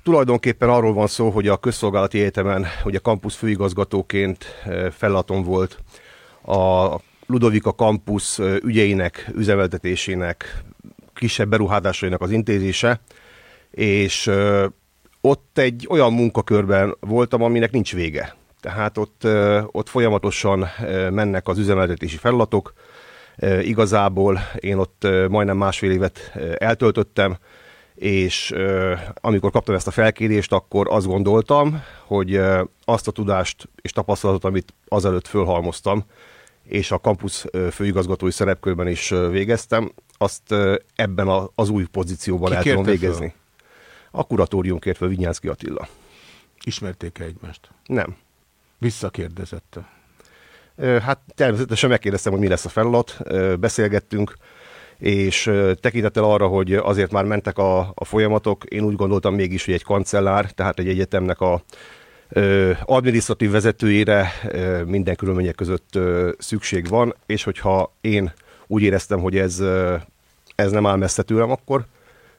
tulajdonképpen arról van szó, hogy a közszolgálati egyetemen, ugye kampusz főigazgatóként e, feladatom volt a Ludovika kampusz e, ügyeinek, üzemeltetésének, kisebb beruházásainak az intézése, és e, ott egy olyan munkakörben voltam, aminek nincs vége. Tehát ott, ott folyamatosan mennek az üzemeltetési feladatok, Igazából én ott majdnem másfél évet eltöltöttem, és amikor kaptam ezt a felkérést, akkor azt gondoltam, hogy azt a tudást és tapasztalatot, amit azelőtt fölhalmoztam, és a kampusz főigazgatói szerepkörben is végeztem, azt ebben az új pozícióban Ki el tudom kérte föl? végezni. A kuratórium kért fel Vinyánszki Attila. Ismerték-e egymást? Nem. Visszakérdezette. Hát természetesen megkérdeztem, hogy mi lesz a feladat, beszélgettünk, és tekintettel arra, hogy azért már mentek a, a folyamatok, én úgy gondoltam mégis, hogy egy kancellár, tehát egy egyetemnek a ö, adminisztratív vezetőjére minden körülmények között szükség van, és hogyha én úgy éreztem, hogy ez, ez nem áll messze tőlem, akkor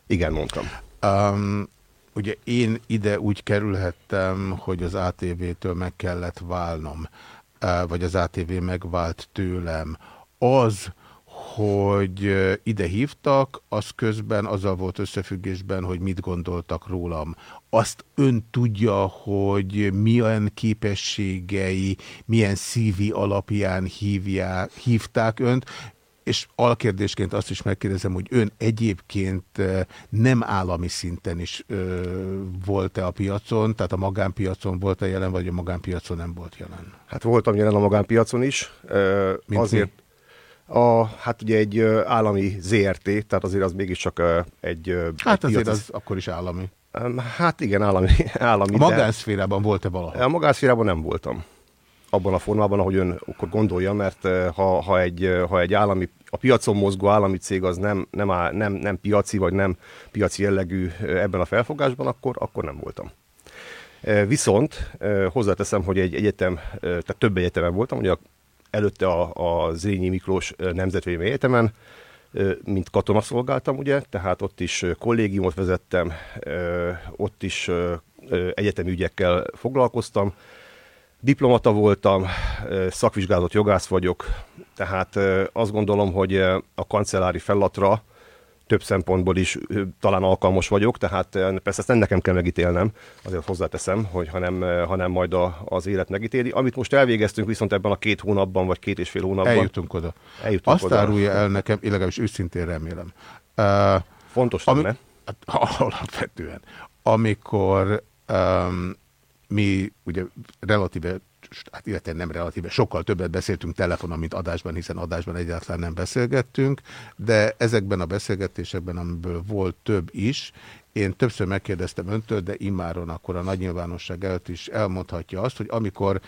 igen, mondtam. Um, ugye én ide úgy kerülhettem, hogy az ATV-től meg kellett válnom, vagy az ATV megvált tőlem. Az, hogy ide hívtak, az közben azzal volt összefüggésben, hogy mit gondoltak rólam. Azt ön tudja, hogy milyen képességei, milyen szívi alapján hívják, hívták önt, és alkérdésként azt is megkérdezem, hogy ön egyébként nem állami szinten is volt-e a piacon, tehát a magánpiacon volt-e jelen, vagy a magánpiacon nem volt jelen? Hát voltam jelen a magánpiacon is. Mint azért a, hát ugye egy állami ZRT, tehát azért az mégiscsak egy Hát egy azért piac. az akkor is állami. Hát igen, állami. *laughs* állami A magánszférában volt-e valaha? A magánszférában nem voltam. Abban a formában, ahogy ön akkor gondolja, mert eh, ha, ha, egy, eh, ha egy állami, a piacon mozgó állami cég az nem, nem, áll, nem, nem piaci, vagy nem piaci jellegű eh, ebben a felfogásban, akkor, akkor nem voltam. Viszont hozzáteszem, hogy egy egyetem, eh, tehát több egyetemen voltam, ugye előtte a, a Zrínyi Miklós Nemzetvédelmi Egyetemen, mint katona szolgáltam, ugye, tehát ott is kollégiumot vezettem, ott is egyetemi ügyekkel foglalkoztam, diplomata voltam, szakvizsgázott jogász vagyok, tehát azt gondolom, hogy a kancellári feladatra több szempontból is talán alkalmas vagyok, tehát persze ezt nem nekem kell megítélnem, azért hozzáteszem, hogy hanem, hanem majd a, az élet megítéli. Amit most elvégeztünk viszont ebben a két hónapban, vagy két és fél hónapban. Eljutunk oda. Eljutunk Azt oda. árulja el nekem, én legalábbis őszintén remélem. Uh, Fontos ami, lenne. hát, *laughs* alapvetően. Amikor um, mi ugye relatíve, hát illetve nem relatíve, sokkal többet beszéltünk telefonon, mint adásban, hiszen adásban egyáltalán nem beszélgettünk, de ezekben a beszélgetésekben, amiből volt több is, én többször megkérdeztem öntől, de immáron akkor a nagy nyilvánosság előtt is elmondhatja azt, hogy amikor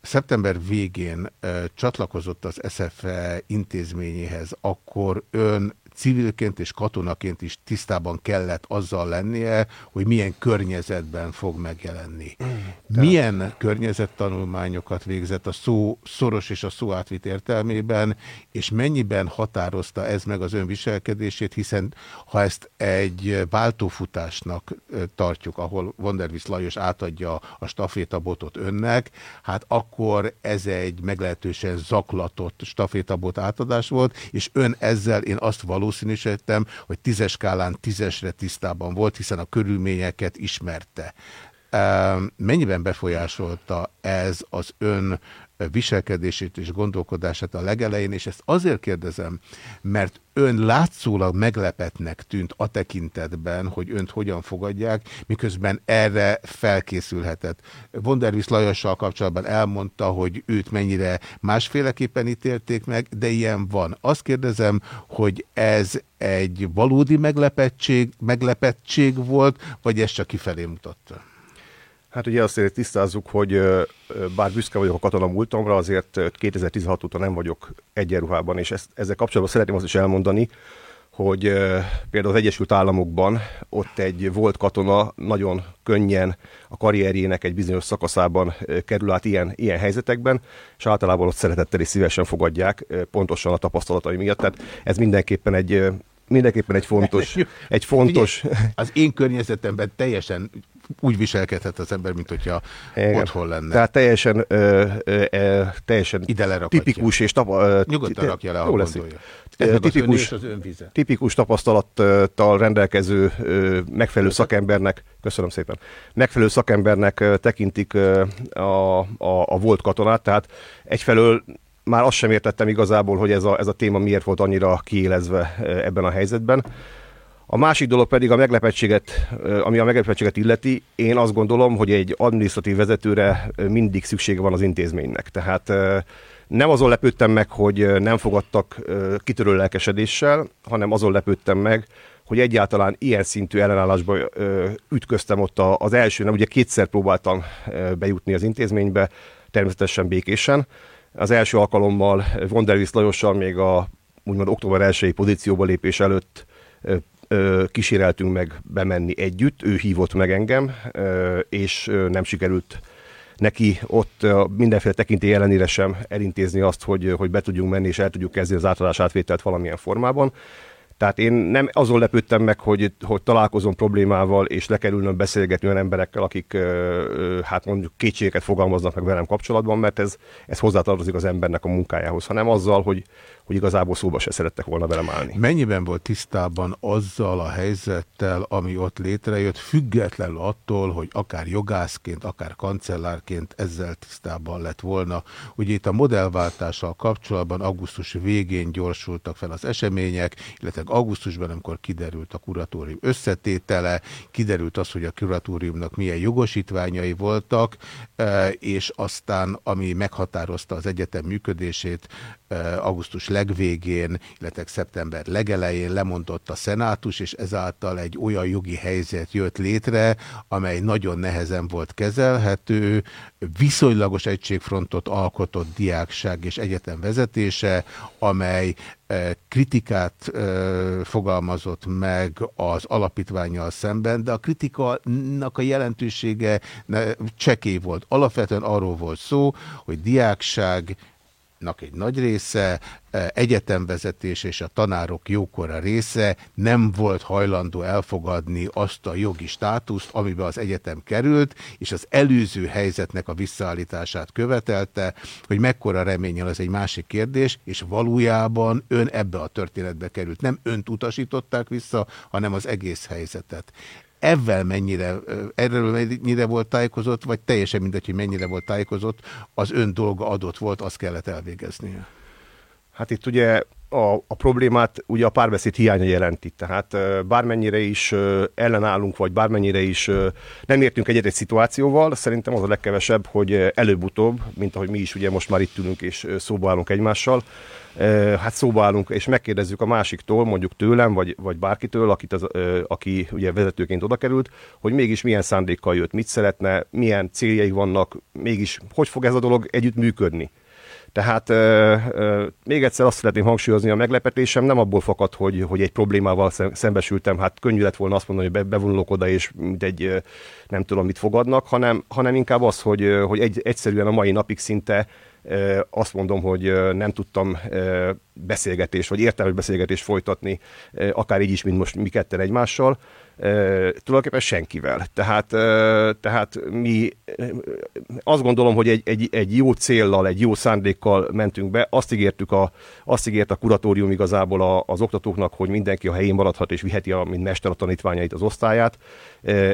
szeptember végén ö, csatlakozott az SFE intézményéhez, akkor ön civilként és katonaként is tisztában kellett azzal lennie, hogy milyen környezetben fog megjelenni. Milyen környezettanulmányokat végzett a szó szoros és a szó átvitt értelmében, és mennyiben határozta ez meg az ön viselkedését, hiszen ha ezt egy váltófutásnak tartjuk, ahol Vondervis Lajos átadja a stafétabotot önnek, hát akkor ez egy meglehetősen zaklatott stafétabot átadás volt, és ön ezzel én azt valószínűsítettem, hogy tízes skálán tízesre tisztában volt, hiszen a körülményeket ismerte. Mennyiben befolyásolta ez az ön viselkedését és gondolkodását a legelején, és ezt azért kérdezem, mert ön látszólag meglepetnek tűnt a tekintetben, hogy önt hogyan fogadják, miközben erre felkészülhetett. Vondervis Lajossal kapcsolatban elmondta, hogy őt mennyire másféleképpen ítélték meg, de ilyen van. Azt kérdezem, hogy ez egy valódi meglepettség, meglepettség volt, vagy ez csak kifelé mutatta? Hát ugye azt azért tisztázzuk, hogy bár büszke vagyok a katona múltamra, azért ö, 2016 óta nem vagyok egyenruhában, és ezt, ezzel kapcsolatban szeretném azt is elmondani, hogy például az Egyesült Államokban ott egy volt katona nagyon könnyen a karrierjének egy bizonyos szakaszában kerül át ilyen, ilyen helyzetekben, és általában ott szeretettel és szívesen fogadják, pontosan a tapasztalatai miatt. Tehát ez mindenképpen egy mindenképpen egy fontos, *laughs* egy fontos... Figyelj, az én környezetemben teljesen úgy viselkedhet az ember, mint hogyha Igen. otthon lenne. Tehát teljesen, ö, ö, ö, teljesen Ide tipikus és tapa, ö, Nyugodtan rakja le, ha gondolja. Tipikus, az önvize. tipikus tapasztalattal rendelkező ö, megfelelő szakembernek, köszönöm szépen, megfelelő szakembernek tekintik a, a, a volt katonát, tehát egyfelől már azt sem értettem igazából, hogy ez a, ez a téma miért volt annyira kiélezve ebben a helyzetben. A másik dolog pedig a meglepettséget, ami a meglepettséget illeti, én azt gondolom, hogy egy administratív vezetőre mindig szüksége van az intézménynek. Tehát nem azon lepődtem meg, hogy nem fogadtak kitörő lelkesedéssel, hanem azon lepődtem meg, hogy egyáltalán ilyen szintű ellenállásba ütköztem ott az első, nem ugye kétszer próbáltam bejutni az intézménybe, természetesen békésen. Az első alkalommal Vondervis Lajossal még a úgymond október 1 pozícióba lépés előtt kíséreltünk meg bemenni együtt, ő hívott meg engem, és nem sikerült neki ott mindenféle tekintély ellenére sem elintézni azt, hogy, hogy be tudjunk menni és el tudjuk kezdeni az átadás átvételt valamilyen formában. Tehát én nem azon lepődtem meg, hogy, hogy találkozom problémával, és lekerülnöm beszélgetni olyan emberekkel, akik hát mondjuk kétségeket fogalmaznak meg velem kapcsolatban, mert ez, ez hozzátartozik az embernek a munkájához, hanem azzal, hogy, hogy igazából szóba se szerettek volna velem állni. Mennyiben volt tisztában azzal a helyzettel, ami ott létrejött, függetlenül attól, hogy akár jogászként, akár kancellárként ezzel tisztában lett volna. Ugye itt a modellváltással kapcsolatban augusztus végén gyorsultak fel az események, illetve augusztusban, amikor kiderült a kuratórium összetétele, kiderült az, hogy a kuratóriumnak milyen jogosítványai voltak, eh, és aztán, ami meghatározta az egyetem működését, eh, augusztus legvégén, illetve szeptember legelején lemondott a szenátus, és ezáltal egy olyan jogi helyzet jött létre, amely nagyon nehezen volt kezelhető, viszonylagos egységfrontot alkotott diákság és egyetem vezetése, amely eh, kritikát eh, fogalmazott meg az alapítványjal szemben, de a kritikának a jelentősége csekély volt. Alapvetően arról volt szó, hogy diákság egy nagy része, eh, egyetemvezetés és a tanárok jókora része nem volt hajlandó elfogadni azt a jogi státuszt, amiben az egyetem került, és az előző helyzetnek a visszaállítását követelte, hogy mekkora reményel ez egy másik kérdés, és valójában ön ebbe a történetbe került. Nem önt utasították vissza, hanem az egész helyzetet. Ezzel mennyire, erről mennyire volt tájékozott, vagy teljesen mindegy, hogy mennyire volt tájékozott, az ön dolga adott volt, azt kellett elvégeznie. Hát itt ugye a, a problémát ugye a párbeszéd hiánya jelenti. Tehát bármennyire is ellenállunk, vagy bármennyire is nem értünk egyet egy szituációval, szerintem az a legkevesebb, hogy előbb-utóbb, mint ahogy mi is ugye most már itt ülünk és szóba állunk egymással, hát szóba állunk és megkérdezzük a másiktól, mondjuk tőlem, vagy, vagy bárkitől, akit az, aki ugye vezetőként oda került, hogy mégis milyen szándékkal jött, mit szeretne, milyen céljai vannak, mégis hogy fog ez a dolog együtt működni. Tehát ö, ö, még egyszer azt szeretném hangsúlyozni, a meglepetésem nem abból fakad, hogy, hogy egy problémával szem- szembesültem, hát könnyű lett volna azt mondani, hogy be, bevonulok oda, és mint egy nem tudom, mit fogadnak, hanem, hanem inkább az, hogy, hogy egy, egyszerűen a mai napig szinte azt mondom, hogy nem tudtam ö, beszélgetést, vagy értelmes beszélgetést folytatni, akár így is, mint most mi ketten egymással, tulajdonképpen senkivel. Tehát, tehát mi azt gondolom, hogy egy, egy, egy jó céllal, egy jó szándékkal mentünk be. Azt ígértük a, azt ígért a kuratórium igazából a, az oktatóknak, hogy mindenki a helyén maradhat és viheti, a, mint mester a tanítványait, az osztályát.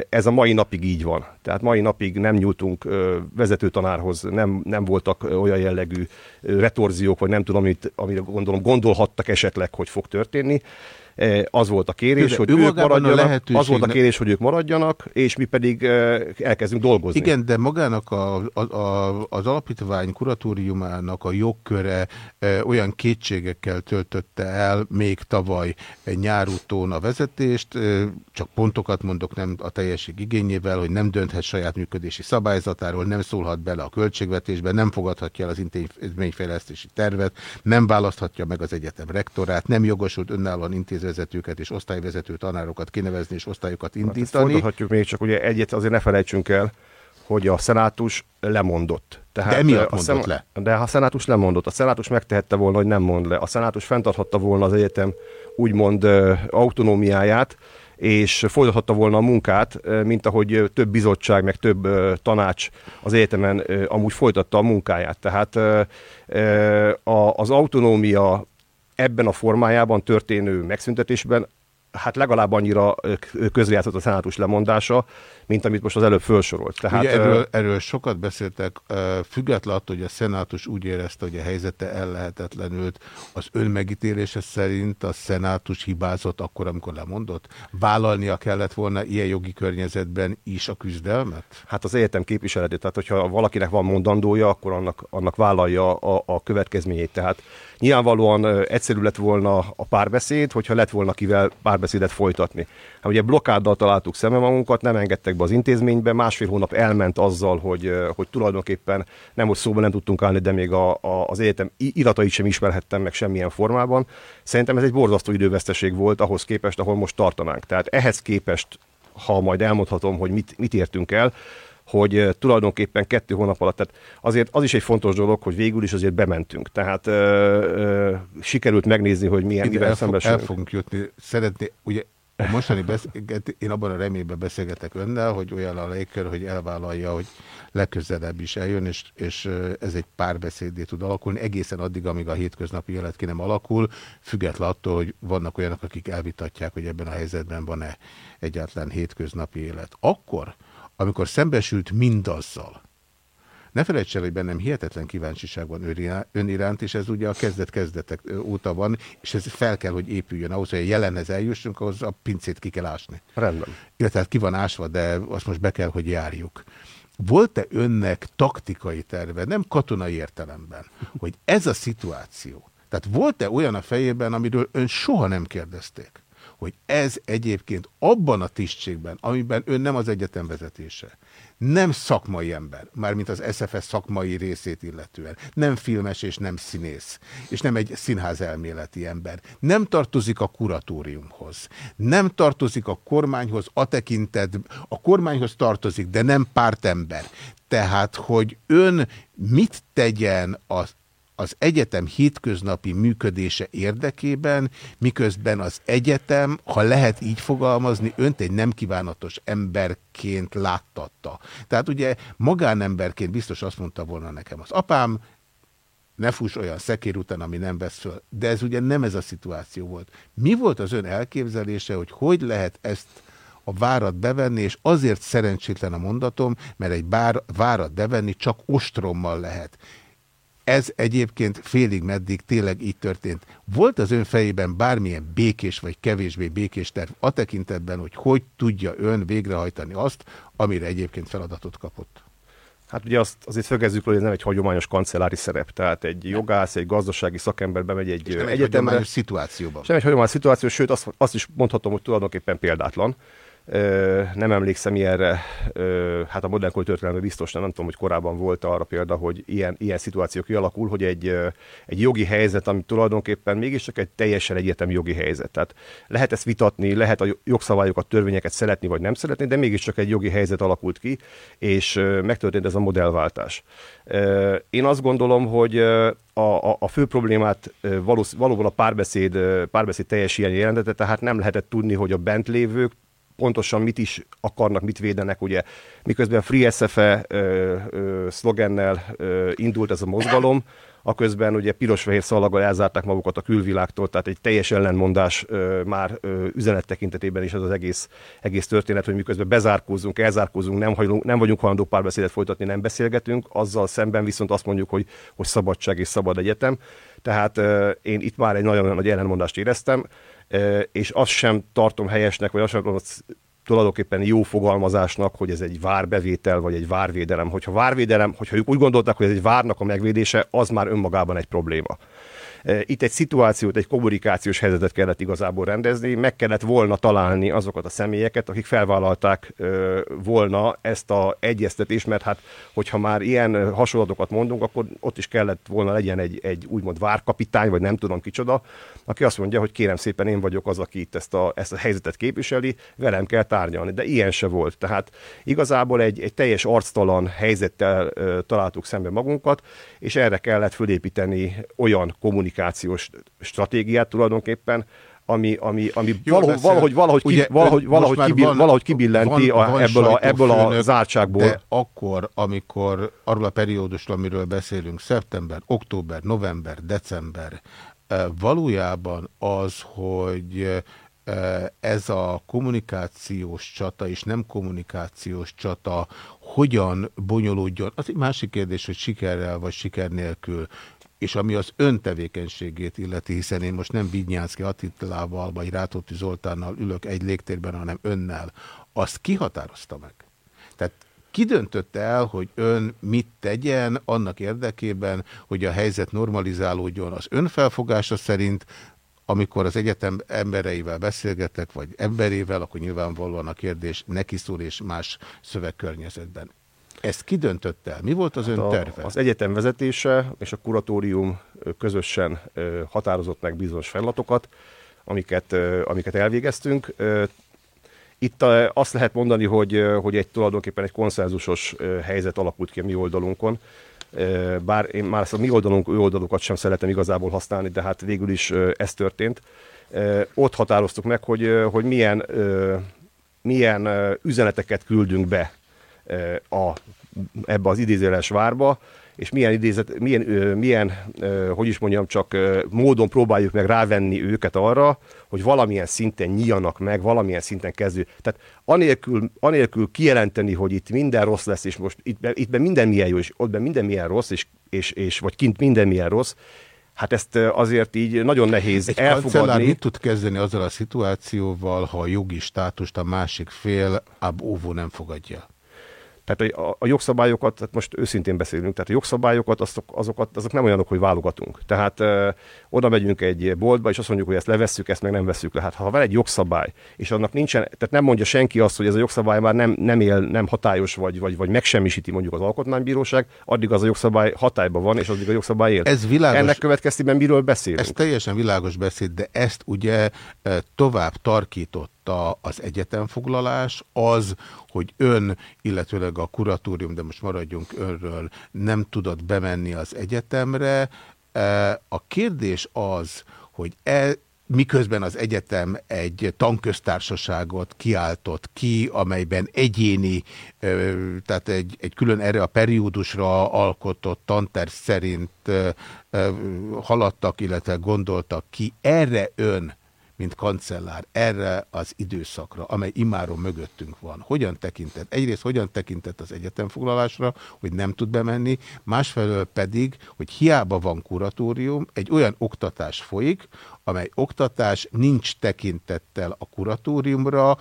Ez a mai napig így van. Tehát mai napig nem nyúltunk vezetőtanárhoz, nem, nem voltak olyan jellegű retorziók, vagy nem tudom, amit, amire gondolom gondolhattak esetleg, hogy fog történni. Eh, Az volt a kérés, De hogy ők maradjanak, az volt a lehetőségnek- kérés, hogy ők maradjanak, és mi pedig eh, elkezdünk dolgozni. Igen, de magának a, a, a, az alapítvány kuratóriumának a jogköre e, olyan kétségekkel töltötte el még tavaly nyárútón a vezetést, csak pontokat mondok nem a teljesség igényével, hogy nem dönthet saját működési szabályzatáról, nem szólhat bele a költségvetésbe, nem fogadhatja el az intézményfejlesztési tervet, nem választhatja meg az egyetem rektorát, nem jogosult önállóan intézvezetőket és osztályvezető tanárokat kinevezni és osztályokat Hát indítani. Folytathatjuk még, csak ugye egyet azért ne felejtsünk el, hogy a szenátus lemondott. De emiatt mondott le. De ha a szenátus lemondott, a szenátus megtehette volna, hogy nem mond le. A szenátus fenntarthatta volna az egyetem úgymond autonómiáját, és folytathatta volna a munkát, mint ahogy több bizottság, meg több tanács az egyetemen amúgy folytatta a munkáját. Tehát eh, eh, az autonómia ebben a formájában történő megszüntetésben hát legalább annyira közrejátszott a szenátus lemondása, mint amit most az előbb felsorolt. Tehát, Ugye erről, erről sokat beszéltek, független attól, hogy a szenátus úgy érezte, hogy a helyzete ellehetetlenült, az önmegítélése szerint a szenátus hibázott akkor, amikor lemondott? Vállalnia kellett volna ilyen jogi környezetben is a küzdelmet? Hát az egyetem képviseletét, tehát hogyha valakinek van mondandója, akkor annak, annak vállalja a, a következményét. Tehát nyilvánvalóan egyszerű lett volna a párbeszéd, hogyha lett volna kivel párbeszédet folytatni. Hát ugye blokkáddal találtuk szembe magunkat, nem engedtek be az intézménybe, másfél hónap elment azzal, hogy, hogy tulajdonképpen nem, hogy szóban nem tudtunk állni, de még a, a, az egyetem iratait sem ismerhettem meg semmilyen formában. Szerintem ez egy borzasztó időveszteség volt ahhoz képest, ahol most tartanánk. Tehát ehhez képest ha majd elmondhatom, hogy mit, mit értünk el, hogy tulajdonképpen kettő hónap alatt, tehát azért az is egy fontos dolog, hogy végül is azért bementünk. Tehát ö, ö, sikerült megnézni, hogy milyen, mivel el, fog, el szembesülünk. fogunk jutni. Szeretné, ugye a mostani beszélget, én abban a reményben beszélgetek önnel, hogy olyan a légkör, hogy elvállalja, hogy legközelebb is eljön, és, és ez egy párbeszédé tud alakulni, egészen addig, amíg a hétköznapi élet ki nem alakul, független attól, hogy vannak olyanok, akik elvitatják, hogy ebben a helyzetben van-e egyáltalán hétköznapi élet. Akkor, amikor szembesült mindazzal, ne felejts el, hogy bennem hihetetlen kíváncsiság van ön irá- ön iránt, és ez ugye a kezdet-kezdetek óta van, és ez fel kell, hogy épüljön ahhoz, hogy a jelenhez eljussunk, ahhoz a pincét ki kell ásni. Rendben. Illetve hát ki van ásva, de azt most be kell, hogy járjuk. Volt-e önnek taktikai terve, nem katonai értelemben, hogy ez a szituáció, tehát volt-e olyan a fejében, amiről ön soha nem kérdezték, hogy ez egyébként abban a tisztségben, amiben ön nem az egyetem vezetése, nem szakmai ember, mármint az SFS szakmai részét illetően, nem filmes és nem színész, és nem egy színház elméleti ember, nem tartozik a kuratóriumhoz, nem tartozik a kormányhoz, a tekintet, a kormányhoz tartozik, de nem pártember. Tehát, hogy ön mit tegyen az az egyetem hétköznapi működése érdekében, miközben az egyetem, ha lehet így fogalmazni, önt egy nem kívánatos emberként láttatta. Tehát ugye magánemberként biztos azt mondta volna nekem az apám, ne fuss olyan szekér után, ami nem vesz föl. De ez ugye nem ez a szituáció volt. Mi volt az ön elképzelése, hogy hogy lehet ezt a várat bevenni, és azért szerencsétlen a mondatom, mert egy bár, várat bevenni csak ostrommal lehet. Ez egyébként félig meddig tényleg így történt. Volt az ön fejében bármilyen békés vagy kevésbé békés terv a tekintetben, hogy hogy tudja ön végrehajtani azt, amire egyébként feladatot kapott? Hát ugye azt azért szögezzük, hogy ez nem egy hagyományos kancellári szerep. Tehát egy jogász, egy gazdasági szakember bemegy egy És nem egy egyetemre. hagyományos szituációban. És nem egy hagyományos szituáció, sőt azt, azt is mondhatom, hogy tulajdonképpen példátlan. Nem emlékszem ilyenre, hát a modern kori történelemben biztos nem, nem tudom, hogy korábban volt arra példa, hogy ilyen, ilyen szituáció kialakul, hogy egy, egy jogi helyzet, ami tulajdonképpen mégiscsak egy teljesen egyetemi jogi helyzet. Tehát lehet ezt vitatni, lehet a jogszabályokat, törvényeket szeretni vagy nem szeretni, de mégiscsak egy jogi helyzet alakult ki, és megtörtént ez a modellváltás. Én azt gondolom, hogy a, a, a fő problémát valósz, valóban a párbeszéd, párbeszéd teljes ilyen jelentette, tehát nem lehetett tudni, hogy a bent lévők pontosan mit is akarnak, mit védenek, ugye miközben Free SFE ö, ö, szlogennel ö, indult ez a mozgalom, aközben ugye piros-fehér szalaggal elzárták magukat a külvilágtól, tehát egy teljes ellenmondás ö, már ö, üzenet tekintetében is az az egész, egész történet, hogy miközben bezárkózunk, elzárkózunk, nem, hajlunk, nem vagyunk hajlandó párbeszédet folytatni, nem beszélgetünk, azzal szemben viszont azt mondjuk, hogy, hogy szabadság és szabad egyetem. Tehát ö, én itt már egy nagyon nagy ellenmondást éreztem, és azt sem tartom helyesnek, vagy azt sem tartom tulajdonképpen jó fogalmazásnak, hogy ez egy várbevétel, vagy egy várvédelem. Hogyha várvédelem, hogyha ők úgy gondolták, hogy ez egy várnak a megvédése, az már önmagában egy probléma. Itt egy szituációt, egy kommunikációs helyzetet kellett igazából rendezni, meg kellett volna találni azokat a személyeket, akik felvállalták volna ezt a egyeztetést, mert hát, hogyha már ilyen hasonlatokat mondunk, akkor ott is kellett volna legyen egy, egy úgymond várkapitány, vagy nem tudom kicsoda, aki azt mondja, hogy kérem szépen én vagyok az, aki itt ezt a, ezt a helyzetet képviseli, velem kell tárgyalni. De ilyen se volt. Tehát igazából egy, egy teljes arctalan helyzettel ö, találtuk szembe magunkat, és erre kellett fölépíteni olyan kommunikációs stratégiát tulajdonképpen, ami, ami, ami Jó, valahogy, beszél. valahogy, valahogy, ki, Ugye, valahogy, ön valahogy, most már kibil, van- valahogy kibillenti van- a, van ebből, a, ebből a zártságból. De akkor, amikor arról a periódusról, amiről beszélünk, szeptember, október, november, december, valójában az, hogy ez a kommunikációs csata és nem kommunikációs csata hogyan bonyolódjon, az egy másik kérdés, hogy sikerrel vagy siker nélkül és ami az ön tevékenységét illeti, hiszen én most nem Vignyánszki Attilával vagy Rátóti Zoltánnal ülök egy légtérben, hanem önnel, azt kihatározta meg. Tehát ki el, hogy ön mit tegyen annak érdekében, hogy a helyzet normalizálódjon az ön felfogása szerint, amikor az egyetem embereivel beszélgetek, vagy emberével, akkor nyilvánvalóan a kérdés neki szól és más szövegkörnyezetben. Ezt ki döntötte el? Mi volt az ön Hát a, terve? Az egyetem vezetése és a kuratórium közösen határozott meg bizonyos feladatokat, amiket, amiket elvégeztünk. Itt azt lehet mondani, hogy, hogy egy tulajdonképpen egy konszenzusos helyzet alakult ki a mi oldalunkon. Bár én már ezt a mi oldalunk, ő oldalukat sem szeretem igazából használni, de hát végül is ez történt. Ott határoztuk meg, hogy, hogy milyen, milyen üzeneteket küldünk be a, ebbe az idézőjeles várba, és milyen idézet, milyen, milyen hogy is mondjam, csak módon próbáljuk meg rávenni őket arra, hogy valamilyen szinten nyíjanak meg, valamilyen szinten kezdő. Tehát anélkül, anélkül kijelenteni, hogy itt minden rossz lesz, és most itt, itt minden milyen jó, és ott minden milyen rossz, és, és, és vagy kint minden milyen rossz, hát ezt azért így nagyon nehéz Egy elfogadni. mit tud kezdeni azzal a szituációval, ha a jogi státust a másik fél ab óvó nem fogadja? Tehát a, a jogszabályokat, tehát most őszintén beszélünk, tehát a jogszabályokat, azok, azokat, azok nem olyanok, hogy válogatunk. Tehát ö, oda megyünk egy boltba, és azt mondjuk, hogy ezt levesszük, ezt meg nem vesszük le. Hát ha van egy jogszabály, és annak nincsen, tehát nem mondja senki azt, hogy ez a jogszabály már nem, nem él, nem hatályos, vagy, vagy, vagy megsemmisíti mondjuk az alkotmánybíróság, addig az a jogszabály hatályban van, és addig a jogszabály él. Ez világos. Ennek következtében miről beszélünk? Ez teljesen világos beszéd, de ezt ugye tovább tarkította az egyetemfoglalás, az, hogy ön, illetőleg a kuratórium, de most maradjunk önről, nem tudott bemenni az egyetemre. Eh, A kérdés az, hogy e, miközben az egyetem egy tanköztársaságot kiáltott ki, amelyben egyéni, ö, tehát egy, egy külön erre a periódusra alkotott tanterv szerint ö, haladtak, illetve gondoltak ki. Erre ön mint kancellár erre az időszakra, amely immáron mögöttünk van, hogyan tekintett? Egyrészt hogyan tekintett az egyetemfoglalásra, hogy nem tud bemenni, másfelől pedig, hogy hiába van kuratórium, egy olyan oktatás folyik, amely oktatás nincs tekintettel a kuratóriumra,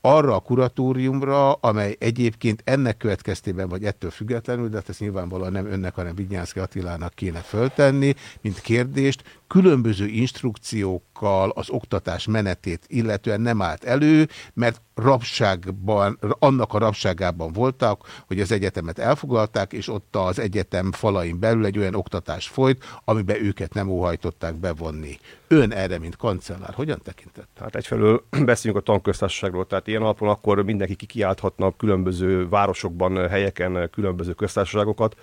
arra a kuratóriumra, amely egyébként ennek következtében, vagy ettől függetlenül, de hát ezt nyilvánvalóan nem önnek, hanem Vignyánszki Attilának kéne föltenni, mint kérdést, különböző instrukciókkal az oktatás menetét illetően nem állt elő, mert rabságban, annak a rabságában voltak, hogy az egyetemet elfoglalták, és ott az egyetem falain belül egy olyan oktatás folyt, amiben őket nem óhajtották bevonni. Ön erre, mint kancellár, hogyan tekintett? Hát egyfelől *clears throat* beszéljünk a tanköztársaságról, tehát ilyen alapon akkor mindenki kikiálthatna különböző városokban, helyeken különböző köztársaságokat.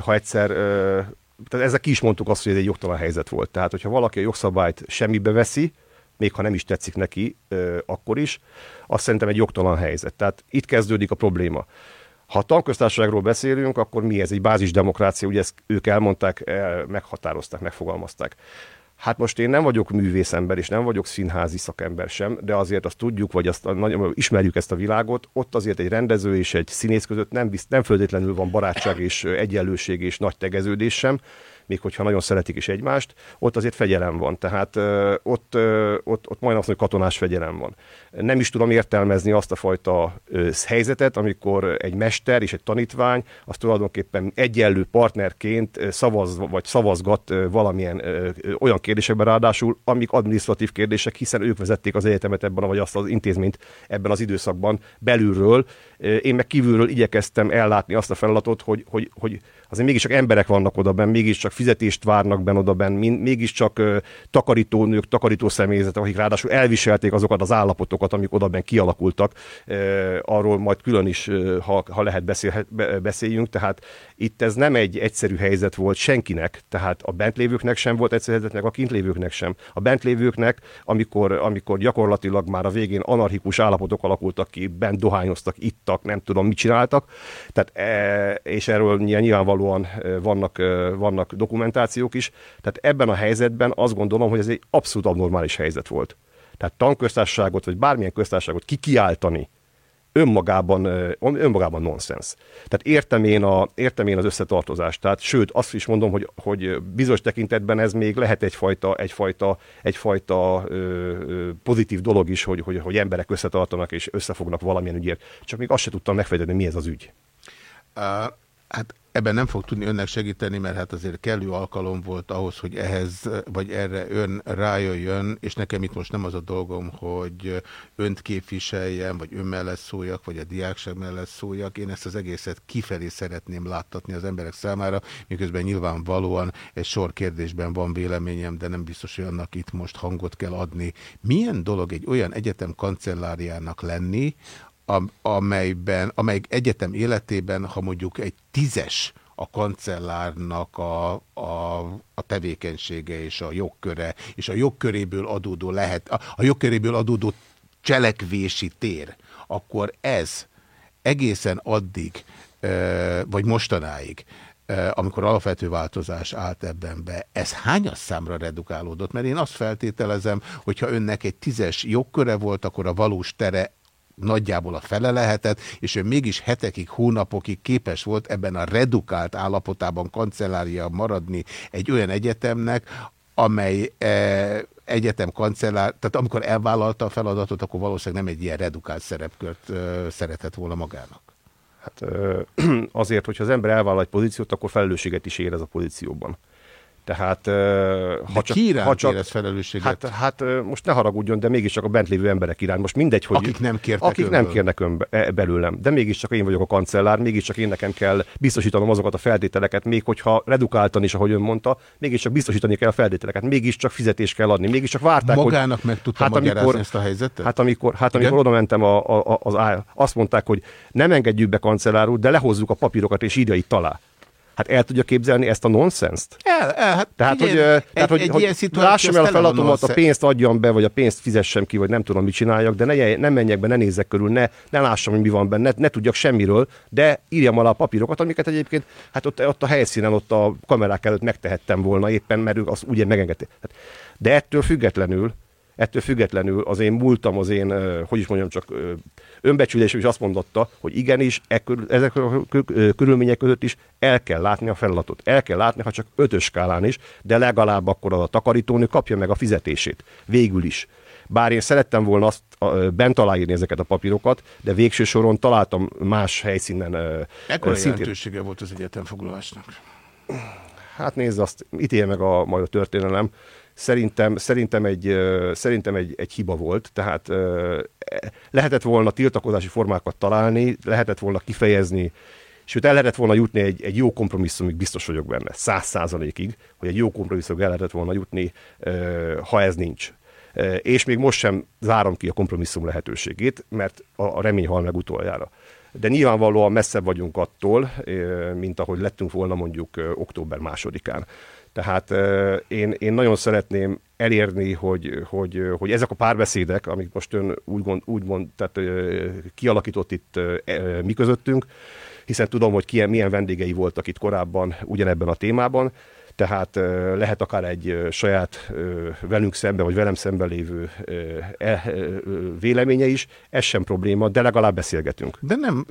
Ha egyszer, tehát ezzel ki is mondtuk azt, hogy ez egy jogtalan helyzet volt. Tehát, hogyha valaki a jogszabályt semmibe veszi, még ha nem is tetszik neki, akkor is, azt szerintem egy jogtalan helyzet. Tehát itt kezdődik a probléma. Ha a tanköztársaságról beszélünk, akkor mi ez? Egy bázisdemokrácia, ugye ezt ők elmondták, el, meghatározták, megfogalmazták. Hát most én nem vagyok művészember, és nem vagyok színházi szakember sem, de azért azt tudjuk, vagy azt nagyon ismerjük ezt a világot, ott azért egy rendező és egy színész között nem, bizt, nem föltétlenül van barátság és egyenlőség és nagy tegeződés sem, még hogyha nagyon szeretik is egymást, ott azért fegyelem van. Tehát ott, ott, ott majdnem azt hogy katonás fegyelem van. Nem is tudom értelmezni azt a fajta helyzetet, amikor egy mester és egy tanítvány az tulajdonképpen egyenlő partnerként szavaz, vagy szavazgat valamilyen olyan kérdésekben ráadásul, amik administratív kérdések, hiszen ők vezették az egyetemet ebben, vagy azt az intézményt ebben az időszakban belülről. Én meg kívülről igyekeztem ellátni azt a feladatot, hogy, hogy, hogy azért mégiscsak emberek vannak oda benn, mégiscsak fizetést várnak benn oda benn, mégiscsak ö, takarítónők, takarító személyzetek, akik ráadásul elviselték azokat az állapotokat, amik oda benn kialakultak. Arról majd külön is, ha, ha lehet beszélhet, be, beszéljünk. Tehát itt ez nem egy egyszerű helyzet volt senkinek, tehát a bent lévőknek sem volt egyszerű helyzetnek, a kint lévőknek sem. A bent lévőknek, amikor, amikor gyakorlatilag már a végén anarchikus állapotok alakultak ki, bent dohányoztak, ittak, nem tudom, mit csináltak, tehát, e, és erről nyilvánvalóan e, vannak, vannak dokumentációk is. Tehát ebben a helyzetben azt gondolom, hogy ez egy abszolút abnormális helyzet volt. Tehát tanköztársaságot, vagy bármilyen köztársaságot kikiáltani, önmagában, önmagában nonsens. Tehát értem én, a, értem én az összetartozást. Tehát, sőt, azt is mondom, hogy, hogy bizonyos tekintetben ez még lehet egyfajta, egyfajta, egyfajta ö, ö, pozitív dolog is, hogy, hogy, hogy emberek összetartanak és összefognak valamilyen ügyért. Csak még azt se tudtam megfejteni, mi ez az ügy. Uh, hát ebben nem fog tudni önnek segíteni, mert hát azért kellő alkalom volt ahhoz, hogy ehhez, vagy erre ön rájöjjön, és nekem itt most nem az a dolgom, hogy önt képviseljem, vagy ön mellett szóljak, vagy a diákság mellett szóljak. Én ezt az egészet kifelé szeretném láttatni az emberek számára, miközben nyilvánvalóan egy sor kérdésben van véleményem, de nem biztos, hogy annak itt most hangot kell adni. Milyen dolog egy olyan egyetem kancelláriának lenni, am- amelyben, amely egyetem életében, ha mondjuk egy tízes a kancellárnak a, a, a tevékenysége és a jogköre, és a jogköréből adódó lehet, a, a jogköréből adódó cselekvési tér, akkor ez egészen addig, vagy mostanáig, amikor alapvető változás állt ebben be, ez hányas számra redukálódott? Mert én azt feltételezem, hogyha önnek egy tízes jogköre volt, akkor a valós tere nagyjából a fele lehetett, és ő mégis hetekig, hónapokig képes volt ebben a redukált állapotában kancellária maradni egy olyan egyetemnek, amely e, egyetem kancellár, tehát amikor elvállalta a feladatot, akkor valószínűleg nem egy ilyen redukált szerepkört e, szeretett volna magának. Hát ö, *clears throat* azért, hogyha az ember elvállal egy pozíciót, akkor felelősséget is érez a pozícióban. Tehát, ö, De ki iránt érez felelősséget? Hát, hát most ne haragudjon, de mégiscsak a bent lévő emberek iránt. Most mindegy, hogy... Akik nem kértek Akik nem önből. kérnek ön belőlem. De mégiscsak én vagyok a kancellár, mégiscsak én nekem kell biztosítanom azokat a feltételeket, még hogyha redukáltan is, ahogy ön mondta, mégiscsak biztosítani kell a feltételeket, mégiscsak fizetést kell adni, mégiscsak várták, Magának hogy... meg tudta magyarázni ezt a helyzetet? Hát amikor, hát Igen? amikor oda mentem, a, a, a, az, azt mondták, hogy nem engedjük be kancellárul, de lehozzuk a papírokat, és írja itt alá. Hát el tudja képzelni ezt a nonsenszt? El, el, hát Tehát, figyelj, hogy, egy, tehát, hogy, egy hogy ilyen lássam el a feladatomat, a pénzt adjam be, vagy a pénzt fizessem ki, vagy nem tudom, mit csináljak, de ne, ne menjek be, ne nézzek körül, ne, ne lássam, hogy mi van benne, ne tudjak semmiről, de írjam alá a papírokat, amiket egyébként, hát ott, ott a helyszínen, ott a kamerák előtt megtehettem volna éppen, mert ők azt ugye megengedték. Hát, de ettől függetlenül, Ettől függetlenül az én múltam, az én, hogy is mondjam, csak ö, önbecsülésem is azt mondotta, hogy igenis, e körül, ezek a körülmények között is el kell látni a feladatot. El kell látni, ha csak ötös skálán is, de legalább akkor a takarítónő kapja meg a fizetését. Végül is. Bár én szerettem volna azt bent aláírni ezeket a papírokat, de végső soron találtam más helyszínen. Ekkora szintén- jelentősége volt az egyetemfoglalásnak. Hát nézd, azt ítélje meg a, majd a történelem. Szerintem, szerintem, egy, szerintem egy, egy hiba volt, tehát lehetett volna tiltakozási formákat találni, lehetett volna kifejezni, sőt el lehetett volna jutni egy, egy jó kompromisszumig, biztos vagyok benne, száz százalékig, hogy egy jó kompromisszumig el lehetett volna jutni, ha ez nincs. És még most sem zárom ki a kompromisszum lehetőségét, mert a, remény hal meg utoljára. De nyilvánvalóan messzebb vagyunk attól, mint ahogy lettünk volna mondjuk október másodikán. Tehát én, én nagyon szeretném elérni, hogy, hogy, hogy ezek a párbeszédek, amik most ön úgy, gond, úgy mond, tehát kialakított itt ö, mi közöttünk, hiszen tudom, hogy ki, milyen vendégei voltak itt korábban ugyanebben a témában, tehát lehet akár egy saját velünk szemben, vagy velem szemben lévő e, véleménye is, ez sem probléma, de legalább beszélgetünk. De nem,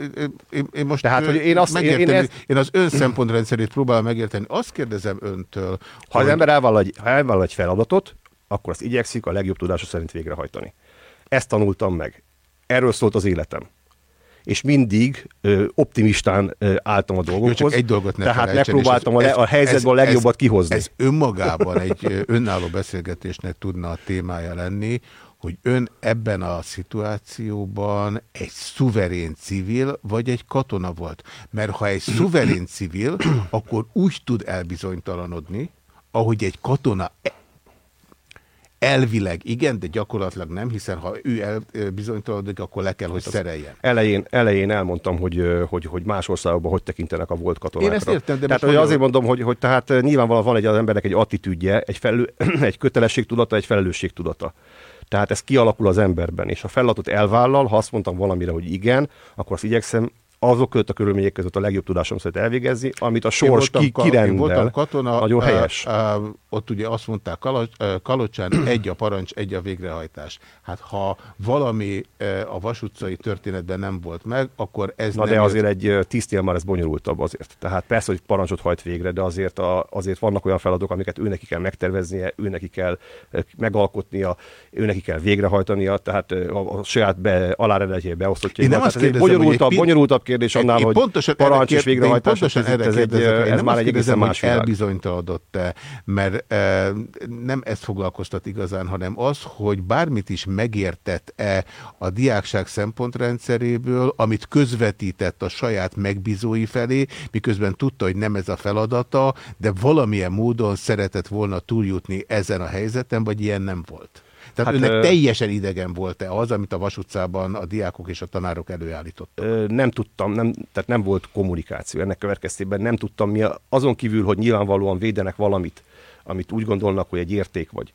én, én most Tehát, hogy én azt- én- én én, ezt- én az ön szempontrendszerét próbálom megérteni. Azt kérdezem öntől, Ha az ember elvállal egy, ha elvállal egy feladatot, akkor azt igyekszik a legjobb tudása szerint végrehajtani. Ezt tanultam meg. Erről szólt az életem. És mindig ö, optimistán ö, álltam a dolgokhoz. Jó, csak egy dolgot ne Tehát megpróbáltam és a, ez- le, a helyzetből a ez- legjobbat ez- kihozni. Ez önmagában egy önálló beszélgetésnek tudna a témája lenni, hogy ön ebben a szituációban egy szuverén civil, vagy egy katona volt. Mert ha egy szuverén civil, akkor úgy tud elbizonytalanodni, ahogy egy katona elvileg igen, de gyakorlatilag nem, hiszen ha ő elbizonytalanodik, akkor le kell, hogy szereljen. Elején, elején elmondtam, hogy, hogy, hogy más országokban hogy tekintenek a volt katonákra. Én ezt értem, de Tehát hogy azért mondom, hogy, hogy tehát nyilvánvalóan van egy az embernek egy attitűdje, egy, felelő, *clears throat* egy kötelességtudata, egy felelősségtudata. Tehát ez kialakul az emberben, és ha feladatot elvállal, ha azt mondtam valamire, hogy igen, akkor azt igyekszem azok között a körülmények között a legjobb tudásom szerint elvégezni, amit a Én sors voltam ki, ka- Én kirendel. voltam katona, Nagyon helyes. ö, ott ugye azt mondták Kalocs, Kalocsán, *clears throat* egy a parancs, egy a végrehajtás. Hát ha valami a vasutcai történetben nem volt meg, akkor ez Na nem de jött- azért egy ö, tisztél már ez bonyolultabb azért. Tehát persze, hogy parancsot hajt végre, de azért, a, azért vannak olyan feladatok, amiket ő neki kell megterveznie, ő neki kell megalkotnia, ő neki kell végrehajtania, tehát a, a saját be, alárendeltjébe beosztottja. Én nem azt ez egy kérdezem, hogy bonyolultabb, egy pi- bonyolultabb kérdés annál, Én hogy pontosan parancs és végrehajtás, pontosan erre ez, egy, ez már egy egészen más világ. elbizonytalanodott-e, mert e, nem ezt foglalkoztat igazán, hanem az, hogy bármit is megértett-e a diákság szempontrendszeréből, amit közvetített a saját megbízói felé, miközben tudta, hogy nem ez a feladata, de valamilyen módon szeretett volna túljutni ezen a helyzeten, vagy ilyen nem volt. Tehát hát, önnek ö- teljesen idegen volt-e az, amit a Vas utcában a diákok és a tanárok előállítottak? Ö, nem tudtam, nem, tehát nem volt kommunikáció ennek következtében, nem tudtam mi, a- azon kívül, hogy nyilvánvalóan védenek valamit, amit úgy gondolnak, hogy egy érték vagy.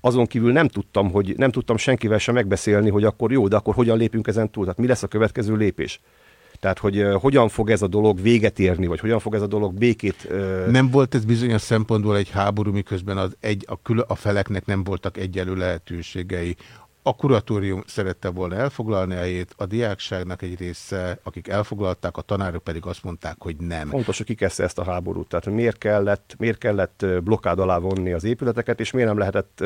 Azon kívül nem tudtam, hogy nem tudtam senkivel sem megbeszélni, hogy akkor jó, de akkor hogyan lépünk ezen túl, tehát mi lesz a következő lépés. Tehát, hogy ö, hogyan fog ez a dolog véget érni, vagy hogyan fog ez a dolog békét... ö, Nem volt ez bizonyos szempontból egy háború, miközben az egy, a, kül, a feleknek nem voltak egyenlő lehetőségei. A kuratórium szerette volna elfoglalni a helyét, a diákságnak egy része, akik elfoglalták, a tanárok pedig azt mondták, hogy nem. Fontos, hogy kikezdte ezt a háborút. Tehát miért kellett, miért kellett blokkád alá vonni az épületeket, és miért nem lehetett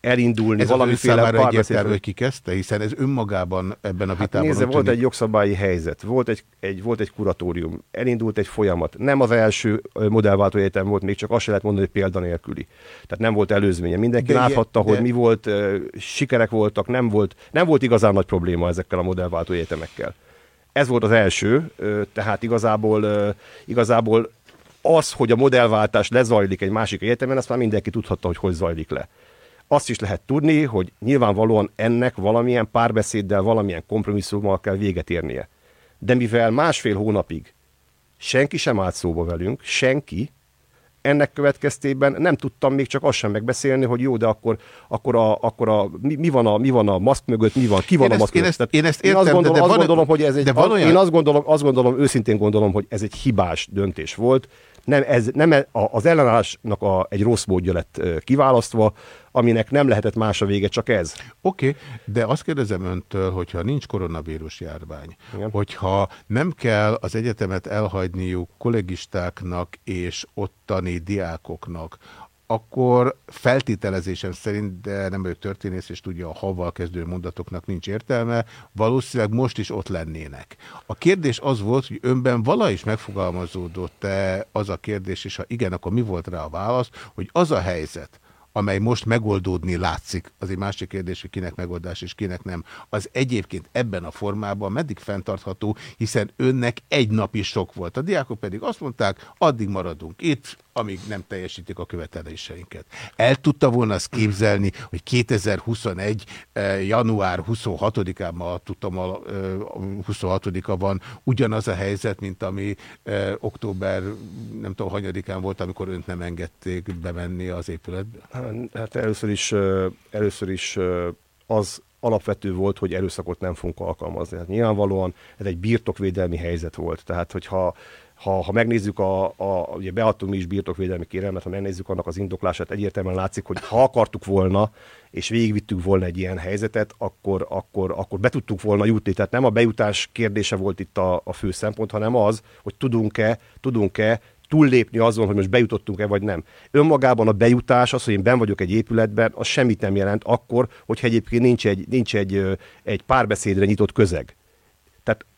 elindulni Ez valamiféle párbeszéd- hogy ki kezdte, hiszen ez önmagában ebben a Hát vitában nézze, úgy volt tűnik- egy jogszabályi helyzet, volt egy, egy, volt egy kuratórium, elindult egy folyamat. Nem az első modellváltó egyetem volt, még csak azt se lehet mondani, hogy példanélküli. Tehát nem volt előzménye. Mindenki De láthatta, ilyen- hogy de- mi volt, sikerek voltak, nem volt, nem volt igazán nagy probléma ezekkel a modellváltó egyetemekkel. Ez volt az első, tehát igazából, igazából az, hogy a modellváltás lezajlik egy másik egyetemen, azt már mindenki tudhatta, hogy hogy zajlik le. Azt is lehet tudni, hogy nyilvánvalóan ennek valamilyen párbeszéddel, valamilyen kompromisszummal kell véget érnie. De mivel másfél hónapig senki sem állt szóba velünk, senki, ennek következtében nem tudtam még csak azt sem megbeszélni, hogy jó, de akkor, akkor, a, akkor a, mi, mi, van a, mi van a maszk mögött, mi van, ki van Én a ezt- maszk én mögött. ezt- én ezt én azt értem, de- gondolom, de azt van- gondolom, hogy ez egy, de van olyan- én azt gondolom, azt gondolom, őszintén gondolom, hogy ez egy hibás döntés volt. Nem, ez, nem e- az ellenállásnak a, egy rossz módja lett kiválasztva, aminek nem lehetett más a vége, csak ez. Oké, okay, de azt kérdezem öntől, hogyha nincs koronavírus járvány, Igen. hogyha nem kell az egyetemet elhagyniuk kollégistáknak és ottani diákoknak, akkor feltételezésem szerint, de nem vagyok történész, és tudja, a havval kezdő mondatoknak nincs értelme, valószínűleg most is ott lennének. A kérdés az volt, hogy önben vala is megfogalmazódott-e az a kérdés, és ha igen, akkor mi volt rá a válasz, hogy az a helyzet, amely most megoldódni látszik, az egy másik kérdés, hogy kinek megoldás és kinek nem, az egyébként ebben a formában meddig fenntartható, hiszen önnek egy nap is sok volt. A diákok pedig azt mondták, addig maradunk itt, amíg nem teljesítik a követeléseinket. El tudta volna azt képzelni, hogy 2021. eh, január 26-án, ma tudtam, a, eh, 26-a van, ugyanaz a helyzet, mint ami eh, október nem tudom, hanyadikán volt, amikor önt nem engedték bemenni az épületbe? Hát először is, először is az alapvető volt, hogy erőszakot nem fogunk alkalmazni. Hát nyilvánvalóan ez egy birtokvédelmi helyzet volt. Tehát, hogyha ha, ha megnézzük, a, a, ugye beadtunk mi is birtokvédelmi kérelmet, ha megnézzük annak az indoklását, egyértelműen látszik, hogy ha akartuk volna, és végigvittük volna egy ilyen helyzetet, akkor, akkor, akkor be tudtunk volna jutni. Tehát nem a bejutás kérdése volt itt a, a fő szempont, hanem az, hogy tudunk-e, tudunk-e túllépni azon, hogy most bejutottunk-e vagy nem. Önmagában a bejutás, az, hogy én ben vagyok egy épületben, az semmit nem jelent akkor, hogyha egyébként nincs egy, nincs egy, egy párbeszédre nyitott közeg.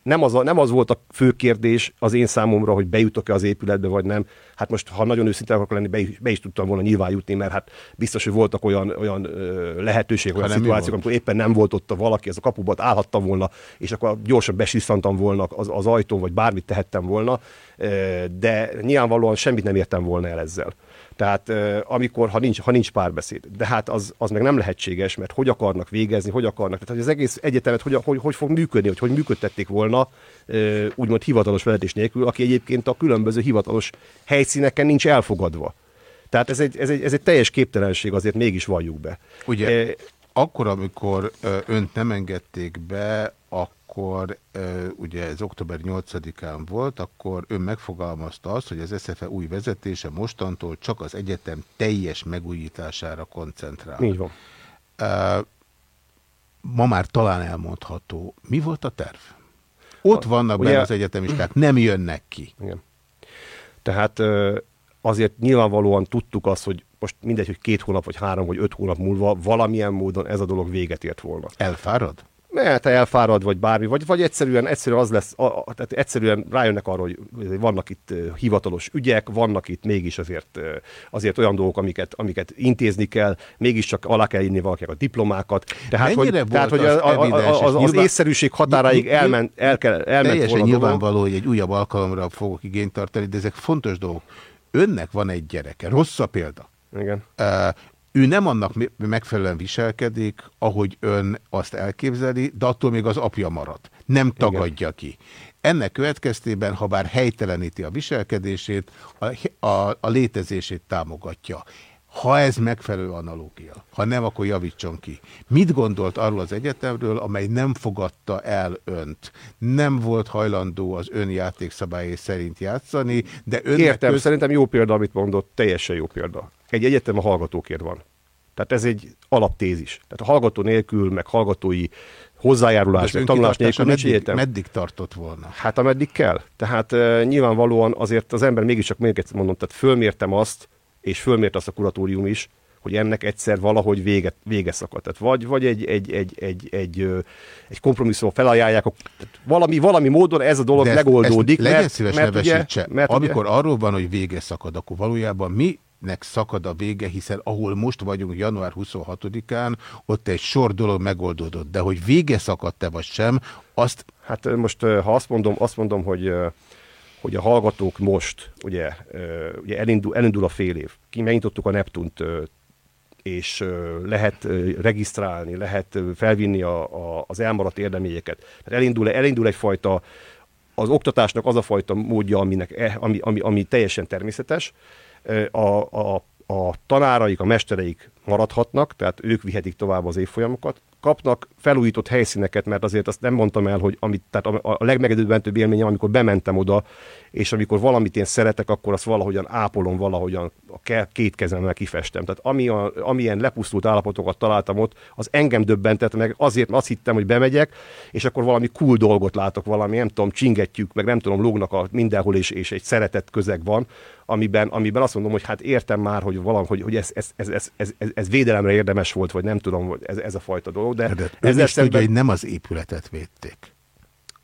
Nem az, a, nem az volt a fő kérdés az én számomra, hogy bejutok-e az épületbe, vagy nem. Hát most, ha nagyon őszinte akarok lenni, be is, be is tudtam volna nyilván jutni, mert hát biztos, hogy voltak olyan, olyan lehetőségek, olyan szituációk, amikor éppen nem volt ott a valaki, ez a kapuban állhattam volna, és akkor gyorsan besisszantam volna az, az ajtón, vagy bármit tehettem volna, de nyilvánvalóan semmit nem értem volna el ezzel. Tehát amikor, ha nincs, ha nincs párbeszéd. De hát az, az meg nem lehetséges, mert hogy akarnak végezni, hogy akarnak. Tehát az egész egyetemet hogy, hogy, hogy fog működni, hogy hogy működtették volna, úgymond hivatalos vezetés nélkül, aki egyébként a különböző hivatalos helyszíneken nincs elfogadva. Tehát ez egy, ez egy, ez egy teljes képtelenség, azért mégis valljuk be. Ugye, akkor, amikor önt nem engedték be, akkor ö, ugye ez október 8-án volt, akkor ön megfogalmazta azt, hogy az SZFE új vezetése mostantól csak az egyetem teljes megújítására koncentrál. Így van. Ma már talán elmondható. Mi volt a terv? Ott vannak ugye- benne az egyetemisták, nem jönnek ki. Igen. Tehát azért nyilvánvalóan tudtuk azt, hogy most mindegy, hogy két hónap, vagy három, vagy öt hónap múlva valamilyen módon ez a dolog véget ért volna. Elfárad? Mert elfárad, vagy bármi, vagy, vagy egyszerűen, egyszerűen az lesz, a, a, tehát egyszerűen rájönnek arra, hogy vannak itt hivatalos ügyek, vannak itt mégis azért, azért olyan dolgok, amiket, amiket intézni kell, mégiscsak alá kell írni valakinek a diplomákat. Tehát, hogy, Mennyire tehát, volt hogy az a, a, evidens, az, az nyilván- észszerűség határáig Nyilván- elment, el kell, elment Teljesen volna a dolog. nyilvánvaló, hogy egy újabb alkalomra fogok igényt tartani, de ezek fontos dolgok. Önnek van egy gyereke, rossz a példa. Igen. Ő nem annak me- megfelelően viselkedik, ahogy ön azt elképzeli, de attól még az apja marad. Nem tagadja ki. Ennek következtében, ha bár helyteleníti a viselkedését, a, a, a létezését támogatja. Ha ez megfelelő analógia, ha nem, akkor javítson ki. Mit gondolt arról az egyetemről, amely nem fogadta el önt? Nem volt hajlandó az ön játékszabályai szerint játszani, de önnek Értem, köz- szerintem jó példa, amit mondott, teljesen jó példa. Egy egyetem a hallgatókért van. Tehát ez egy alaptézis. Tehát a hallgató nélkül, meg hallgatói hozzájárulás, meg tanulás nélkül meddig, egyetem. meddig tartott volna? Hát ameddig kell. Tehát uh, nyilvánvalóan azért az ember mégiscsak még egyszer mondom, tehát fölmértem azt, és fölmért azt a kuratórium is, hogy ennek egyszer valahogy vége, vége szakad. Tehát vagy, vagy egy, egy, egy, egy, egy, egy kompromisszum felajánlják, valami, valami módon ez a dolog De ezt- megoldódik. ezt legyen mert, szíves mert, ugye, mert Amikor ugye, arról van, hogy vége szakad, akkor valójában minek szakad a vége, hiszen ahol most vagyunk január 26-án, ott egy sor dolog megoldódott. De hogy vége szakadt-e vagy sem, azt Hát most, ha azt mondom, azt mondom hogy, hogy a hallgatók most, ugye, ugye elindul, elindul a fél év. Megnyitottuk a Neptunt, és lehet regisztrálni, lehet felvinni a, a, az elmaradt érdeményeket. Elindul, elindul egyfajta, az oktatásnak az a fajta módja, aminek, e- ami, ami, ami teljesen természetes. A, a, a tanáraik, a mestereik maradhatnak, tehát ők vihetik tovább az évfolyamokat, kapnak felújított helyszíneket, mert azért azt nem mondtam el, hogy amit, tehát a, a legmegedőbbentőbb élményem, amikor bementem oda, és amikor valamit én szeretek, akkor azt valahogyan ápolom, valahogyan a két kezemmel kifestem. Tehát ami a, amilyen lepusztult állapotokat találtam ott, az engem döbbentett meg, azért mert azt hittem, hogy bemegyek, és akkor valami cool dolgot látok, valami, nem tudom, csingetjük, meg nem tudom, lógnak a mindenhol, és, és egy szeretett közeg van, amiben, amiben azt mondom, hogy hát értem már, hogy valahogy, hogy, hogy ez, ez, ez, ez, ez, ez, ez, védelemre érdemes volt, vagy nem tudom, ez, ez a fajta dolog, de, De ön is tudja, hogy nem az épületet védték.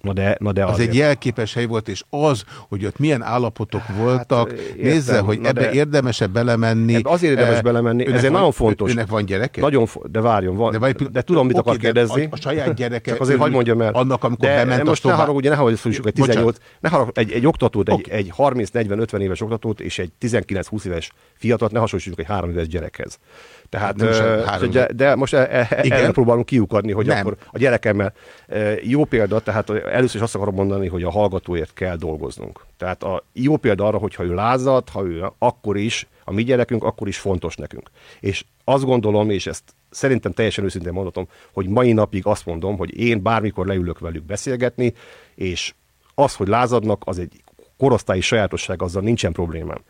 Na de, na de Az azért. egy jelképes hely volt, és az, hogy ott milyen állapotok voltak, Hát, értem, nézze, hogy ebbe de- érdemes-e belemenni. Ebbe azért érdemes Eh, belemenni, ez egy nagyon fontos. Önnek van gyereke? Nagyon fo- de várjon, van. De vagy- de tudom, mit oké, akar de kérdezni. a- a saját gyereke Csak azért hagyd mondjam el. annak, amikor de bement a most ne szobá- haragudj, ne haragudj, egy Bocsánat. 18, ne haragudj, egy, egy oktatót, egy, egy 30-40-50 éves oktatót és egy 19-20 éves fiatalt ne hasonlítsunk egy 3 éves gyerekhez. Tehát, Nem is ö, három de, de most e, e, Igen. erre próbálunk kiukadni, hogy Nem. akkor a gyerekemmel e, jó példa, tehát először is azt akarom mondani, hogy a hallgatóért kell dolgoznunk. Tehát a jó példa arra, hogyha ő lázad, ha ő akkor is, a mi gyerekünk, akkor is fontos nekünk. És azt gondolom, és ezt szerintem teljesen őszintén mondhatom, hogy mai napig azt mondom, hogy én bármikor leülök velük beszélgetni, és az, hogy lázadnak, az egy korosztályi sajátosság, azzal nincsen problémám.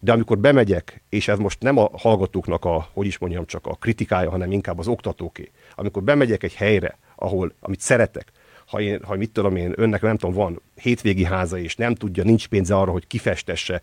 De amikor bemegyek, és ez most nem a hallgatóknak a, hogy is mondjam, csak a kritikája, hanem inkább az oktatóké. Amikor bemegyek egy helyre, ahol, amit szeretek, ha, én, ha mit tudom én, önnek nem tudom, van hétvégi háza, és nem tudja, nincs pénze arra, hogy kifestesse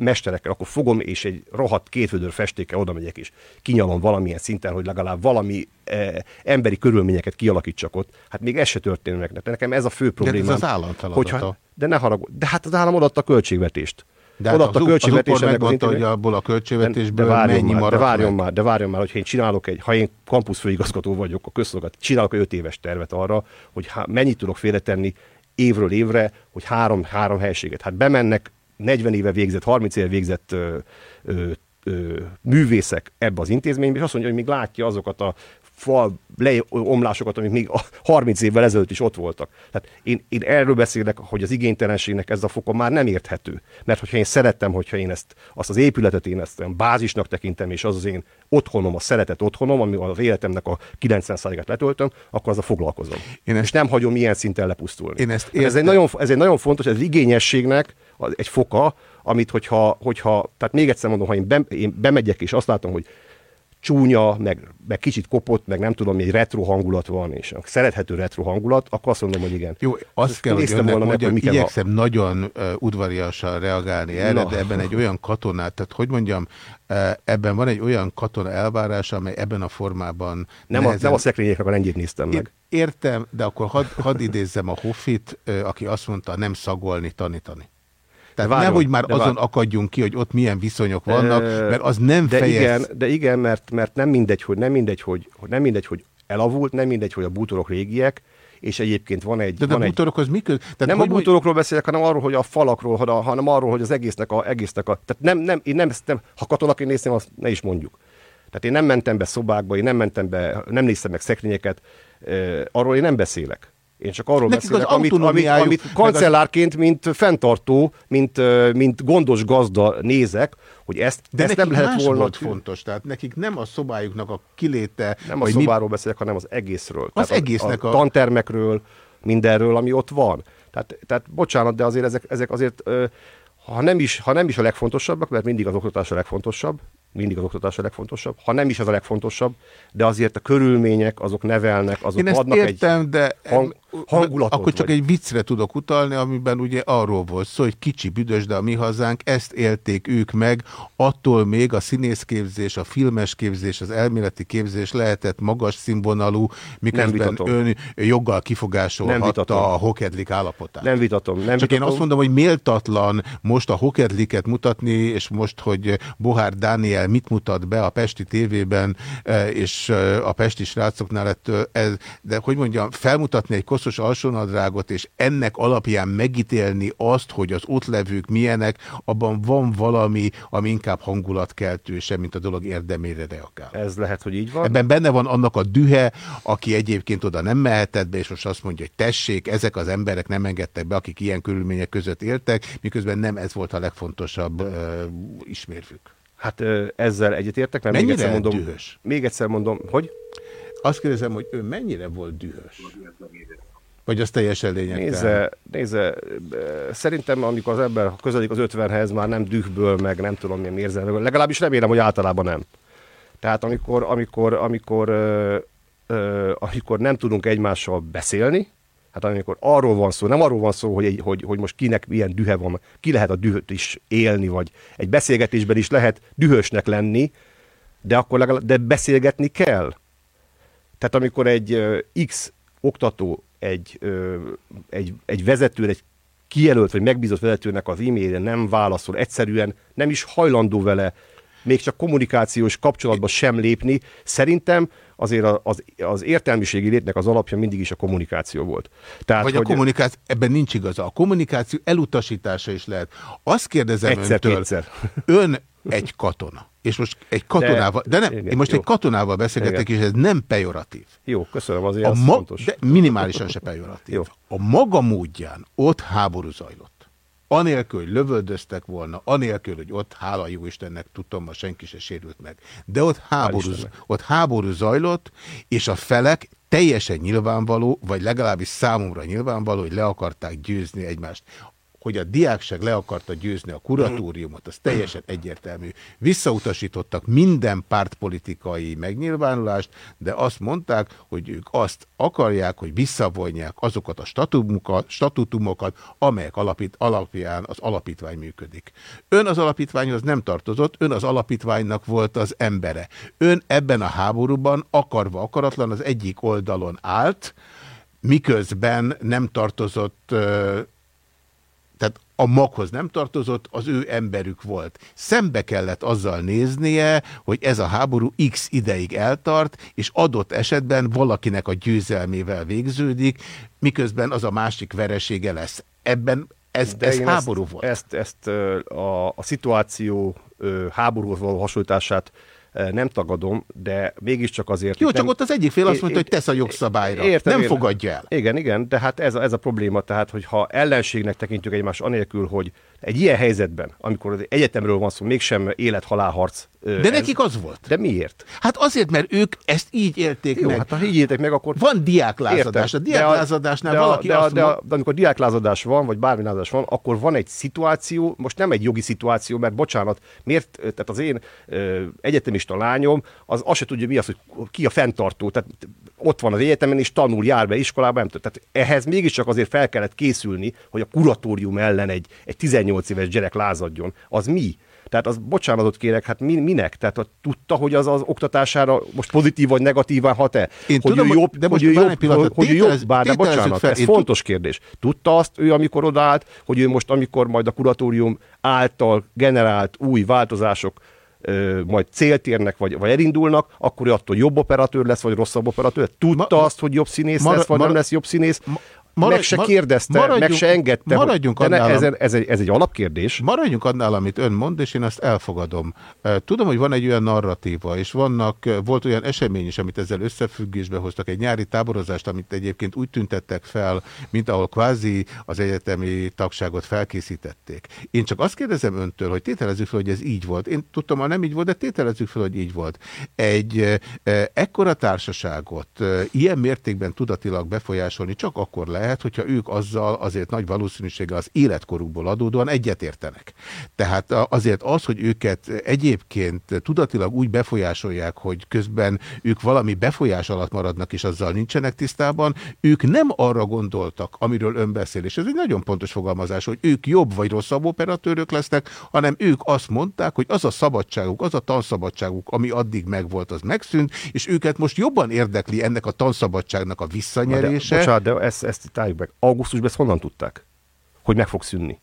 mesterekkel, akkor fogom, és egy rohadt kétfődör festékkel oda megyek, és kinyalom valamilyen szinten, hogy legalább valami eh, emberi körülményeket kialakítsak ott. Hát még ez se történik meg. De nekem ez a fő ez problémám. az állam feladata. de ne haragudj. De hát az állam odaadta a költségvetést. De hát odaadta az, a az ennek az megmondta, hogy abból a költségvetésből de várjon mennyi már, maradt de várjon meg. már, de várjon már, hogyha én csinálok egy, ha én kampusz főigazgató vagyok a közszolgálat, csinálok egy öt éves tervet arra, hogy há, mennyit tudok félretenni évről évre, hogy három, három helységet. Hát bemennek 40 éve végzett, 30 éve végzett ö, ö, ö, művészek ebbe az intézménybe, és azt mondja, hogy még látja azokat a fal leomlásokat, amik még a 30 évvel ezelőtt is ott voltak. Tehát én, én erről beszélek, hogy az igénytelenségnek ez a foka már nem érthető. Mert hogyha én szerettem, hogyha én ezt, azt az épületet én ezt olyan bázisnak tekintem, és az az én otthonom, a szeretett otthonom, ami az életemnek a 90%-át letöltöm, akkor az a foglalkozom. Én ezt, és nem hagyom ilyen szinten lepusztulni. Én ezt Hát ez, egy nagyon, ez egy nagyon fontos, ez igényességnek egy foka, amit hogyha, hogyha tehát még egyszer mondom, ha én, be, én bemegyek és azt látom, hogy csúnya, meg, meg kicsit kopott, meg nem tudom, egy retro hangulat van, és szerethető retro hangulat, akkor azt mondom, hogy igen. Jó, azt Ezt kell, hogy önnek volna meg, mondjam, hogy mi kell a- igyekszem nagyon uh, udvariasan reagálni erre, Na. de ebben egy olyan katonát, tehát hogy mondjam, uh, ebben van egy olyan katona elvárása, amely ebben a formában Nem, a, nem a szekrényeknek a rendjét néztem meg. Én Értem, de akkor hadd had idézzem a Hoffit, aki azt mondta, nem szagolni, tanítani. Tehát várjon, nehogy már de azon vár- akadjunk ki, hogy ott milyen viszonyok vannak, mert az nem de fejez... igen, de igen, mert, mert nem mindegy, hogy nem mindegy, hogy, hogy nem mindegy, hogy elavult, nem mindegy, hogy a bútorok régiek, és egyébként van egy... De, de van a egy, bútorokhoz mi köz? Tehát nem a hogy bútorokról beszélek, hanem arról, hogy a falakról, hanem- arról, hogy az egésznek a... Egésznek a tehát nem, nem, én nem, nem, ha katonaként néztem, azt ne is mondjuk. Tehát én nem mentem be szobákba, én nem mentem be, nem néztem meg szekrényeket, arról én nem beszélek. Én csak arról Nekik beszélek, az amit, amit, amit kancellárként, mint fenntartó, mint, mint gondos gazda nézek, hogy ezt, De ezt nekik nem lehet más volna... volt fontos, tehát nekik nem a szobájuknak a kiléte, Nem a vagy mi- szobáról beszélek, hanem az egészről. Az Tehát egésznek a, a- a... tantermekről, mindenről, ami ott van. Tehát, tehát bocsánat, de azért ezek, ezek azért, ha, nem is, ha nem is a legfontosabbak, mert mindig az oktatás a legfontosabb, mindig az oktatás a legfontosabb, ha nem is az a legfontosabb, de azért a körülmények, azok nevelnek, azok Én ezt adnak értem, egy de hang, hangulatot. akkor csak vagy- egy viccre tudok utalni, amiben ugye arról volt szó, hogy kicsi büdös, de a mi hazánk, ezt élték ők meg, attól még a színészképzés, a filmes képzés, az elméleti képzés lehetett magas színvonalú, miközben ön joggal kifogásolhatta a hokedlik állapotát. Nem vitatom. Nem Csak vitatom. én azt mondom, hogy méltatlan most a hokedliket mutatni, és most, hogy Bohár Dániel mit mutat be a Pesti tévében, eh, és eh, a Pesti srácoknál ettől, ez, de hogy mondjam, felmutatni egy koszos alsónadrágot, és ennek alapján megítélni azt, hogy az ott levők milyenek, abban van valami, ami inkább hangulatkeltő, sem, mint a dolog érdemére reagál. Ez lehet, hogy így van. Ebben benne van annak a dühe, aki egyébként oda nem mehetett be, és most azt mondja, hogy tessék, ezek az emberek nem engedtek be, akik ilyen körülmények között éltek, miközben nem ez volt a legfontosabb uh, ismérvük. Hát ö, ezzel egyetértek, mert még Mennyire egyszer mondom, dühös? még egyszer mondom, hogy? Azt kérdezem, hogy ő mennyire volt dühös? Vagy az teljesen lényegtelen? Nézze, nézze, szerintem amikor az ember közelik az 50-hez, már nem dühből, meg nem tudom milyen érzelmekből, legalábbis remélem, hogy általában nem. Tehát amikor, amikor, amikor, ö, ö, amikor nem tudunk egymással beszélni, hát amikor arról van szó, nem arról van szó, hogy, egy, hogy, hogy most kinek milyen dühe van, ki lehet a dühöt is élni, vagy egy beszélgetésben is lehet dühösnek lenni, de akkor legalább, de beszélgetni kell. Tehát amikor egy X oktató egy, ö, egy, egy vezető, egy kijelölt vagy megbízott vezetőnek az e-mailre nem válaszol, egyszerűen nem is hajlandó vele még csak kommunikációs kapcsolatba sem lépni, szerintem azért az, az értelmiségi létnek az alapja mindig is a kommunikáció volt. Tehát, Vagy a kommunikáció, ebben nincs igaza. A kommunikáció elutasítása is lehet. Azt kérdezem Egyszer, öntől, kétszer. ön egy katona, és most egy katonával, de, de nem, igen, én most jó. egy katonával beszélgetek, Igen. és ez nem pejoratív. Jó, köszönöm, azért A ma, fontos. de minimálisan se pejoratív. Jó. A maga módján ott háború zajlott. Anélkül, hogy lövöldöztek volna, anélkül, hogy ott, hála jó Istennek, tudom, ma senki se sérült meg. De ott háború, ott háború zajlott, és a felek teljesen nyilvánvaló, vagy legalábbis számomra nyilvánvaló, hogy le akarták győzni egymást. Hogy a diákság le akarta győzni a kuratóriumot, az teljesen egyértelmű. Visszautasítottak minden pártpolitikai megnyilvánulást, de azt mondták, hogy ők azt akarják, hogy visszavonják azokat a statutumokat, amelyek alapít, alapján az alapítvány működik. Ön az alapítványhoz nem tartozott, ön az alapítványnak volt az embere. Ön ebben a háborúban akarva akaratlan az egyik oldalon állt, miközben nem tartozott tehát a maghoz nem tartozott, az ő emberük volt. Szembe kellett azzal néznie, hogy ez a háború x ideig eltart, és adott esetben valakinek a győzelmével végződik, miközben az a másik veresége lesz. Ebben ez, De ez háború ezt, volt. Ezt, ezt a, a szituáció háborúhoz való hasonlítását nem tagadom, de mégiscsak azért... Jó, csak nem, ott az egyik fél azt mondta, é- hogy tesz a jogszabályra. Értem, nem értem. fogadja el. Igen, igen, de hát ez a, ez a probléma, tehát hogyha ellenségnek tekintjük egymás anélkül, hogy egy ilyen helyzetben, amikor az egyetemről van szó, mégsem élet-halálharc. De ez- nekik az volt. De miért? Hát azért, mert ők ezt így élték Jó, meg. hát ha így éltek meg, akkor... Van diáklázadás. Értem. A diáklázadásnál de a, valaki de, a, azt de, a, mond- de amikor diáklázadás van, vagy bármi lázadás van, akkor van egy szituáció, most nem egy jogi szituáció, mert bocsánat, miért, tehát az én ö, egyetemista lányom, az azt se tudja, mi az, hogy ki a fenntartó, tehát ott van az egyetemen, és tanul, jár be iskolába, nem tudom. Tehát ehhez mégiscsak azért fel kellett készülni, hogy a kuratórium ellen egy, egy 18 éves gyerek lázadjon. Az mi? Tehát az bocsánatot kérek, hát mi, minek? Tehát hogy tudta, hogy az az oktatására most pozitív vagy negatívan hat-e? Én hogy tudom, ő jobb, de most hogy ő jobb, egy pillanatot, hogy ő jobb, bár, de bocsánat, fel, ez fontos kérdés. Tudta azt ő, amikor odaállt, hogy ő most, amikor majd a kuratórium által generált új változások ö, majd célt érnek, vagy, vagy elindulnak, akkor ő attól jobb operatőr lesz, vagy rosszabb operatőr. Tudta Ma- azt, hogy jobb színész mara- lesz, vagy mara- nem lesz jobb színész. Maradj- meg se kérdezte, meg maradjunk- se engedte. hogy- maradjunk ne, annál a- ez, ez, egy, ez egy alapkérdés. Maradjunk annál, amit ön mond, és én azt elfogadom. Tudom, hogy van egy olyan narratíva, és vannak, volt olyan esemény is, amit ezzel összefüggésbe hoztak, egy nyári táborozást, amit egyébként úgy tüntettek fel, mint ahol kvázi az egyetemi tagságot felkészítették. Én csak azt kérdezem öntől, hogy tételezzük fel, hogy ez így volt. Én tudtam, hogy nem így volt, de tételezzük fel, hogy így volt. Egy ekkora társaságot ilyen mértékben tudatilag befolyásolni csak akkor lehet, hogyha ők azzal azért nagy valószínűséggel az életkorukból adódóan egyetértenek. Tehát azért az, hogy őket egyébként tudatilag úgy befolyásolják, hogy közben ők valami befolyás alatt maradnak, és azzal nincsenek tisztában, ők nem arra gondoltak, amiről ön beszél, és ez egy nagyon pontos fogalmazás, hogy ők jobb vagy rosszabb operatőrök lesznek, hanem ők azt mondták, hogy az a szabadságuk, az a tanszabadságuk, ami addig megvolt, az megszűnt, és őket most jobban érdekli ennek a tanszabadságnak a visszanyerése. De, bocsánat, de ezt, ezt tárjuk meg. Augusztusban ezt honnan tudták? Hogy meg fog szűnni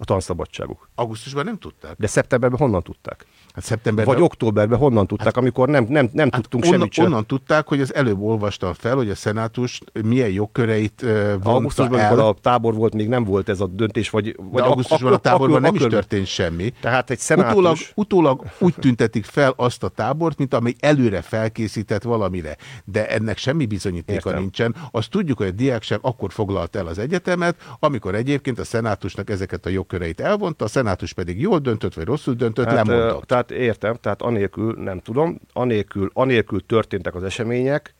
a tanszabadságuk. Augusztusban nem tudták. De szeptemberben honnan tudták? Hát szeptemberben... Vagy októberben honnan tudták, amikor nem, nem, nem hát tudtunk onnan, semmit sem. onnan tudták, hogy az előbb olvastam fel, hogy a szenátus milyen jogköreit uh, vonta Augusztusban, el. a tábor volt, még nem volt ez a döntés, vagy... De vagy augusztusban a táborban nem is történt semmi. Tehát egy szenátus... Utólag, utólag úgy tüntetik fel azt a tábort, mint ami előre felkészített valamire. De ennek semmi bizonyítéka Értem. nincsen. Azt tudjuk, hogy a diákság akkor foglalt el az egyetemet, amikor egyébként a szenátusnak ezeket a jogköreit elvonta, a szenátus pedig jól döntött, vagy rosszul döntött, Hát, lemondott. tehát értem, tehát anélkül nem tudom, anélkül, anélkül történtek az események,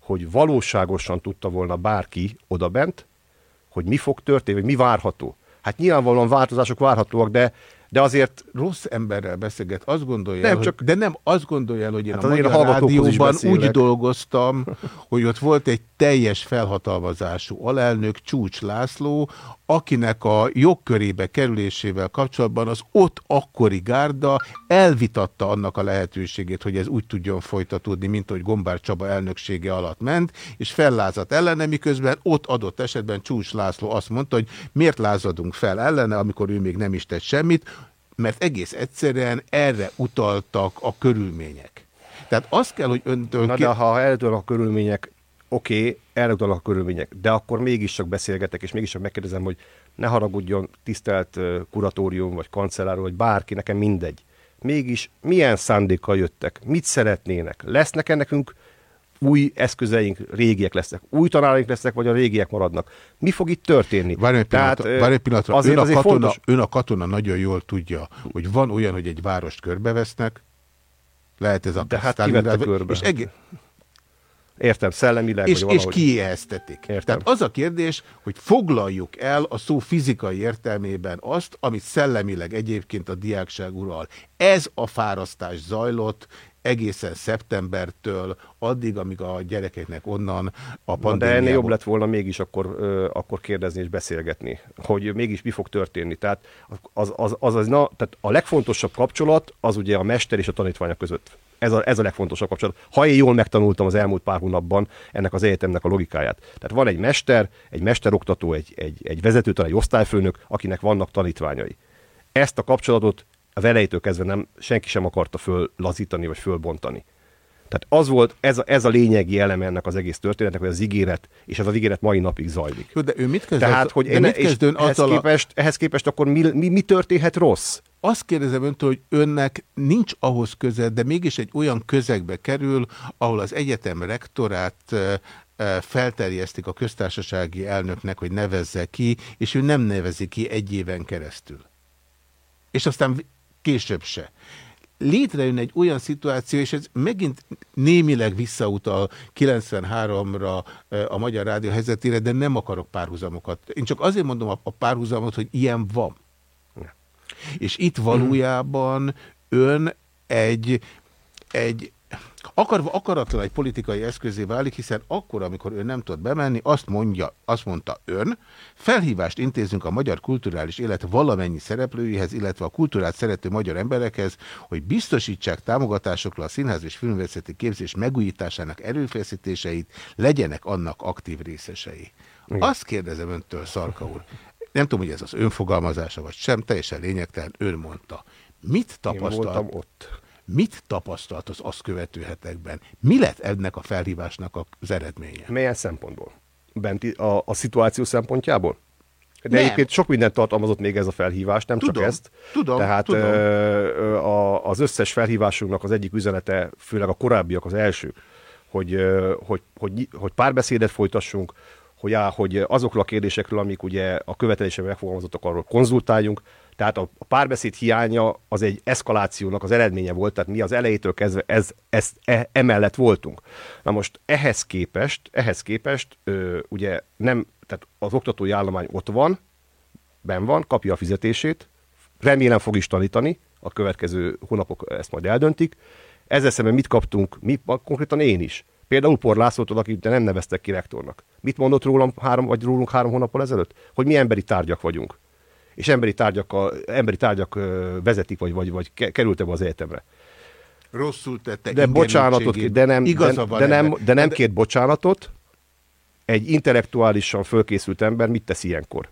hogy valóságosan tudta volna bárki odabent, hogy mi fog történni, vagy mi várható. Hát nyilvánvalóan változások várhatóak, de, de azért... Rossz emberrel beszélget, azt gondolja, Nem, el, hogy, csak- de nem azt gondolja el, hogy én Hát a Magyar a Rádióban úgy dolgoztam, hogy ott volt egy teljes felhatalmazású alelnök, Csúcs László, akinek a jogkörébe kerülésével kapcsolatban az ott akkori gárda elvitatta annak a lehetőségét, hogy ez úgy tudjon folytatódni, mint hogy Gombár Csaba elnöksége alatt ment, és fellázadt ellene, miközben ott adott esetben Csúcs László azt mondta, hogy miért lázadunk fel ellene, amikor ő még nem is tett semmit, mert egész egyszerűen erre utaltak a körülmények. Tehát azt kell, hogy öntől... Na de ha eltől a körülmények, oké, okay, a körülmények, de akkor mégiscsak beszélgetek, és mégiscsak megkérdezem, hogy ne haragudjon tisztelt kuratórium, vagy kancellár, vagy bárki, nekem mindegy. Mégis milyen szándékkal jöttek? Mit szeretnének? Lesznek -e nekünk új eszközeink, régiek lesznek, új tanáraink lesznek, vagy a régiek maradnak? Mi fog itt történni? Várj egy pillanatra, ö, várj egy pillanatra. Azért, ön, a azért katona, fontos, ön a katona nagyon jól tudja, hogy van olyan, hogy egy várost körbevesznek, lehet ez a De hát kivette körbe. és, egész, Értem, szellemileg, és, vagy és valahogy. kiéheztetik. Tehát az a kérdés, hogy foglaljuk el a szó fizikai értelmében azt, amit szellemileg egyébként a diákság ural. Ez a fárasztás zajlott egészen szeptembertől addig, amíg a gyerekeknek onnan a pandémia. de ennél jobb lett volna mégis akkor, ö, akkor kérdezni és beszélgetni, hogy mégis mi fog történni. Tehát, az, az, az, az, na, tehát a legfontosabb kapcsolat az ugye a mester és a tanítványa között. Ez a, ez a legfontosabb kapcsolat. Ha én jól megtanultam az elmúlt pár hónapban ennek az egyetemnek a logikáját. Tehát van egy mester, egy mesteroktató, egy, egy, egy vezetőtanár, egy osztályfőnök, akinek vannak tanítványai. Ezt a kapcsolatot az elejétől kezdve nem, senki sem akarta föllazítani vagy fölbontani. Tehát az volt, ez a, ez a lényegi eleme ennek az egész történetnek, hogy az ígéret, és ez az ígéret mai napig zajlik. Jó, de ő mit kezd Tehát, hogy de mit és ehhez, a- képest, ehhez képest akkor mi, mi, mi történhet rossz? Azt kérdezem öntől, hogy önnek nincs ahhoz köze, de mégis egy olyan közegbe kerül, ahol az egyetem rektorát felterjesztik a köztársasági elnöknek, hogy nevezze ki, és ő nem nevezi ki egy éven keresztül. És aztán később se. Létrejön egy olyan szituáció, és ez megint némileg visszautal 93-ra ö, a Magyar Rádió helyzetére, de nem akarok párhuzamokat. Én csak azért mondom a, a párhuzamot, hogy ilyen van. És itt valójában ön egy, egy akarva akaratlan egy politikai eszközé válik, hiszen akkor, amikor ön nem tud bemenni, azt mondja, azt mondta ön, felhívást intézünk a magyar kulturális élet valamennyi szereplőihez, illetve a kultúrát szerető magyar emberekhez, hogy biztosítsák támogatásokra a színház és filmvészeti képzés megújításának erőfeszítéseit, legyenek annak aktív részesei. Igen. Azt kérdezem öntől, Szarka úr, nem tudom, hogy ez az önfogalmazása vagy sem, teljesen lényegtelen, ön mondta. Mit tapasztalt? voltam ott. Mit tapasztalt az azt követő hetekben? Mi lett ennek a felhívásnak az eredménye? Milyen szempontból? Benti, a, a szituáció szempontjából? De Nem. egyébként sok mindent tartalmazott még ez a felhívás, nem Tudom, csak ezt. tudom, Tehát tudom. Ö, a, az összes felhívásunknak az egyik üzenete, főleg a korábbiak, az első, hogy, hogy, hogy, hogy párbeszédet folytassunk, hogy, á, hogy azokról a kérdésekről, amik ugye a követelésben megfogalmazottak, arról konzultáljunk. Tehát a, a párbeszéd hiánya az egy eszkalációnak az eredménye volt, tehát mi az elejétől kezdve ez, ez, e, emellett voltunk. Na most ehhez képest, ehhez képest ö, ugye nem, tehát az oktatói állomány ott van, ben van, kapja a fizetését, remélem fog is tanítani, a következő hónapok ezt majd eldöntik. Ezzel szemben mit kaptunk, mi, konkrétan én is. Például Por Lászlótól, akit nem neveztek ki rektornak. Mit mondott rólam három, vagy rólunk három hónappal ezelőtt? Hogy mi emberi tárgyak vagyunk. És emberi, tárgyakkal, emberi tárgyak vezetik, vagy, vagy, vagy ke- kerültek be az egyetemre. Rosszul tette De bocsánatot, de nem, de, de nem, de nem kért bocsánatot. Egy intellektuálisan fölkészült ember mit tesz ilyenkor?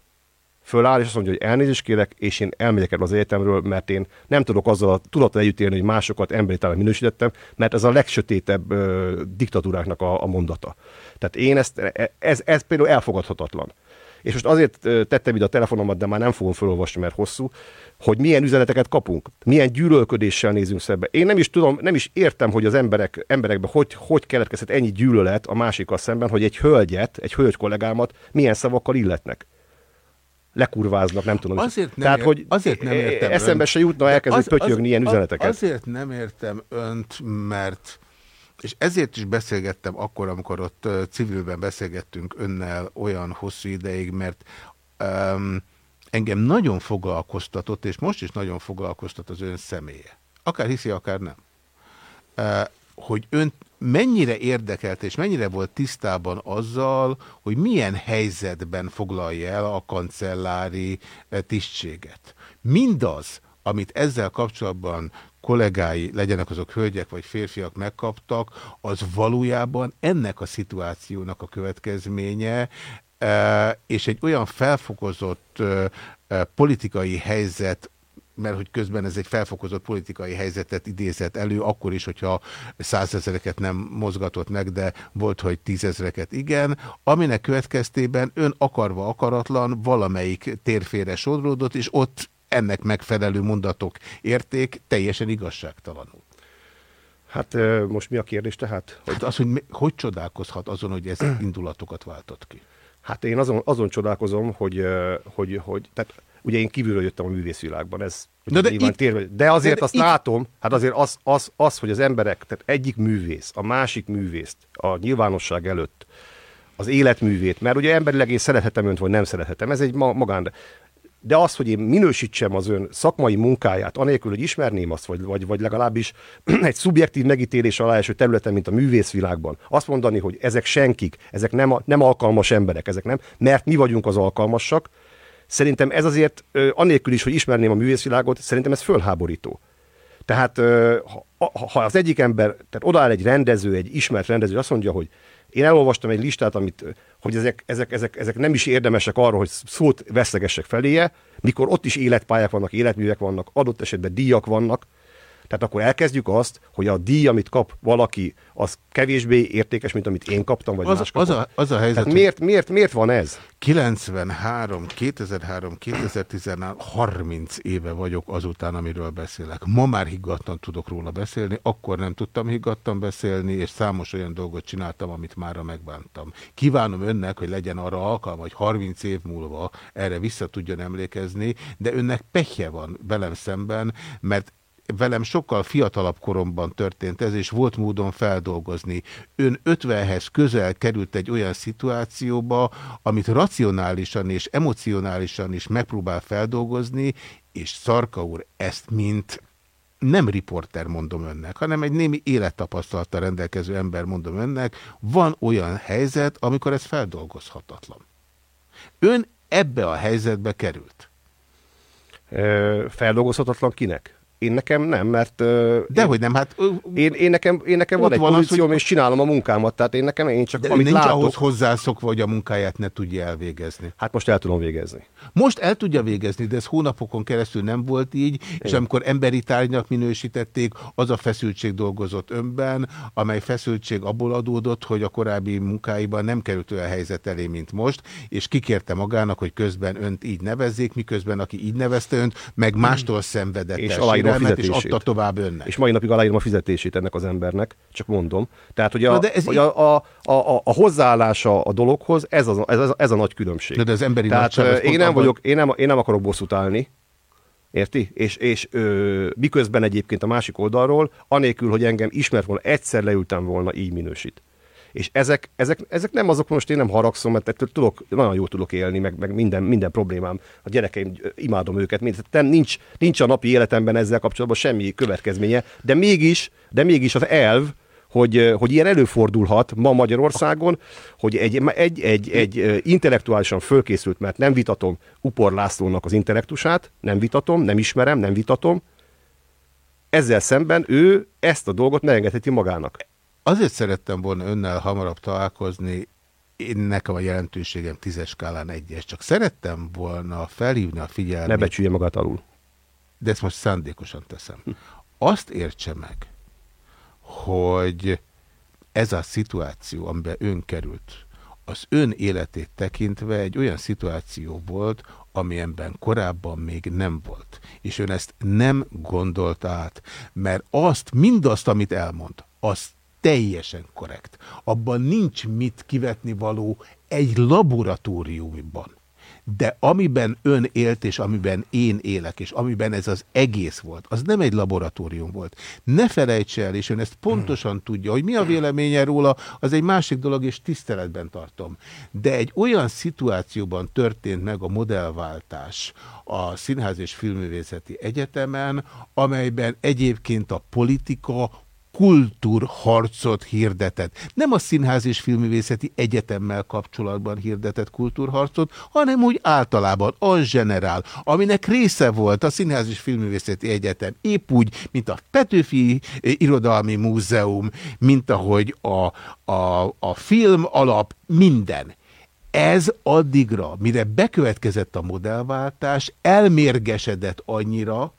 Föláll, és azt mondja, hogy elnézést kérek, és én elmegyek el az egyetemről, mert én nem tudok azzal a tudattal együtt élni, hogy másokat emberi talán minősítettem, mert ez a legsötétebb ö, diktatúráknak a, a mondata. Tehát én ezt, e- ez, ez például elfogadhatatlan. És most azért tettem ide a telefonomat, de már nem fogom felolvasni, mert hosszú, hogy milyen üzeneteket kapunk, milyen gyűlölködéssel nézünk szembe. Én nem is tudom, nem is értem, hogy az emberek, emberekben hogy, hogy keletkezhet ennyi gyűlölet a másikkal szemben, hogy egy hölgyet, egy hölgy kollégámat milyen szavakkal illetnek. Lekurváznak, nem tudom. Azért nem, Tehát, ér- hogy azért nem értem eszembe önt. se jutna De elkezdeni pötyögni ilyen az- üzeneteket. Azért nem értem önt, mert és ezért is beszélgettem akkor, amikor ott civilben beszélgettünk önnel olyan hosszú ideig, mert um, engem nagyon foglalkoztatott, és most is nagyon foglalkoztat az ön személye. Akár hiszi, akár nem. Uh, hogy ön mennyire érdekelt és mennyire volt tisztában azzal, hogy milyen helyzetben foglalja el a kancellári tisztséget. Mindaz, amit ezzel kapcsolatban kollégái, legyenek azok hölgyek vagy férfiak megkaptak, az valójában ennek a szituációnak a következménye, eh, és egy olyan felfokozott eh, eh, politikai helyzet mert hogy közben ez egy felfokozott politikai helyzetet idézett elő, akkor is, hogyha százezereket nem mozgatott meg, de volt, hogy tízezreket igen, aminek következtében ön akarva akaratlan valamelyik térfére sodródott, és ott ennek megfelelő mondatok érték teljesen igazságtalanul. Hát most mi a kérdés tehát? Hogy... Hát az, hogy hogy csodálkozhat azon, hogy ez *clears throat* indulatokat váltott ki? Hát én azon, azon csodálkozom, hogy, hogy, hogy tehát ugye én kívülről jöttem a művészvilágban, ez de nyilván itt- térve, de azért de azt itt- látom, hát azért az, az, az, hogy az emberek, tehát egyik művész, a másik művészt a nyilvánosság előtt, az életművét, mert ugye emberileg én szerethetem önt, vagy nem szerethetem, ez egy ma, magán, de az, hogy én minősítsem az ön szakmai munkáját, anélkül, hogy ismerném azt, vagy, vagy, vagy legalábbis *clears throat* egy szubjektív megítélés alá eső területen, mint a művészvilágban, azt mondani, hogy ezek senkik, ezek nem, nem alkalmas emberek, ezek nem, mert mi vagyunk az alkalmasak, szerintem ez azért, anélkül is, hogy ismerném a művészvilágot, szerintem ez fölháborító. Tehát ha az egyik ember, tehát odaáll egy rendező, egy ismert rendező, azt mondja, hogy én elolvastam egy listát, amit, hogy ezek, ezek, ezek, ezek nem is érdemesek arra, hogy szót vesztegessek feléje, mikor ott is életpályák vannak, életművek vannak, adott esetben díjak vannak, tehát akkor elkezdjük azt, hogy a díj, amit kap valaki, az kevésbé értékes, mint amit én kaptam, vagy Az- más az kapott. a- az a helyzet, Tehát miért, miért, miért van ez? 93, 2003, 2013, 30 éve vagyok azután, amiről beszélek. Ma már higgadtan tudok róla beszélni, akkor nem tudtam higgadtan beszélni, és számos olyan dolgot csináltam, amit mára megbántam. Kívánom önnek, hogy legyen arra alkalma, hogy 30 év múlva erre vissza tudjon emlékezni, de önnek pehje van velem szemben, mert velem sokkal fiatalabb koromban történt ez, és volt módon feldolgozni. Ön 50-hez közel került egy olyan szituációba, amit racionálisan és emocionálisan is megpróbál feldolgozni, és Szarka úr ezt mint nem riporter mondom önnek, hanem egy némi élettapasztalattal rendelkező ember mondom önnek, van olyan helyzet, amikor ez feldolgozhatatlan. Ön ebbe a helyzetbe került. Ö, feldolgozhatatlan kinek? Én nekem nem, mert... Dehogy nem, hát... Én, én nekem, én nekem van egy van az, pozícióm, hogy- és csinálom a munkámat, tehát én nekem én csak De amit nincs látok... ahhoz hozzászokva, hogy a munkáját ne tudja elvégezni. Hát most el tudom végezni. Most el tudja végezni, de ez hónapokon keresztül nem volt így, és amikor emberi tárgynak minősítették, az a feszültség dolgozott önben, amely feszültség abból adódott, hogy a korábbi munkáiban nem került olyan helyzet elé, mint most, és kikérte magának, hogy közben önt így nevezzék, miközben aki így nevezte önt, meg mástól szenvedett és aláírom a sérelmet, és fizetését. adta tovább önnek. És mai napig aláírom a fizetését ennek az embernek, csak mondom. Tehát, hogy a, de ez hogy a, a, a, a, a hozzáállása a dologhoz, ez, az, ez, az, ez a nagy különbség. Na de az emberi Tehát nagyság én nem, vagyok, én, nem, én nem akarok bosszút állni, Érti? És, és ö, miközben egyébként a másik oldalról, anélkül, hogy engem ismert volna, egyszer leültem volna, így minősít. És ezek, ezek, ezek nem azok, most én nem haragszom, mert ettől tudok, nagyon jól tudok élni, meg, meg minden, minden problémám. A gyerekeim, imádom őket, mind, nem, nincs, nincs a napi életemben ezzel kapcsolatban semmi következménye, de mégis, de mégis az elv, hogy, hogy ilyen előfordulhat ma Magyarországon, hogy egy, egy, egy, egy intellektuálisan fölkészült, mert nem vitatom Upor Lászlónak az intellektusát, nem vitatom, nem ismerem, nem vitatom, ezzel szemben ő ezt a dolgot megengedheti magának. Azért szerettem volna önnel hamarabb találkozni, én nekem a jelentőségem tízes skálán egyes, csak szerettem volna felhívni a figyelmét. Ne becsülje magát alul. De ezt most szándékosan teszem. Azt értse meg, hogy ez a szituáció, amiben ön került, az ön életét tekintve egy olyan szituáció volt, amilyenben korábban még nem volt. És ön ezt nem gondolt át, mert azt, mindazt, amit elmond, az teljesen korrekt. Abban nincs mit kivetni való egy laboratóriumban. De amiben ön élt, és amiben én élek, és amiben ez az egész volt, az nem egy laboratórium volt. Ne felejts el, és ön ezt pontosan tudja, hogy mi a véleménye róla, az egy másik dolog, és tiszteletben tartom. De egy olyan szituációban történt meg a modellváltás a Színház és Filmművészeti Egyetemen, amelyben egyébként a politika kultúrharcot hirdetett. Nem a Színház és Filmművészeti Egyetemmel kapcsolatban hirdetett kultúrharcot, hanem úgy általában, az generál, aminek része volt a Színház és Filmművészeti Egyetem, épp úgy, mint a Petőfi Irodalmi Múzeum, mint ahogy a, a, a film alap, minden. Ez addigra, mire bekövetkezett a modellváltás, elmérgesedett annyira,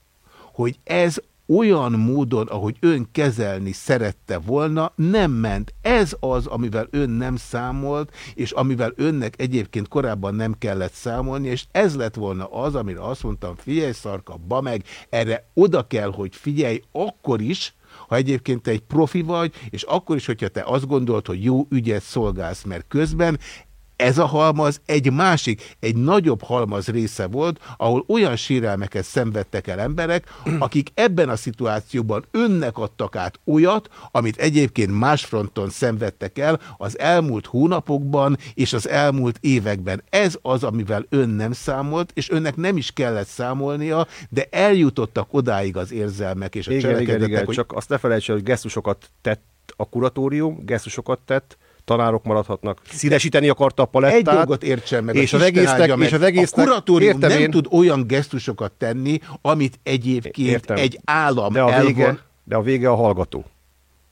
hogy ez olyan módon, ahogy ön kezelni szerette volna, nem ment. Ez az, amivel ön nem számolt, és amivel önnek egyébként korábban nem kellett számolni, és ez lett volna az, amire azt mondtam, figyelj szarka, ba meg, erre oda kell, hogy figyelj, akkor is, ha egyébként te egy profi vagy, és akkor is, hogyha te azt gondolt, hogy jó ügyet szolgálsz, mert közben ez a halmaz egy másik, egy nagyobb halmaz része volt, ahol olyan sérelmeket szenvedtek el emberek, *clears throat* akik ebben a szituációban önnek adtak át olyat, amit egyébként más fronton szenvedtek el az elmúlt hónapokban és az elmúlt években. Ez az, amivel ön nem számolt, és önnek nem is kellett számolnia, de eljutottak odáig az érzelmek és a Igen, igen, cselekedetek, igen, hogy csak azt ne felejts el, hogy gesztusokat tett a kuratórium, gesztusokat tett, tanárok maradhatnak. Színesíteni akarta a palettát. Egy dolgot értsen meg, és a az egésznek, és az egésznek, a kuratórium nem én, tud olyan gesztusokat tenni, amit egyébként Értem. egy állam de a elvon. vége, de a vége a hallgató.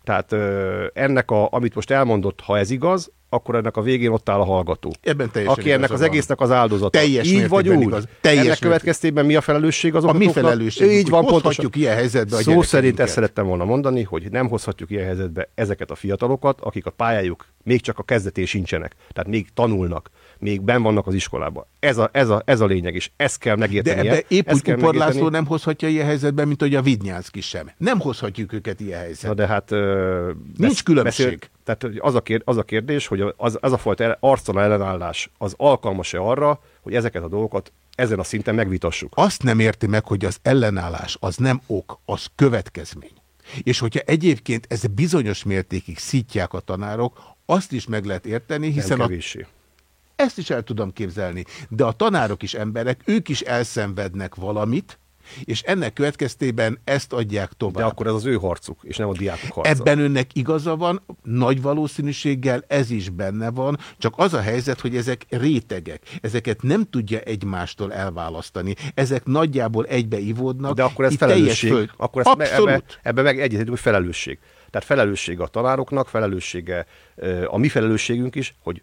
Tehát ö, ennek, a, amit most elmondott, ha ez igaz, akkor ennek a végén ott áll a hallgató. Ebben teljesen Aki ennek az egésznek az áldozata. Teljes Így vagy úgy. igaz. Teljes ennek következtében mi a felelősség az A mi felelősségünk, Így van, hozhatjuk ilyen helyzetbe a Szó szerint ezt szerettem volna mondani, hogy nem hozhatjuk ilyen helyzetbe ezeket a fiatalokat, akik a pályájuk még csak a kezdetén sincsenek. Tehát még tanulnak, még ben vannak az iskolában. Ez a, ez a, ez a lényeg, és ezt kell De megérteni. ebbe épp ezt úgy Kupor. László nem hozhatja ilyen helyzetben, mint hogy a Vidnyánszki sem. Nem hozhatjuk őket ilyen Na helyzetben. de hát... ö, Nincs besz- különbség. Beszél, tehát az a, kér, az a kérdés, hogy az, az a fajta arccal ellenállás az alkalmas-e arra, hogy ezeket a dolgokat ezen a szinten megvitassuk. Azt nem érti meg, hogy az ellenállás az nem ok, az következmény. És hogyha egyébként ez bizonyos mértékig szítják a tanárok, azt is meg lehet érteni, hiszen nem a kevéssé. Ezt is el tudom képzelni. De a tanárok is emberek, ők is elszenvednek valamit, és ennek következtében ezt adják tovább. De akkor ez az ő harcuk, és nem a diákok harca. Ebben önnek igaza van, nagy valószínűséggel ez is benne van, csak az a helyzet, hogy ezek rétegek, ezeket nem tudja egymástól elválasztani, ezek nagyjából egybeivódnak. De akkor ez Itt felelősség. föld- Akkor ezt Abszolút. ebbe, ebbe meg egyetértünk, hogy felelősség. Tehát felelőssége a tanároknak, felelőssége a mi felelősségünk is, hogy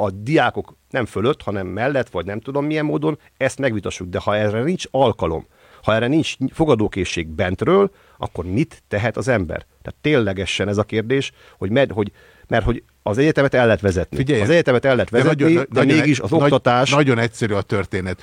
a diákok nem fölött, hanem mellett, vagy nem tudom milyen módon, ezt megvitassuk. De ha erre nincs alkalom, ha erre nincs fogadókészség bentről, akkor mit tehet az ember? Tehát ténylegesen ez a kérdés, hogy, med, hogy mert hogy az egyetemet el lehet vezetni. Figyelj, az egyetemet el lehet de vezetni, de, de mégis az nagy, oktatás... Nagyon egyszerű a történet.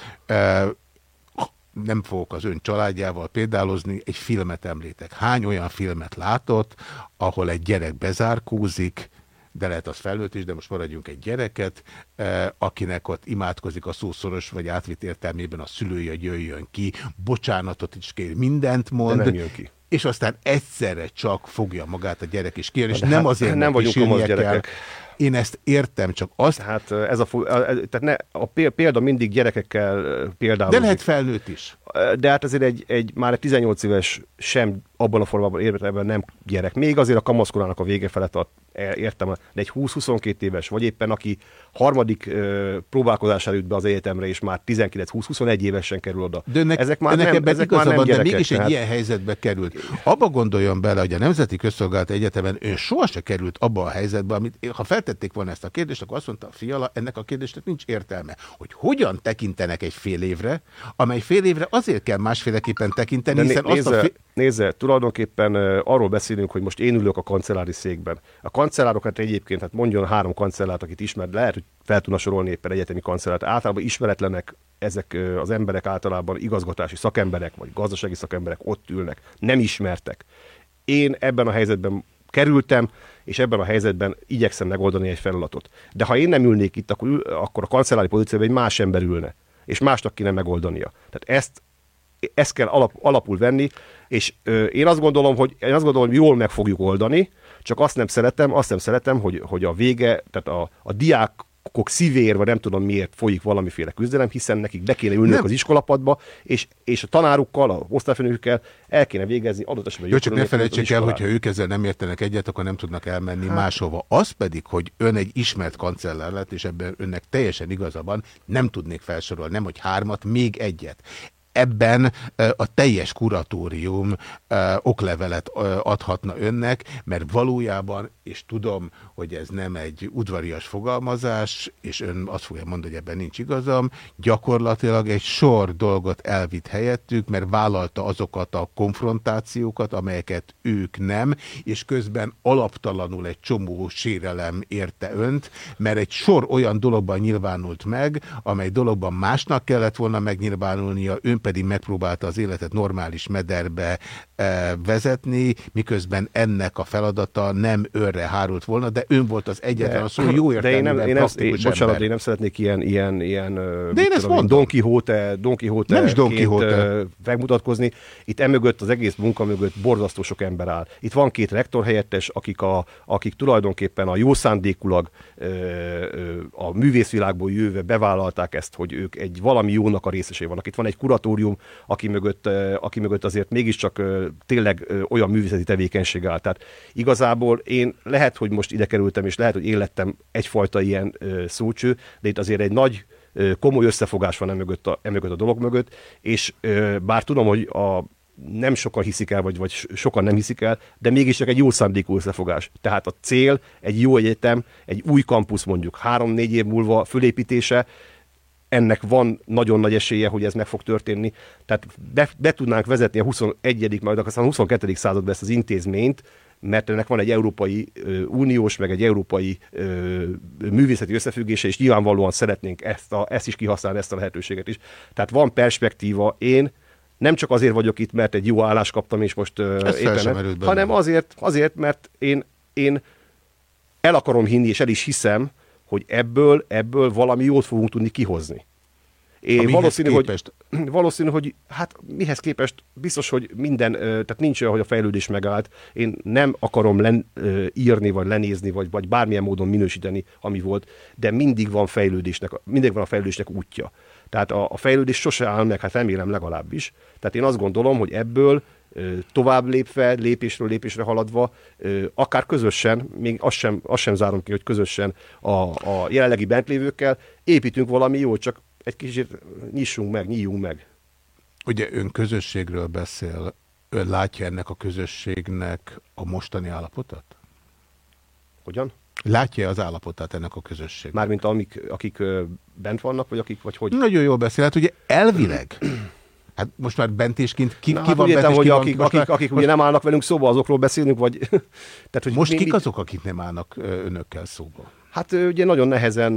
Nem fogok az ön családjával példálozni, egy filmet említek. Hány olyan filmet látott, ahol egy gyerek bezárkózik, de lehet az felnőtt is, de most maradjunk egy gyereket, eh, akinek ott imádkozik a szószoros vagy átvitt értelmében a szülője, jöjjön ki, bocsánatot is kér, mindent mond. nem jön ki. És aztán egyszerre csak fogja magát a gyerek is kér, és de nem hát azért, nem vagyunk kell. gyerekek. Én ezt értem, csak azt... Tehát ez a, tehát ne, a pé- példa mindig gyerekekkel például. De lehet felnőtt is. De hát azért egy, egy, már egy 18 éves sem abban a formában értelemben nem gyerek. Még azért a kamaszkorának a vége felett a, értem, de egy 20-22 éves, vagy éppen aki harmadik ö, próbálkozás előtt be az egyetemre, és már 19-20-21 évesen kerül oda. De önnek, ezek már nem, ebben ezek már nem van, de gyerekek. mégis egy tehát- ilyen helyzetbe került. Abba gondoljon bele, hogy a Nemzeti Közszolgálati Egyetemen ön sohasem került abba a helyzetbe, amit ha feltették volna ezt a kérdést, akkor azt mondta fiala, ennek a kérdésnek nincs értelme, hogy hogyan tekintenek egy fél évre, amely fél évre azért kell másféleképpen tekinteni, De hiszen azt nézze, a fél... nézze, tulajdonképpen arról beszélünk, hogy most én ülök a kancellári székben. A kancellárokat egyébként, hát mondjon három kancellárt, akit ismer, lehet, hogy fel tudna sorolni éppen egyetemi kancellárt. Általában ismeretlenek ezek az emberek általában igazgatási szakemberek, vagy gazdasági szakemberek ott ülnek, nem ismertek. Én ebben a helyzetben kerültem, és ebben a helyzetben igyekszem megoldani egy feladatot. De ha én nem ülnék itt, akkor, akkor a kancellári pozícióban egy más ember ülne és másnak kéne megoldania. Tehát ezt, ezt kell alap, alapul venni, és ö, én azt gondolom, hogy én azt gondolom, hogy jól meg fogjuk oldani, csak azt nem szeretem, azt nem szeretem, hogy, hogy a vége, tehát a, a diákok szívér, vagy nem tudom miért folyik valamiféle küzdelem, hiszen nekik be kéne Nem. az iskolapadba, és, és a tanárukkal, a osztályfőnökkel el kéne végezni adott esetben Jó, csak ne felejtsék el, hogyha ők ezzel nem értenek egyet, akkor nem tudnak elmenni Hát. máshova. Az pedig, hogy ön egy ismert kancellár lett, és ebben önnek teljesen igaza van, nem tudnék felsorolni, nem hogy hármat, még egyet. Ebben a teljes kuratórium oklevelet adhatna önnek, mert valójában, és tudom, hogy ez nem egy udvarias fogalmazás, és ön azt fogja mondani, hogy ebben nincs igazam, gyakorlatilag egy sor dolgot elvitt helyettük, mert vállalta azokat a konfrontációkat, amelyeket ők nem, és közben alaptalanul egy csomó sérelem érte önt, mert egy sor olyan dologban nyilvánult meg, amely dologban másnak kellett volna megnyilvánulnia, ön pedig megpróbálta az életet normális mederbe eh, vezetni, miközben ennek a feladata nem önre hárult volna, de ön volt az egyetlen, a szó jó de én nem, én nem, én, bocsánat, ember. de én nem szeretnék ilyen, ilyen, ilyen De én ezt mondom. Don Quixote, Don Quixote Nem is Don Quixote. megmutatkozni. Itt emögött, az egész munka mögött borzasztó sok ember áll. Itt van két rektor helyettes, akik, a, akik tulajdonképpen a jó szándékulag a művészvilágból jöve bevállalták ezt, hogy ők egy valami jónak a részesei vannak. Itt van egy kuratórium, aki mögött, aki mögött azért mégiscsak tényleg olyan művészeti tevékenység áll. Tehát igazából én lehet, hogy most ide kerültem, és lehet, hogy én lettem egyfajta ilyen szócső, de itt azért egy nagy komoly összefogás van emögött a, emögött a dolog mögött, és bár tudom, hogy a nem sokan hiszik el, vagy, vagy sokan nem hiszik el, de mégiscsak egy jó szándékú összefogás. Tehát a cél egy jó egyetem, egy új kampusz mondjuk három-négy év múlva fölépítése, ennek van nagyon nagy esélye, hogy ez meg fog történni. Tehát be, be tudnánk vezetni a 21. majd aztán a 22. században ezt az intézményt, mert ennek van egy Európai ö, Uniós, meg egy Európai ö, művészeti összefüggése, és nyilvánvalóan szeretnénk ezt, a, ezt is kihasználni, ezt a lehetőséget is. Tehát van perspektíva, én nem csak azért vagyok itt, mert egy jó állást kaptam, és most ö, éppen, bennem. hanem azért, azért, mert én, én el akarom hinni, és el is hiszem, hogy ebből, ebből valami jót fogunk tudni kihozni. Én valószínű, képest? hogy, *clears throat* valószínű, hogy hát mihez képest biztos, hogy minden, tehát nincs olyan, hogy a fejlődés megállt. Én nem akarom len, írni, vagy lenézni, vagy, vagy bármilyen módon minősíteni, ami volt, de mindig van fejlődésnek, mindig van a fejlődésnek útja. Tehát a, a fejlődés sose áll meg, hát remélem legalábbis. Tehát én azt gondolom, hogy ebből tovább lépve, lépésről lépésre haladva, akár közösen, még azt sem, azt sem zárom ki, hogy közösen a, a jelenlegi bentlévőkkel építünk valami jót, csak egy kicsit nyissunk meg, nyíljunk meg. Ugye ön közösségről beszél, ön látja ennek a közösségnek a mostani állapotát? Hogyan? Látja az állapotát ennek a közösségnek? Mármint amik, akik bent vannak, vagy akik, vagy hogy? Nagyon jól beszél. Hát ugye elvileg, hát most már bent és kint, ki, Na, ki hát van értem, bent és ki van, akik, most akik, már- akik most, ugye nem állnak velünk szóba, azokról beszélünk, vagy... *laughs* Tehát, hogy most mi- kik azok, akik nem állnak önökkel szóba? Hát ugye nagyon nehezen,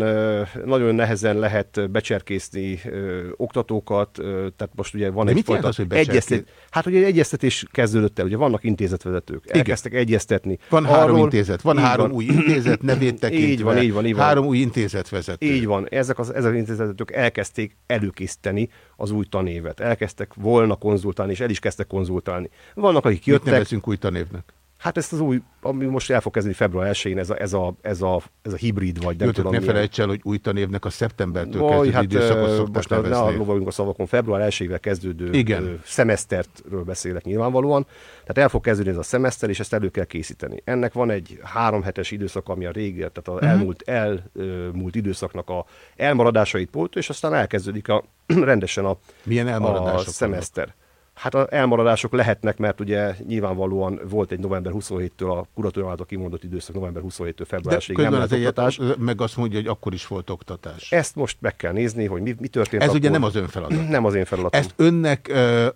nagyon nehezen lehet becserkészni ö, oktatókat, ö, tehát most ugye van mit jelent egyfajta egyeztet, Hát ugye egy egyeztetés kezdődött el, ugye vannak intézetvezetők, Igen. elkezdtek egyeztetni. Van három Arról- intézet, van három új intézet, nevét tekintve. Így van, így van, így van. Három új intézetvezető. Így van, ezek az, ezek az intézetek elkezdték előkészíteni az új tanévet. Elkezdtek volna konzultálni, és el is kezdtek konzultálni. Vannak, akik Mit jöttek, nevezünk új tanévnek? Hát ezt az új, ami most el fog kezdeni február 1-én, ez a, ez a, ez a, ez a hibrid, vagy nem Jó, tudom ne milyen. felejts el, hogy új tanévnek a szeptembertől Vaj, kezdődő hát, időszakot most ne- ne nevezni. lovagjunk a szavakon, február 1 kezdődő Igen. szemesztertről beszélek nyilvánvalóan. Tehát el fog kezdődni ez a szemeszter, és ezt elő kell készíteni. Ennek van egy három hetes időszak, ami a régi, tehát az Mhm. elmúlt, elmúlt időszaknak a elmaradásait pótol, és aztán elkezdődik a, *clears throat* rendesen a, Milyen elmaradások a szemeszter. Hát az elmaradások lehetnek, mert ugye nyilvánvalóan volt egy november 27-től a kuratórium által kimondott időszak, november 27-től február De 1 nem lehet az egyet, oktatás. meg azt mondja, hogy akkor is volt oktatás. Ezt most meg kell nézni, hogy mi, mi történt Ez akkor. ugye nem az ön feladat. Nem az én feladatom. Ezt önnek ö,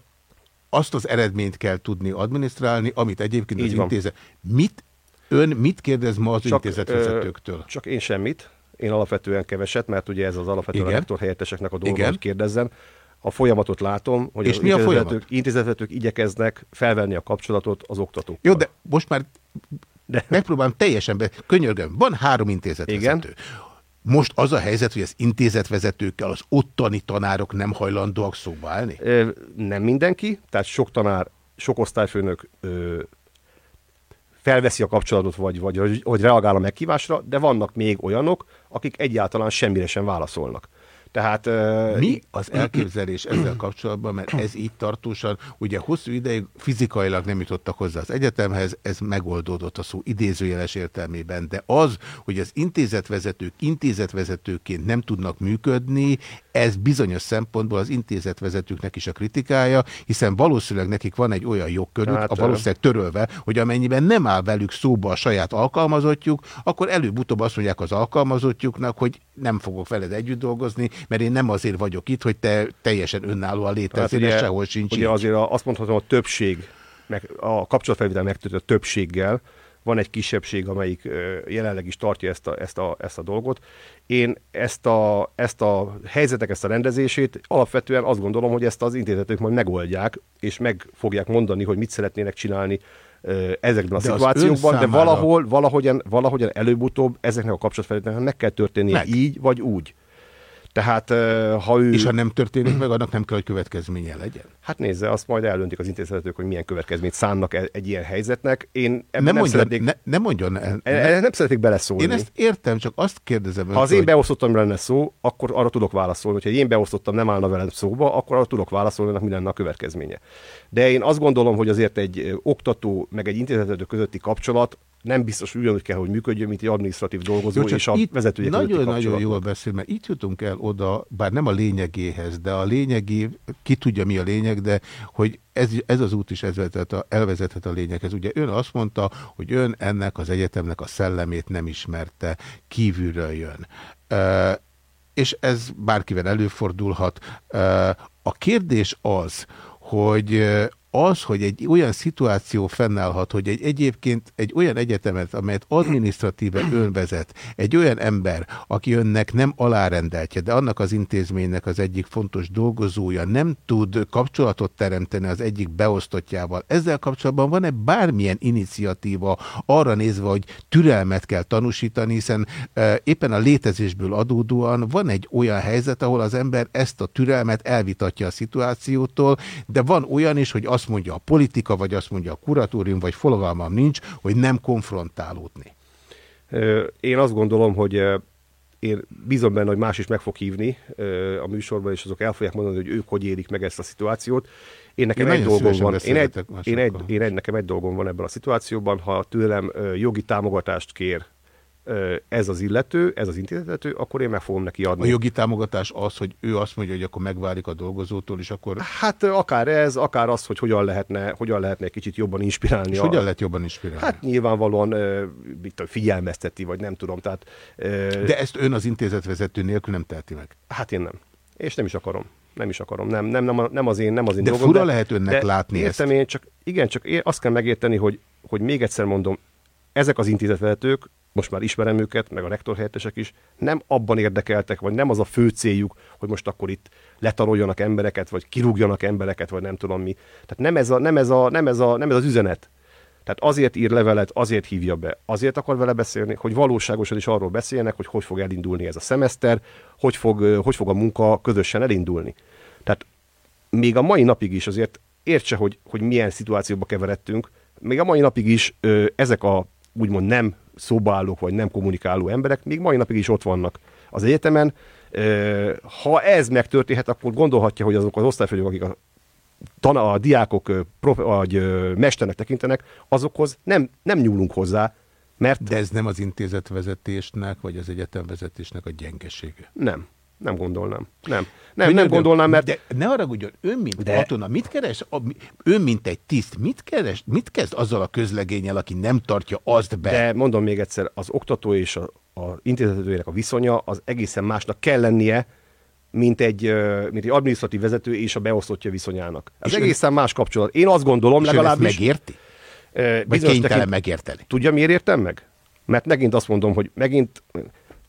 azt az eredményt kell tudni adminisztrálni, amit egyébként Így az van. intézet. Mit, ön mit kérdez ma az Csak, intézetvezetőktől? ö, Csak én semmit. Én alapvetően keveset, mert ugye ez az alapvetően Igen. a rektor helyetteseknek a dolga, Igen. hogy kérdezzem. A folyamatot látom, hogy És az mi a folyamat? intézetvezetők igyekeznek felvenni a kapcsolatot az oktatókkal. Jó, de most már de. megpróbálom teljesen be... Könyörgöm, van három intézetvezető. Igen. most az a helyzet, hogy az intézetvezetőkkel az ottani tanárok nem hajlandóak szóba állni? Ö, Nem mindenki, tehát sok tanár, sok osztályfőnök ö, felveszi a kapcsolatot, vagy, vagy, vagy reagál a meghívásra, de vannak még olyanok, akik egyáltalán semmire sem válaszolnak. Tehát, Mi az elképzelés ezzel kapcsolatban, mert ez így tartósan, ugye hosszú ideig fizikailag nem jutottak hozzá az egyetemhez, ez megoldódott a szó idézőjeles értelmében, de az, hogy az intézetvezetők intézetvezetőként nem tudnak működni, ez bizonyos szempontból az intézetvezetőknek is a kritikája, hiszen valószínűleg nekik van egy olyan jogkörük, Hát, a valószínűleg törölve, hogy amennyiben nem áll velük szóba a saját alkalmazottjuk, akkor előbb-utóbb azt mondják az alkalmazottjuknak, hogy nem fogok veled együtt dolgozni, mert én nem azért vagyok itt, hogy te teljesen önállóan létezzél, és sehol sincs ugye így. azért azt mondhatom, a többség, meg, a kapcsolatfelvétel megtörtént a többséggel, van egy kisebbség, amelyik jelenleg is tartja ezt a, ezt a, ezt a dolgot. Én ezt a, ezt a helyzetek, ezt a rendezését alapvetően azt gondolom, hogy ezt az intézetők majd megoldják, és meg fogják mondani, hogy mit szeretnének csinálni ezekben a De szituációkban, de valahol, valahogyan, valahogyan előbb-utóbb ezeknek a kapcsolatfelvételnek meg kell történnie Meg. így vagy úgy. Tehát ha ő... És ha nem történik meg, annak nem kell, hogy következménye legyen. Hát nézze, azt majd eldöntik az intézetők, hogy milyen következményt szánnak e- egy ilyen helyzetnek. Én ebben Nem nem, mondjon, szeretnék, ne, nem mondjon el. e- e- nem szeretnék beleszólni. Én ezt értem, csak azt kérdezem ha az én beosztottam lenne szó, akkor arra tudok válaszolni. Ha én beosztottam, nem állna velem szóba, akkor arra tudok válaszolni, hogy mi lenne a következménye. De én azt gondolom, hogy azért egy oktató meg egy intézető közötti kapcsolat nem biztos, ugyanúgy kell, hogy működjön, mint egy administratív dolgozó Jó, és a vezetője Nagyon-nagyon jól beszél, mert itt jutunk el oda, bár nem a lényegéhez, de a lényegi, ki tudja mi a lényeg, de hogy ez, ez az út is ez vezet a, elvezethet a lényeghez. Ugye ön azt mondta, hogy ön ennek az egyetemnek a szellemét nem ismerte, kívülről jön. Uh, és ez bárkivel előfordulhat. Uh, a kérdés az, hogy az, hogy egy olyan szituáció fennállhat, hogy egy egyébként egy olyan egyetemet, amelyet adminisztratíve *clears throat* ön vezet, egy olyan ember, aki önnek nem alárendeltje, de annak az intézménynek az egyik fontos dolgozója nem tud kapcsolatot teremteni az egyik beosztottjával. Ezzel kapcsolatban van-e bármilyen iniciatíva arra nézve, hogy türelmet kell tanúsítani, hiszen e, éppen a létezésből adódóan van egy olyan helyzet, ahol az ember ezt a türelmet elvitatja a szituációtól, de van olyan is, hogy azt mondja a politika, vagy azt mondja a kuratórium, vagy fogalmam nincs, hogy nem konfrontálódni. Én azt gondolom, hogy én bízom benne, hogy más is meg fog hívni a műsorban, és azok el fogják mondani, hogy ők hogy élik meg ezt a szituációt. Én nekem Én egy dolgom van. Én egy, én, egy, én egy, nekem egy dolgom van ebben a szituációban, ha tőlem jogi támogatást kér ez az illető, ez az intézető, akkor én meg fogom neki adni. A jogi támogatás az, hogy ő azt mondja, hogy akkor megválik a dolgozótól, és akkor... Hát akár ez, akár az, hogy hogyan lehetne, hogyan lehetne egy kicsit jobban inspirálni. És a- hogyan lehet jobban inspirálni? Hát nyilvánvalóan mit tudom, figyelmezteti, vagy nem tudom. Tehát, De ezt ön az intézetvezető nélkül nem teheti meg. Hát én nem. És nem is akarom. Nem is akarom. Nem, nem, nem, nem az én, nem az én De dolgom. fura lehet önnek de látni értem ezt. én, csak igen, csak én azt kell megérteni, hogy, hogy még egyszer mondom, ezek az intézetvezetők, most már ismerem őket, meg a rektorhelyettesek is, nem abban érdekeltek, vagy nem az a fő céljuk, hogy most akkor itt letaroljanak embereket, vagy kirúgjanak embereket, vagy nem tudom mi. Tehát nem ez, a, nem ez, a, nem ez, a, nem ez az üzenet. Tehát azért ír levelet, azért hívja be, azért akar vele beszélni, hogy valóságosan is arról beszéljenek, hogy hogy fog elindulni ez a szemeszter, hogy fog, hogy fog a munka közösen elindulni. Tehát még a mai napig is azért értse, hogy, hogy milyen szituációba keveredtünk, még a mai napig is ö, ezek a úgymond nem szóbaállók, vagy nem kommunikáló emberek, még mai napig is ott vannak az egyetemen. Ha ez megtörténhet, akkor gondolhatja, hogy azok az osztályfőnök, akik a tan- a diákok prof, vagy mesternek tekintenek, azokhoz nem, nem nyúlunk hozzá, mert... De ez nem az intézetvezetésnek, vagy az egyetemvezetésnek a gyengesége. Nem, nem gondolnám. Nem, nem, nem gondolnám, mert... De ne haragudjon, ön mint De- katona, mit keres? A, ön mint egy tiszt, mit keres? Mit kezd azzal a közlegényel, aki nem tartja azt be? De mondom még egyszer, az oktató és a, a intézetőjének a viszonya az egészen másnak kell lennie, mint egy, mint egy adminisztratív vezető és a beosztottja viszonyának. Ez És ön- egészen más kapcsolat. Én azt gondolom, És legalábbis... megérti? Ö, Vagy bizonyos kénytelen tekint- megérteni? Tudja, miért értem meg? Mert megint azt mondom, hogy megint,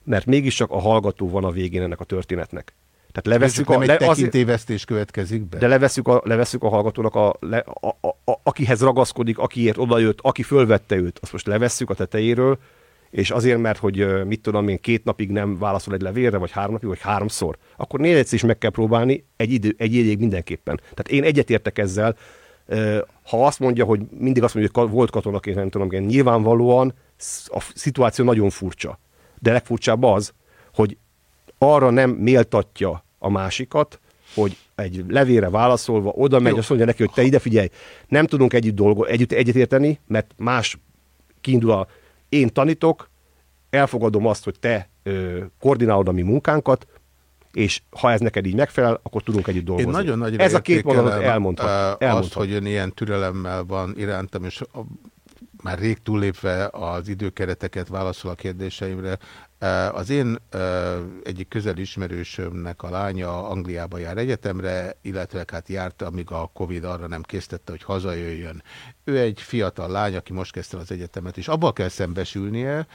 mert mégiscsak a hallgató van a végén ennek a történetnek. Tehát levesszük nem a, egy le, azért, tekintélyvesztés következik be? de levesszük a, levesszük a hallgatónak, a, le, a, a, a, akihez ragaszkodik, akiért odajött, aki fölvette őt, azt most levesszük a tetejéről, és azért, mert hogy mit tudom én, két napig nem válaszol egy levélre, vagy három napig, vagy háromszor, akkor négyegyszer is meg kell próbálni egy, idő, egy ideig mindenképpen. Tehát én egyetértek ezzel, ha azt mondja, hogy mindig azt mondja, hogy volt katonaként, nem tudom, én, nyilvánvalóan a szituáció nagyon furcsa. De legfurcsább az, hogy arra nem méltatja a másikat, hogy egy levélre válaszolva oda megy, azt mondja neki, hogy te ide figyelj, nem tudunk együtt, dolgo, együtt egyetérteni, mert más kiindul a én tanítok, elfogadom azt, hogy te ö, koordinálod a mi munkánkat, és ha ez neked így megfelel, akkor tudunk együtt dolgozni. Én nagyon nagyra Ez a két mondatot értékelem, elmondhat. eh, Azt, elmondhat. hogy ön ilyen türelemmel van irántam, és már rég túllépve az időkereteket válaszol a kérdéseimre. Az én egyik közeli ismerősömnek a lánya Angliába jár egyetemre, illetve hát járt, amíg a Covid arra nem késztette, hogy hazajöjjön. Ő egy fiatal lány, aki most kezdte az egyetemet, és abban kell szembesülnie,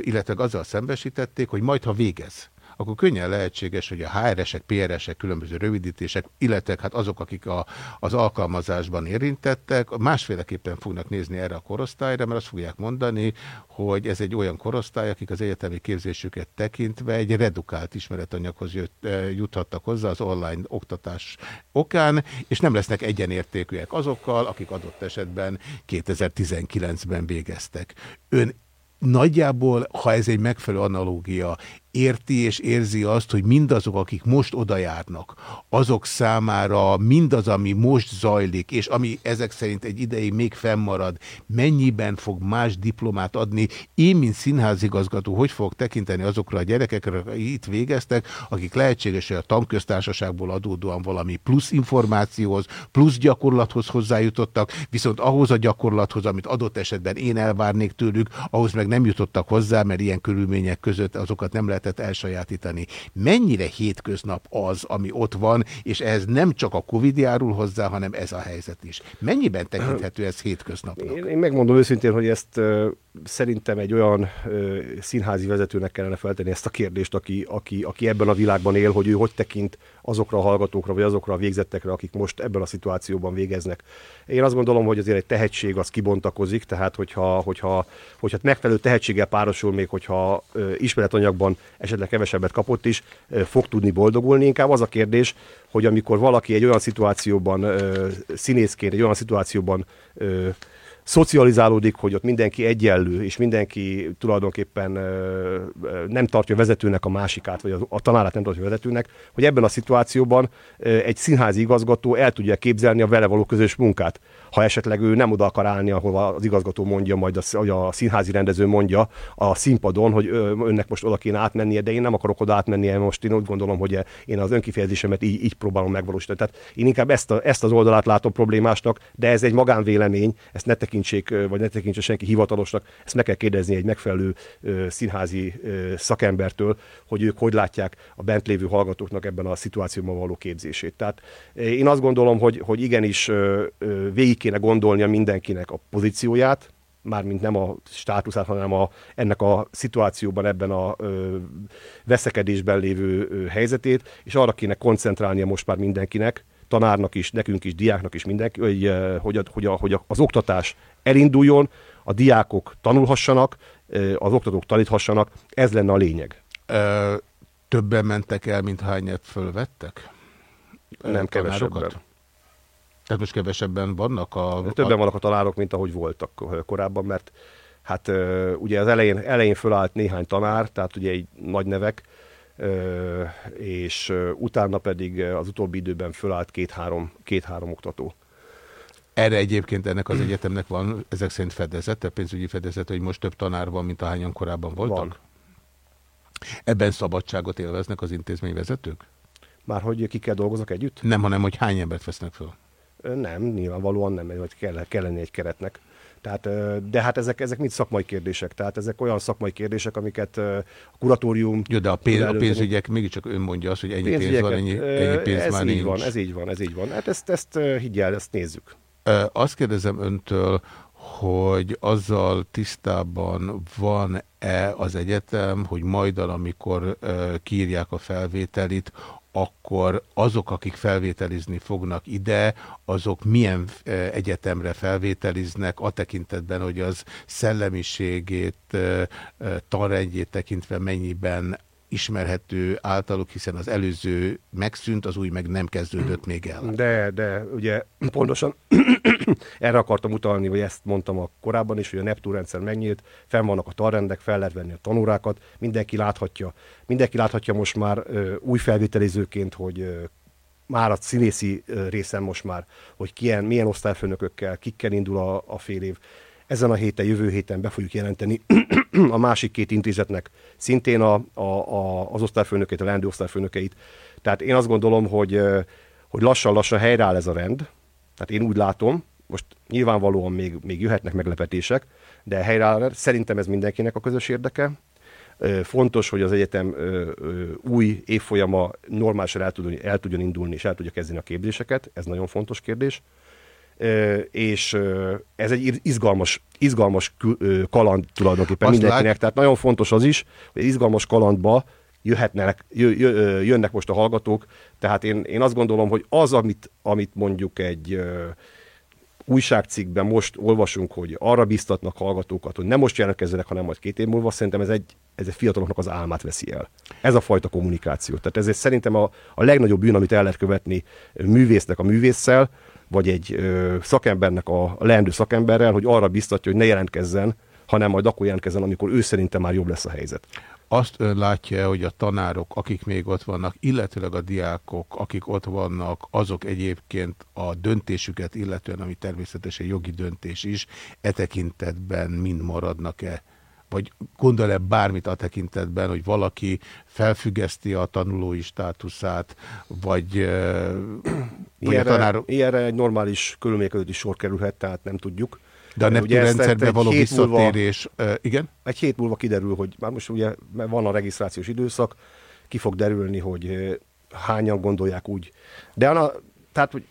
illetve azzal szembesítették, hogy majd, ha végez, akkor könnyen lehetséges, hogy a HRS-ek, PRS-ek, különböző rövidítések, illetve hát azok, akik a, az alkalmazásban érintettek, másféleképpen fognak nézni erre a korosztályra, mert azt fogják mondani, hogy ez egy olyan korosztály, akik az egyetemi képzésüket tekintve egy redukált ismeretanyaghoz jött, eh, juthattak hozzá az online oktatás okán, és nem lesznek egyenértékűek azokkal, akik adott esetben 2019-ben végeztek. Ön nagyjából, ha ez egy megfelelő analógia, érti és érzi azt, hogy mindazok, akik most oda járnak, azok számára mindaz, ami most zajlik, és ami ezek szerint egy ideig még fennmarad, mennyiben fog más diplomát adni, én, mint színházigazgató, hogy fogok tekinteni azokra a gyerekekre, akik itt végeztek, akik lehetséges, hogy a tanköztársaságból adódóan valami plusz információhoz, plusz gyakorlathoz hozzájutottak, viszont ahhoz a gyakorlathoz, amit adott esetben én elvárnék tőlük, ahhoz meg nem jutottak hozzá, mert ilyen körülmények között azokat nem lehetett elsajátítani. Mennyire hétköznap az, ami ott van, és ehhez nem csak a Covid járul hozzá, hanem ez a helyzet is. Mennyiben tekinthető ez hétköznapnak? Én, én megmondom őszintén, hogy ezt szerintem egy olyan ö, színházi vezetőnek kellene feltenni ezt a kérdést, aki, aki, aki ebben a világban él, hogy ő hogy tekint azokra a hallgatókra, vagy azokra a végzettekre, akik most ebben a szituációban végeznek. Én azt gondolom, hogy azért egy tehetség az kibontakozik, tehát hogyha, hogyha, hogyha megfelelő tehetséggel párosul még, hogyha ö, ismeretanyagban esetleg kevesebbet kapott is, fog tudni boldogulni. Inkább az a kérdés, hogy amikor valaki egy olyan szituációban ö, színészként, egy olyan szituációban szocializálódik, hogy ott mindenki egyenlő, és mindenki tulajdonképpen nem tartja vezetőnek a másikát, vagy a, tanárát nem tartja vezetőnek, hogy ebben a szituációban egy színházi igazgató el tudja képzelni a vele való közös munkát. Ha esetleg ő nem oda akar állni, ahol az igazgató mondja, majd a, vagy a színházi rendező mondja a színpadon, hogy önnek most oda kéne átmennie, de én nem akarok oda átmennie, most én úgy gondolom, hogy én az önkifejezésemet így, így próbálom megvalósítani. Tehát én inkább ezt, a, ezt az oldalát látom problémásnak, de ez egy magánvélemény, ezt ne tekintsék, vagy ne tekintse senki hivatalosnak, ezt meg kell kérdezni egy megfelelő színházi szakembertől, hogy ők hogy látják a bent lévő hallgatóknak ebben a szituációban való képzését. Tehát ö, én azt gondolom, hogy, hogy igenis végig kéne gondolnia mindenkinek a pozícióját, mármint nem a státuszát, hanem a, ennek a szituációban, ebben a ö, veszekedésben lévő ö, helyzetét, és arra kéne koncentrálnia most már mindenkinek, tanárnak is, nekünk is, diáknak is mindenki, hogy, ö, hogy, a, hogy, a, hogy a, az oktatás elinduljon, a diákok tanulhassanak, ö, az oktatók taníthassanak, ez lenne a lényeg. Ö, többen mentek el, mint hányat fölvettek? Nem kevesebben. Tehát most kevesebben vannak a... Többen vannak a tanárok, mint ahogy voltak korábban, mert hát ugye az elején, elején fölállt néhány tanár, tehát ugye egy nagy nevek, és utána pedig az utóbbi időben fölállt két-három két-három oktató. Erre egyébként ennek az egyetemnek van ezek szerint fedezete, pénzügyi fedezete, hogy most több tanár van, mint ahányan korábban voltak? Van. Ebben szabadságot élveznek az intézményvezetők? Már hogy kikkel dolgoznak együtt? Nem, hanem hogy hány embert vesznek föl? Ö, Nem, nyilvánvalóan nem, vagy kell, kell lenni egy keretnek. Tehát, de hát ezek, ezek mind szakmai kérdések. Tehát ezek olyan szakmai kérdések, amiket a kuratórium... Jó, de a, pénz, a pénzügyek mégiscsak ön mondja azt, hogy ennyi pénz van, ennyi, ennyi pénz ez már így nincs. Van, ez így van, ez így van. Hát ezt, ezt higgyel, ezt nézzük. Azt kérdezem öntől, hogy azzal tisztában van-e az egyetem, hogy majdan, amikor kiírják a felvételit, akkor azok, akik felvételizni fognak ide, azok milyen eh, egyetemre felvételiznek a tekintetben, hogy az szellemiségét, eh, eh, tanrendjét tekintve mennyiben ismerhető általuk, hiszen az előző megszűnt, az új meg nem kezdődött még el. De, de ugye pontosan erre akartam utalni, vagy ezt mondtam a korábban is, hogy a Neptun rendszer megnyílt, fenn vannak a tanrendek, fel lehet venni a tanórákat, mindenki láthatja, mindenki láthatja most már ö, új felvételizőként, hogy ö, már a színészi részen most már, hogy kilyen, milyen osztályfőnökökkel, kikkel indul a, a fél év. Ezen a héten, jövő héten be fogjuk jelenteni *clears throat* a másik két intézetnek szintén a, a, a, az osztályfőnökeit, a leendő osztályfőnökeit. Tehát én azt gondolom, hogy, hogy lassan-lassan helyreáll ez a rend. Tehát én úgy látom, most nyilvánvalóan még, még jöhetnek meglepetések, de helyreáll, szerintem ez mindenkinek a közös érdeke. Fontos, hogy az egyetem új évfolyama normálisan el tudjon, el tudjon indulni, és el tudja kezdeni a képzéseket. Ez nagyon fontos kérdés. És ez egy izgalmas, izgalmas kaland tulajdonképpen Azt mindenkinek. lát- Tehát nagyon fontos az is, hogy izgalmas kalandba jöhetnek, jönnek most a hallgatók. Tehát én, én azt gondolom, hogy az, amit, amit mondjuk egy újságcikkben most olvasunk, hogy arra biztatnak hallgatókat, hogy nem most jelentkezzenek, hanem majd két év múlva, szerintem ez egy, ez egy fiataloknak az álmát veszi el. Ez a fajta kommunikáció. Tehát ezért szerintem a, a legnagyobb bűn, amit el lehet követni művésznek a művésszel, vagy egy ö, szakembernek a, a leendő szakemberrel, hogy arra biztatja, hogy ne jelentkezzen, hanem majd akkor jelentkezzen, amikor ő szerintem már jobb lesz a helyzet. Azt ön látja, hogy a tanárok, akik még ott vannak, illetőleg a diákok, akik ott vannak, azok egyébként a döntésüket, illetően, ami természetesen jogi döntés is, e tekintetben mind maradnak-e? Vagy gondol-e bármit a tekintetben, hogy valaki felfüggeszti a tanulói státuszát, vagy, vagy a Ilyenre, tanárok... ilyenre egy normális körülmények között is sor kerülhet, tehát nem tudjuk. De a Neptun rendszerbe való múlva- visszatérés, ö, igen? Egy hét múlva kiderül, hogy már most ugye van a regisztrációs időszak, ki fog derülni, hogy hányan gondolják úgy. De Anna, tehát, hogy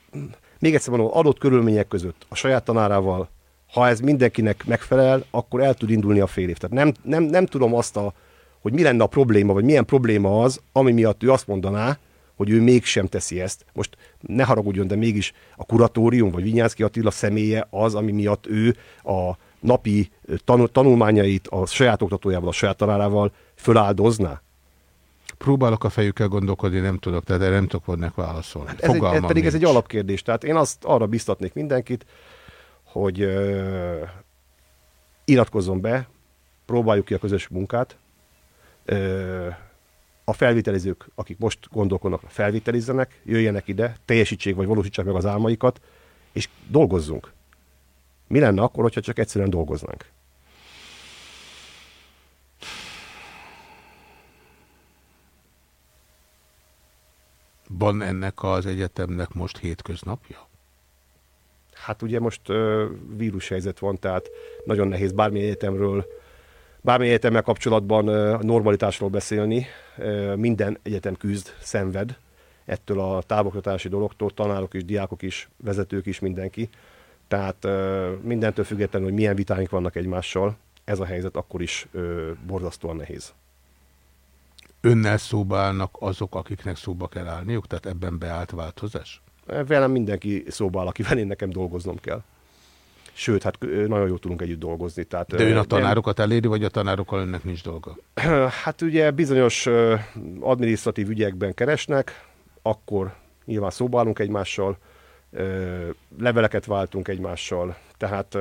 még egyszer mondom, adott körülmények között a saját tanárával, ha ez mindenkinek megfelel, akkor el tud indulni a fél év. Tehát nem, nem, nem tudom azt, a, hogy mi lenne a probléma, vagy milyen probléma az, ami miatt ő azt mondaná, hogy ő mégsem teszi ezt. Most ne haragudjon, de mégis a kuratórium, vagy Vinyánszki Attila személye az, ami miatt ő a napi tanul, tanulmányait a saját oktatójával, a saját tanárával föláldozná. Próbálok a fejükkel gondolkodni, nem tudok, tehát erre nem tudok volna válaszolni. Ez, egy, ez pedig ez egy nincs. alapkérdés. Tehát én azt arra biztatnék mindenkit, hogy ö, iratkozzon be, próbáljuk ki a közös munkát. Ö, a felvételizők, akik most gondolkodnak, felvételizzenek, jöjjenek ide, teljesítsék vagy valósítsák meg az álmaikat, és dolgozzunk. Mi lenne akkor, hogyha csak egyszerűen dolgoznánk? Van ennek az egyetemnek most hétköznapja? Hát ugye most vírushelyzet van, tehát nagyon nehéz bármilyen egyetemről, bármilyen egyetemmel kapcsolatban normalitásról beszélni. Minden egyetem küzd, szenved ettől a távoktatási dologtól, tanárok is, diákok is, vezetők is, mindenki. Tehát mindentől függetlenül, hogy milyen vitáink vannak egymással, ez a helyzet akkor is borzasztóan nehéz. Önnel szóba állnak azok, akiknek szóba kell állniuk? Tehát ebben beállt változás? Velem mindenki szóba áll, akivel én nekem dolgoznom kell. Sőt, hát nagyon jól tudunk együtt dolgozni. Tehát, De ön a tanárokat eléri, vagy a tanárokkal önnek nincs dolga? *clears throat* Hát ugye bizonyos ö, adminisztratív ügyekben keresnek, akkor nyilván szóba állunk egymással, leveleket váltunk egymással, tehát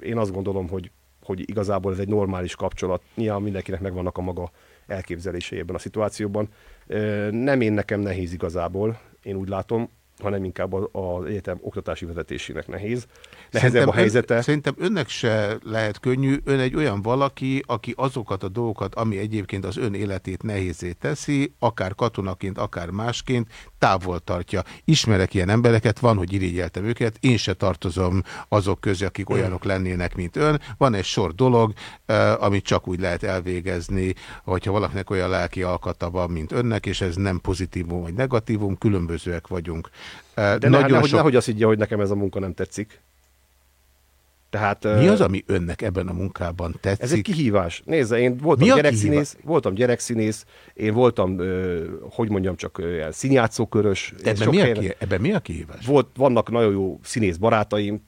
én azt gondolom, hogy, hogy igazából ez egy normális kapcsolat. Nyilván mindenkinek megvannak a maga elképzelései ebben a szituációban. Nem én nekem nehéz igazából, én úgy látom, hanem inkább az egyetem oktatási vezetésének nehéz. Nehezebb a helyzete. Ön, szerintem önnek se lehet könnyű. Ön egy olyan valaki, aki azokat a dolgokat, ami egyébként az ön életét nehézé teszi, akár katonaként, akár másként, távol tartja. Ismerek ilyen embereket, van, hogy irigyeltem őket, én se tartozom azok közé, akik olyanok lennének, mint ön. Van egy sor dolog, amit csak úgy lehet elvégezni, hogyha valakinek olyan lelki alkata van, mint önnek, és ez nem pozitívum vagy negatívum, különbözőek vagyunk. De ne, nehogy, nehogy azt higgye, hogy nekem ez a munka nem tetszik. Tehát, Mi az, ami önnek ebben a munkában tetszik? Ez egy kihívás. Nézze, én voltam a gyerekszínész, voltam gyerekszínész, én voltam, hogy mondjam, csak ilyen színjátszókörös. Ebben mi a helyen- ebben mi a kihívás? Volt, vannak nagyon jó színész barátaim,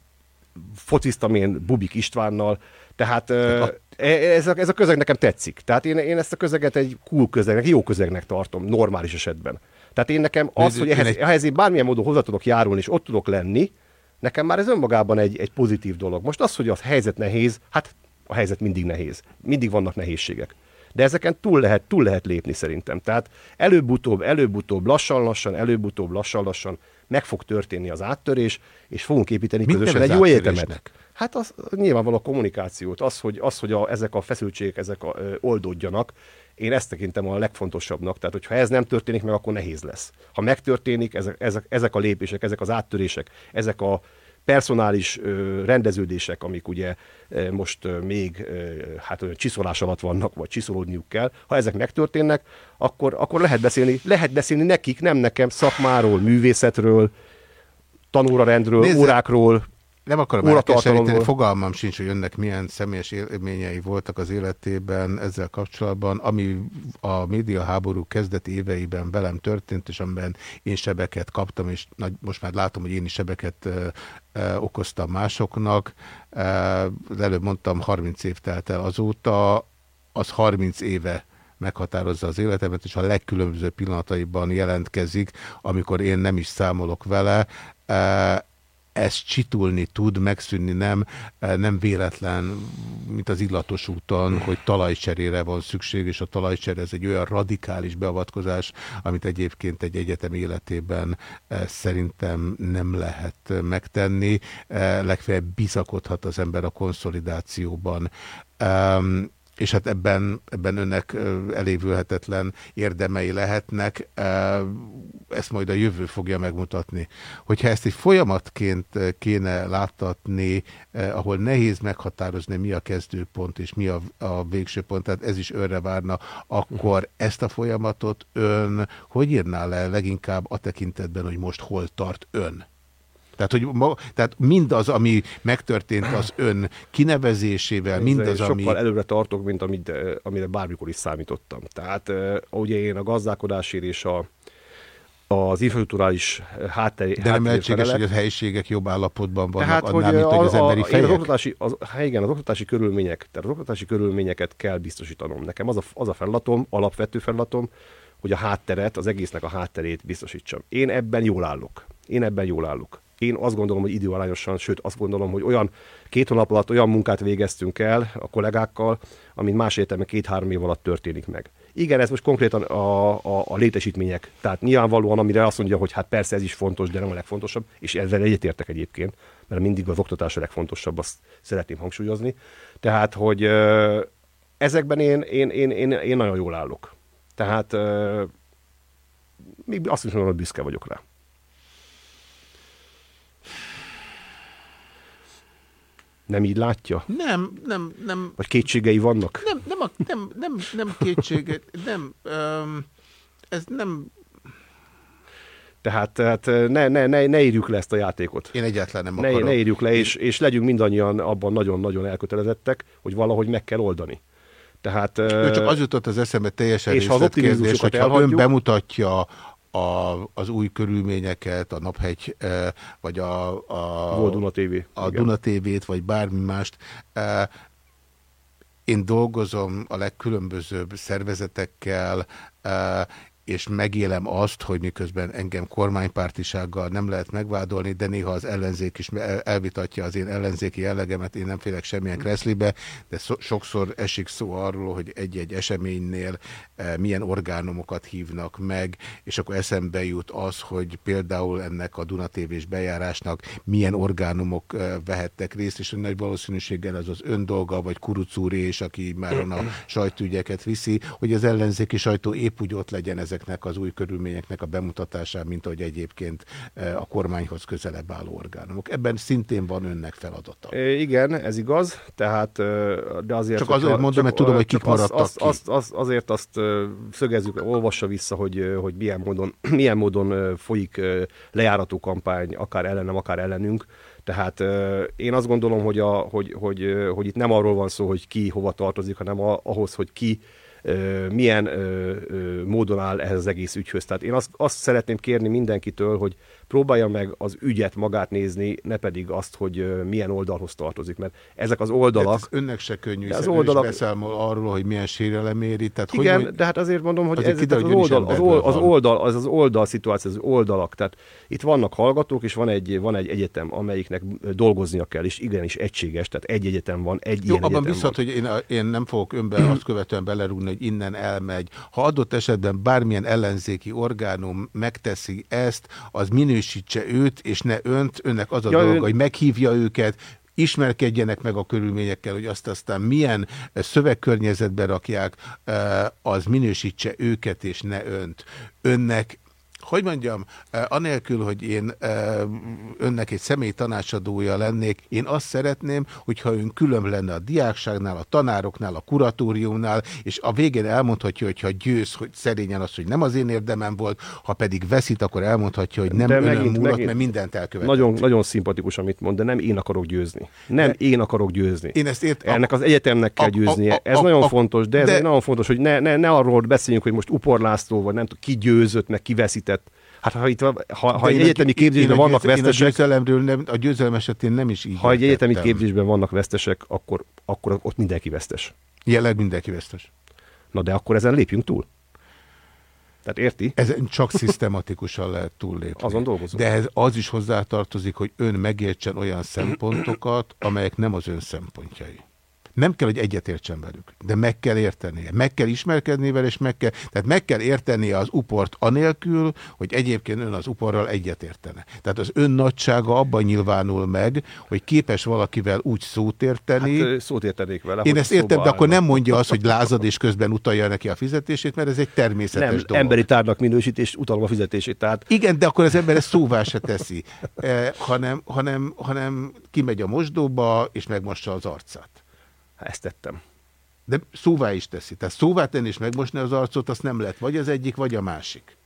fociztam én Bubik Istvánnal, tehát ö, e- ez a, ez a közeg nekem tetszik. Tehát én, én ezt a közeget egy cool közegnek, jó közegnek tartom, normális esetben. Tehát én nekem az, Ez- hogy ehhez, ehhez én bármilyen módon hozzá tudok járulni, és ott tudok lenni, nekem már ez önmagában egy, egy pozitív dolog. Most az, hogy a helyzet nehéz, hát a helyzet mindig nehéz. Mindig vannak nehézségek. De ezeken túl lehet, túl lehet lépni szerintem. Tehát előbb-utóbb, előbb-utóbb, lassan-lassan, előbb-utóbb, lassan-lassan meg fog történni az áttörés, és fogunk építeni Mit közösen egy jó egyetemet. Hát az nyilvánvaló a kommunikációt, az, hogy, az, hogy a, ezek a feszültségek ezek a, ö, oldódjanak, én ezt tekintem a legfontosabbnak. Tehát, hogyha ez nem történik meg, akkor nehéz lesz. Ha megtörténik, ezek, ezek, ezek a lépések, ezek az áttörések, ezek a personális ö, rendeződések, amik ugye ö, most ö, még ö, hát olyan csiszolás alatt vannak, vagy csiszolódniuk kell, ha ezek megtörténnek, akkor, akkor lehet beszélni, lehet beszélni nekik, nem nekem, szakmáról, művészetről, tanórarendről, Nézze, órákról, Nem akarom elkeseríteni, fogalmam sincs, hogy önnek milyen személyes élményei voltak az életében ezzel kapcsolatban, ami a média háború kezdeti éveiben velem történt, és amiben én sebeket kaptam, és nagy, most már látom, hogy én is sebeket ö, ö, okoztam másoknak. Ö, előbb mondtam, 30 év telt el azóta, az 30 éve meghatározza az életemet, és a legkülönbözőbb pillanataiban jelentkezik, amikor én nem is számolok vele. Ez csitulni tud, megszűnni nem, Eh, nem véletlen, mint az illatos úton, hogy talajcserére van szükség, és a talajcsere ez egy olyan radikális beavatkozás, amit egyébként egy egyetem életében eh, szerintem nem lehet eh, megtenni. Eh, Legfeljebb bizakodhat az ember a konszolidációban. És hát ebben, ebben önnek elévülhetetlen érdemei lehetnek, ezt majd a jövő fogja megmutatni. Hogyha ezt egy folyamatként kéne láttatni, ahol nehéz meghatározni, mi a kezdőpont és mi a, a végső pont, tehát ez is önre várna, akkor ezt a folyamatot ön hogy írná le leginkább a tekintetben, hogy most hol tart ön? Tehát, hogy ma, tehát mindaz, ami megtörtént az ön kinevezésével, mindaz, sokkal ami... előre tartok, mint amit, eh, amire bármikor is számítottam. Tehát eh, ugye én a gazdálkodásért és a, az infrastruktúrális háttér, De nem lehetséges, hogy a helyiségek jobb állapotban vannak Tehát, annál, hogy, mint hogy az emberi én az fejek? oktatási, az, hát igen, az oktatási körülmények, tehát az oktatási körülményeket kell biztosítanom. Nekem az a, az a feladatom, alapvető feladatom, hogy a hátteret, az egésznek a hátterét biztosítsam. Én ebben jól állok. Én ebben jól állok. Én azt gondolom, hogy időarányosan, sőt azt gondolom, hogy olyan két hónap alatt olyan munkát végeztünk el a kollégákkal, amit más értelme két-három év alatt történik meg. Igen, ez most konkrétan a, a, a létesítmények. Tehát nyilvánvalóan, amire azt mondja, hogy hát persze ez is fontos, de nem a legfontosabb, és ezzel egyetértek egyébként, mert mindig az oktatás a legfontosabb, azt szeretném hangsúlyozni. Tehát, hogy ezekben én, én, én, én, én nagyon jól állok. Tehát még azt is mondom, hogy büszke vagyok rá. Nem így látja? Nem, nem, nem. Vagy kétségei vannak? Nem, nem, a, nem, nem, nem kétséget, nem, um, ez nem, Tehát, tehát ne, ne, ne, ne írjuk le ezt a játékot. Én egyáltalán nem ne, akarom. ne írjuk le, és, és legyünk mindannyian abban nagyon-nagyon elkötelezettek, hogy valahogy meg kell oldani. Tehát, Ő csak az jutott az eszembe teljesen és ha az optimizmusokat hogyha ön bemutatja a, az új körülményeket, a Naphegy, eh, vagy a, a, Volt Duna TV, a igen. Duna TV-t, vagy bármi mást. eh, Én dolgozom a legkülönbözőbb szervezetekkel, eh, és megélem azt, hogy miközben engem kormánypártisággal nem lehet megvádolni, de néha az ellenzék is el- elvitatja az én ellenzéki jellegemet, én nem félek semmilyen kreszlibe, de szó, sokszor esik szó arról, hogy egy-egy eseménynél eh, milyen orgánumokat hívnak meg, és akkor eszembe jut az, hogy például ennek a Duna TV-s bejárásnak milyen orgánumok eh, vehettek részt, és nagy valószínűséggel az ön dolga, vagy Kurucúré és aki már a sajtóügyeket viszi, hogy az ellenzéki sajtó épp úgy ott legyen ezeknek az új körülményeknek a bemutatásán, mint ahogy egyébként eh, a kormányhoz közelebb álló orgánumok. Ebben szintén van önnek feladata. Ö, Igen, ez igaz, tehát, ö, de azért... Csak azért mondom, mert tudom, hogy csak kik maradtak azt, ki. Azt, azt, azért azt szögezzük, olvassa vissza, hogy, hogy milyen módon, milyen módon folyik lejárató kampány, akár ellenem, akár ellenünk. Tehát én azt gondolom, hogy, a, hogy, hogy, hogy itt nem arról van szó, hogy ki hova tartozik, hanem a, ahhoz, hogy ki milyen módon áll ehhez az egész ügyhöz. Tehát én azt, azt szeretném kérni mindenkitől, hogy próbálja meg az ügyet magát nézni, ne pedig azt, hogy milyen oldalhoz tartozik, mert ezek az oldalak... Ez önnek se könnyű, De az oldalak... beszámol arról, hogy milyen sérelem éri. Tehát Igen, hogy, de hát azért mondom, hogy azért ez kiderül, az, oldal, az, oldal, az, oldal, az az oldal szituáció, az oldalak. Tehát itt vannak hallgatók, és van egy, van egy egyetem, amelyiknek dolgoznia kell, és igenis egységes, tehát egy egyetem van, egy Jó, ilyen abban van. hogy én, én nem fogok önbe azt követően belerúgni, hogy innen elmegy. Ha adott esetben bármilyen ellenzéki orgánum megteszi ezt, az minősítse őt, és ne önt. Önnek az a Ja, dolga, ön- hogy meghívja őket, ismerkedjenek meg a körülményekkel, hogy azt aztán milyen szövegkörnyezetbe rakják, az minősítse őket, és ne önt. Önnek hogy mondjam, anélkül, hogy én önnek egy személy tanácsadója lennék, én azt szeretném, hogyha ön külön lenne a diákságnál, a tanároknál, a kuratóriumnál, és a végén elmondhatja, hogyha győz, hogy szerényen az, hogy nem az én érdemem volt, ha pedig veszít, akkor elmondhatja, hogy nem De önön megint- múlott, megint- mert mindent elkövetett. Nagyon, nagyon szimpatikus, amit mond, de nem én akarok győzni. Nem De- én akarok győzni. Én ezt ért... Ennek az egyetemnek kell a- a- győznie. a- Ez a- nagyon a- fontos, de ez de- nagyon fontos, hogy ne, ne, ne arról beszéljünk, hogy most Upor László, vagy nem tudom, ki győzött, meg ki veszített. Hát ha itt ha, ha egy egyetemi képzésben vannak én vesztesek, A győzelemről nem, a győzelem esetén nem is így ha egy egyetemi képzésben vannak vesztesek, akkor, akkor ott mindenki vesztes. Jelenleg mindenki vesztes. Na de akkor ezen lépjünk túl. Tehát érti? Ezen csak szisztematikusan lehet túllépni. Azon dolgozunk. De ehhez az is hozzátartozik, hogy ön megértsen olyan szempontokat, amelyek nem az ön szempontjai. Nem kell, hogy egyetértsen velük, de meg kell értenie. Meg kell ismerkedni vele, és meg kell, tehát meg kell értenie az uport anélkül, hogy egyébként ön az uporral egyetértene. Tehát az ön nagysága abban nyilvánul meg, hogy képes valakivel úgy szót érteni, Hát szót értenék vele. én ezt értem, de akkor nem mondja azt, hogy lázad és közben utalja neki a fizetését, mert ez egy természetes nem, dolog. emberi tárnak minősít, és utalom a fizetését. Tehát Igen, de akkor az ember ezt szóvá se teszi, *laughs* eh, hanem, hanem, hanem kimegy a mosdóba, és megmossa az arcát. Ezt tettem. De szóvá is teszi. Tehát szóvá tenni és megmosni az arcot, azt nem lehet vagy az egyik, vagy a másik.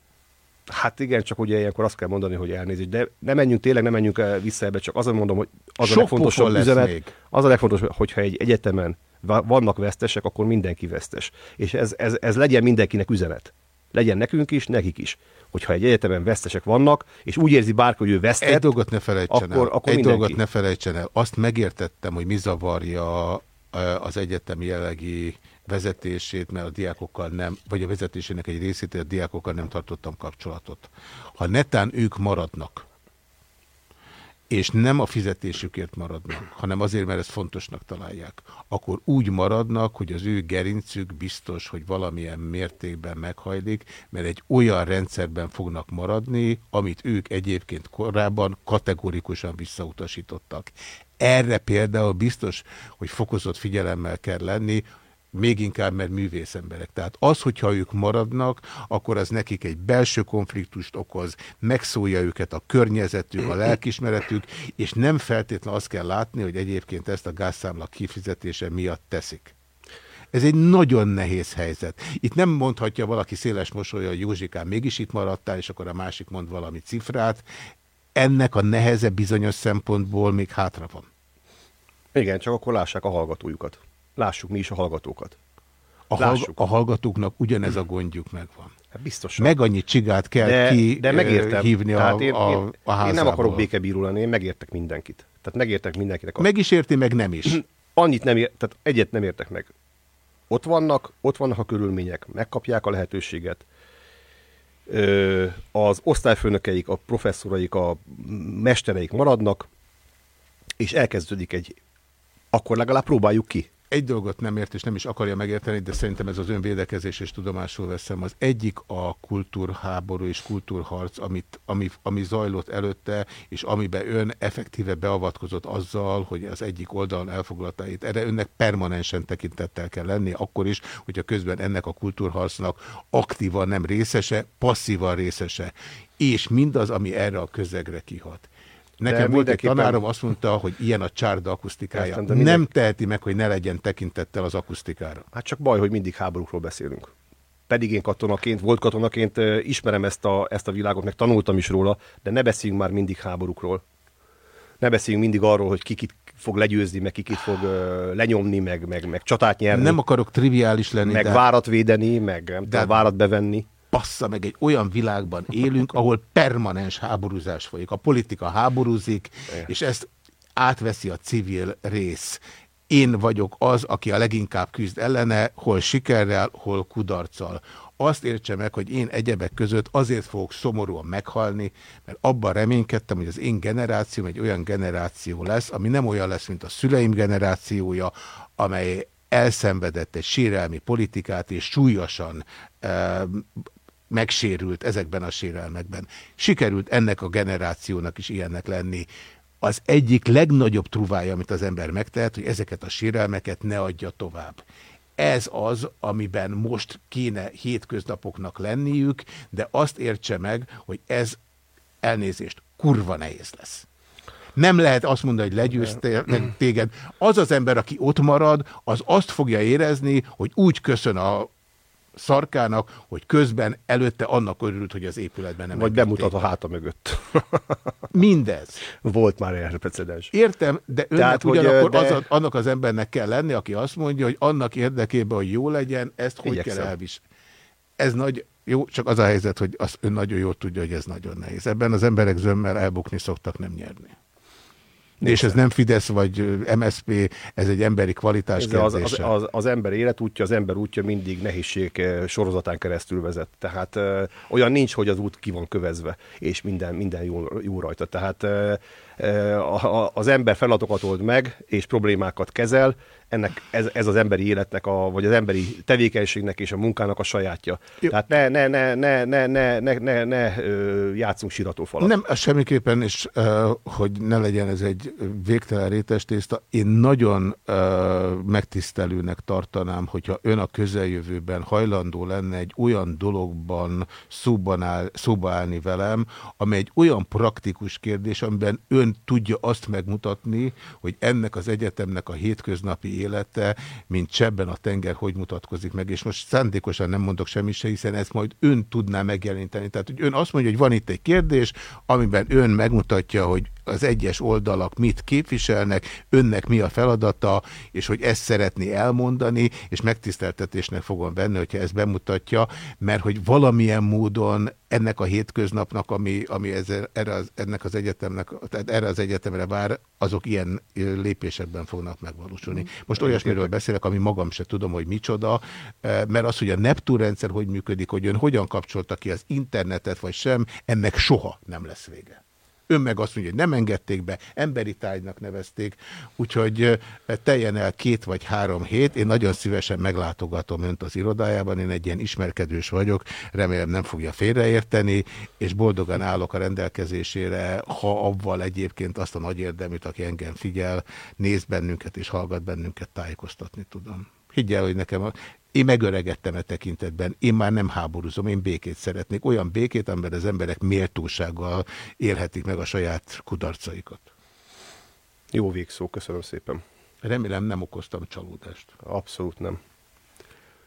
Hát igen, csak ugye ilyenkor azt kell mondani, hogy elnézést. De nem menjünk, tényleg nem menjünk el vissza ebbe, csak azon mondom, hogy az Sok a legfontosabb üzenet, még. az a legfontosabb, hogyha egy egyetemen va- vannak vesztesek, akkor mindenki vesztes. És ez, ez, ez legyen mindenkinek üzenet. Legyen nekünk is, nekik is. Hogyha egy egyetemen vesztesek vannak, és úgy érzi bárki, hogy ő vesztett, Egy dolgot ne felejtsen akkor, el. akkor Egy mindenki. dolgot ne felejtsen el. Azt megértettem, hogy mi zavarja eh, az egyetem jellegi vezetését, mert a diákokkal nem, vagy a vezetésének egy részét, a diákokkal nem tartottam kapcsolatot. Ha netán ők maradnak, és nem a fizetésükért maradnak, hanem azért, mert ezt fontosnak találják, akkor úgy maradnak, hogy az ő gerincük biztos, hogy valamilyen mértékben meghajlik, mert egy olyan rendszerben fognak maradni, amit ők egyébként korábban kategorikusan visszautasítottak. Erre például biztos, hogy fokozott figyelemmel kell lenni, még inkább, mert művész emberek. Tehát az, hogyha ők maradnak, akkor az nekik egy belső konfliktust okoz, megszólja őket a környezetük, a lelkismeretük, és nem feltétlenül azt kell látni, hogy egyébként ezt a gázszámla kifizetése miatt teszik. Ez egy nagyon nehéz helyzet. Itt nem mondhatja valaki széles mosolya, hogy Józsikám, mégis itt maradtál, és akkor a másik mond valami cifrát. Ennek a neheze bizonyos szempontból még hátra van. Igen, csak akkor lássák a hallgatójukat. Lássuk mi is a hallgatókat. A, hallg a hallgatóknak ugyanez a gondjuk megvan. Hát biztosan. Meg annyi csigát kell de, ki de megértem. hívni a, Tehát én, a, én, a én nem házából. akarok békebíró lenni, én megértek mindenkit. Tehát megértek mindenkinek. a- Meg is érti, meg nem is. *clears throat* Annyit nem ér, tehát egyet nem értek meg. Ott vannak, ott vannak a körülmények, megkapják a lehetőséget. Az osztályfőnökeik, a professzoraik, a mestereik maradnak, és elkezdődik egy, akkor legalább próbáljuk ki. Egy dolgot nem ért, és nem is akarja megérteni, de szerintem ez az önvédekezés, és tudomásul veszem. Az egyik a kultúrháború és kultúrharc, amit, ami, ami zajlott előtte, és amiben ön effektíve beavatkozott azzal, hogy az egyik oldalon elfoglaltáit. Erre önnek permanensen tekintettel kell lenni, akkor is, hogyha közben ennek a kultúrharcnak aktívan nem részese, passzívan részese. És mindaz, ami erre a közegre kihat. Nekem volt egy tanárom, azt mondta, hogy ilyen a csárda akusztikája. Értem, de Nem teheti meg, hogy ne legyen tekintettel az akusztikára. Hát csak baj, hogy mindig háborúkról beszélünk. Pedig én katonaként, volt katonaként ismerem ezt a, ezt a világot, meg tanultam is róla, de ne beszéljünk már mindig háborúkról. Ne beszéljünk mindig arról, hogy ki kit fog legyőzni, meg ki kit fog ö, lenyomni, meg, meg, meg csatát nyerni. Nem akarok triviális lenni, meg de- várat védeni, meg nem tudom, várat bevenni. Passza meg, egy olyan világban élünk, ahol permanens háborúzás folyik. A politika háborúzik, és ezt átveszi a civil rész. Én vagyok az, aki a leginkább küzd ellene, hol sikerrel, hol kudarccal. Azt értse meg, hogy én egyebek között azért fogok szomorúan meghalni, mert abban reménykedtem, hogy az én generációm egy olyan generáció lesz, ami nem olyan lesz, mint a szüleim generációja, amely elszenvedett egy sérelmi politikát, és súlyosan megsérült ezekben a sérelmekben. Sikerült ennek a generációnak is ilyennek lenni. Az egyik legnagyobb truvája, amit az ember megtehet, hogy ezeket a sérelmeket ne adja tovább. Ez az, amiben most kéne hétköznapoknak lenniük, de azt értse meg, hogy ez elnézést, kurva nehéz lesz. Nem lehet azt mondani, hogy legyőztél meg téged. Az az ember, aki ott marad, az azt fogja érezni, hogy úgy köszön a szarkának, hogy közben előtte annak örült, hogy az épületben nem Vagy bemutat a háta mögött. Mindez. Volt már erre precedens. Értem, de önnek Tehát, hogy, ugyanakkor de- az annak az embernek kell lenni, aki azt mondja, hogy annak érdekében, hogy jó legyen, ezt hogy Igyekszem. kell elviselni. Ez nagy, jó, csak az a helyzet, hogy azt ön nagyon jól tudja, hogy ez nagyon nehéz. Ebben az emberek zömmel elbukni szoktak, nem nyerni. És ez nem Fidesz vagy ö, MSZP, ez egy emberi kvalitás Ez az, az, az, az ember életútja, az ember útja mindig nehézség eh, sorozatán keresztül vezet. Tehát ö, olyan nincs, hogy az út ki van kövezve, és minden, minden jó, jó rajta. Tehát ö, ö, az ember feladatokat old meg, és problémákat kezel, ennek ez, ez az emberi életnek, a, vagy az emberi tevékenységnek és a munkának a sajátja. Jó. Tehát ne, ne, ne, ne, ne, ne, ne, ne, ne játszunk siratófalat. Nem, semmiképpen, és hogy ne legyen ez egy végtelen rétes tészta, én nagyon megtisztelőnek tartanám, hogyha ön a közeljövőben hajlandó lenne egy olyan dologban szóban áll, szóba állni velem, amely egy olyan praktikus kérdés, amiben ön tudja azt megmutatni, hogy ennek az egyetemnek a hétköznapi élete, mint csebben a tenger, hogy mutatkozik meg. És most szándékosan nem mondok semmi se, hiszen ezt majd ön tudná megjeleníteni. Tehát, hogy ön azt mondja, hogy van itt egy kérdés, amiben ön megmutatja, hogy az egyes oldalak mit képviselnek, önnek mi a feladata, és hogy ezt szeretné elmondani, és megtiszteltetésnek fogom venni, hogyha ezt bemutatja, mert hogy valamilyen módon ennek a hétköznapnak, ami, ami ezzel, erre az, ennek az egyetemnek, tehát erre az egyetemre vár, azok ilyen lépésekben fognak megvalósulni. Most olyasmiről beszélek, ami magam se tudom, hogy micsoda, mert az, hogy a Neptun rendszer hogy működik, hogy ön hogyan kapcsolta ki az internetet, vagy sem, ennek soha nem lesz vége. Ön meg azt mondja, hogy nem engedték be, emberi tárgynak nevezték, úgyhogy teljen el két vagy három hét. Én nagyon szívesen meglátogatom önt az irodájában, én egy ilyen ismerkedős vagyok, remélem nem fogja félreérteni, és boldogan állok a rendelkezésére, ha avval egyébként azt a nagy érdeműt, aki engem figyel, néz bennünket és hallgat bennünket, tájékoztatni tudom. Higgyel, hogy nekem. Én megöregettem e tekintetben, én már nem háborúzom, én békét szeretnék. Olyan békét, amiben az emberek méltósággal élhetik meg a saját kudarcaikat. Jó végszó, köszönöm szépen. Remélem nem okoztam csalódást. Abszolút nem.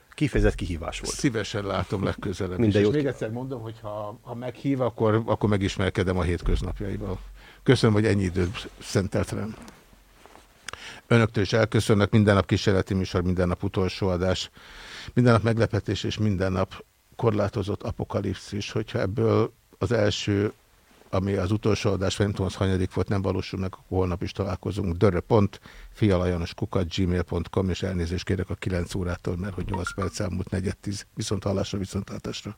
Kifejezett kihívás volt. Szívesen látom legközelebb. Minden is. És jót még egyszer mondom, hogy ha, ha meghív, akkor, akkor megismerkedem a hétköznapjaival. Köszönöm, hogy ennyi időt szentelt rám. Önöktől is elköszönnek, minden nap kísérleti műsor, minden nap utolsó adás, minden nap meglepetés és minden nap korlátozott apokalipszis, hogyha ebből az első, ami az utolsó adás, vagy nem tudom, az hanyadik volt, nem valósul meg, holnap is találkozunk. Dörre.pont, fialajanoskukat, gmail.com, és elnézést kérek a 9 órától, mert hogy 8 perc elmúlt 4 10 viszont hallásra, viszont látásra.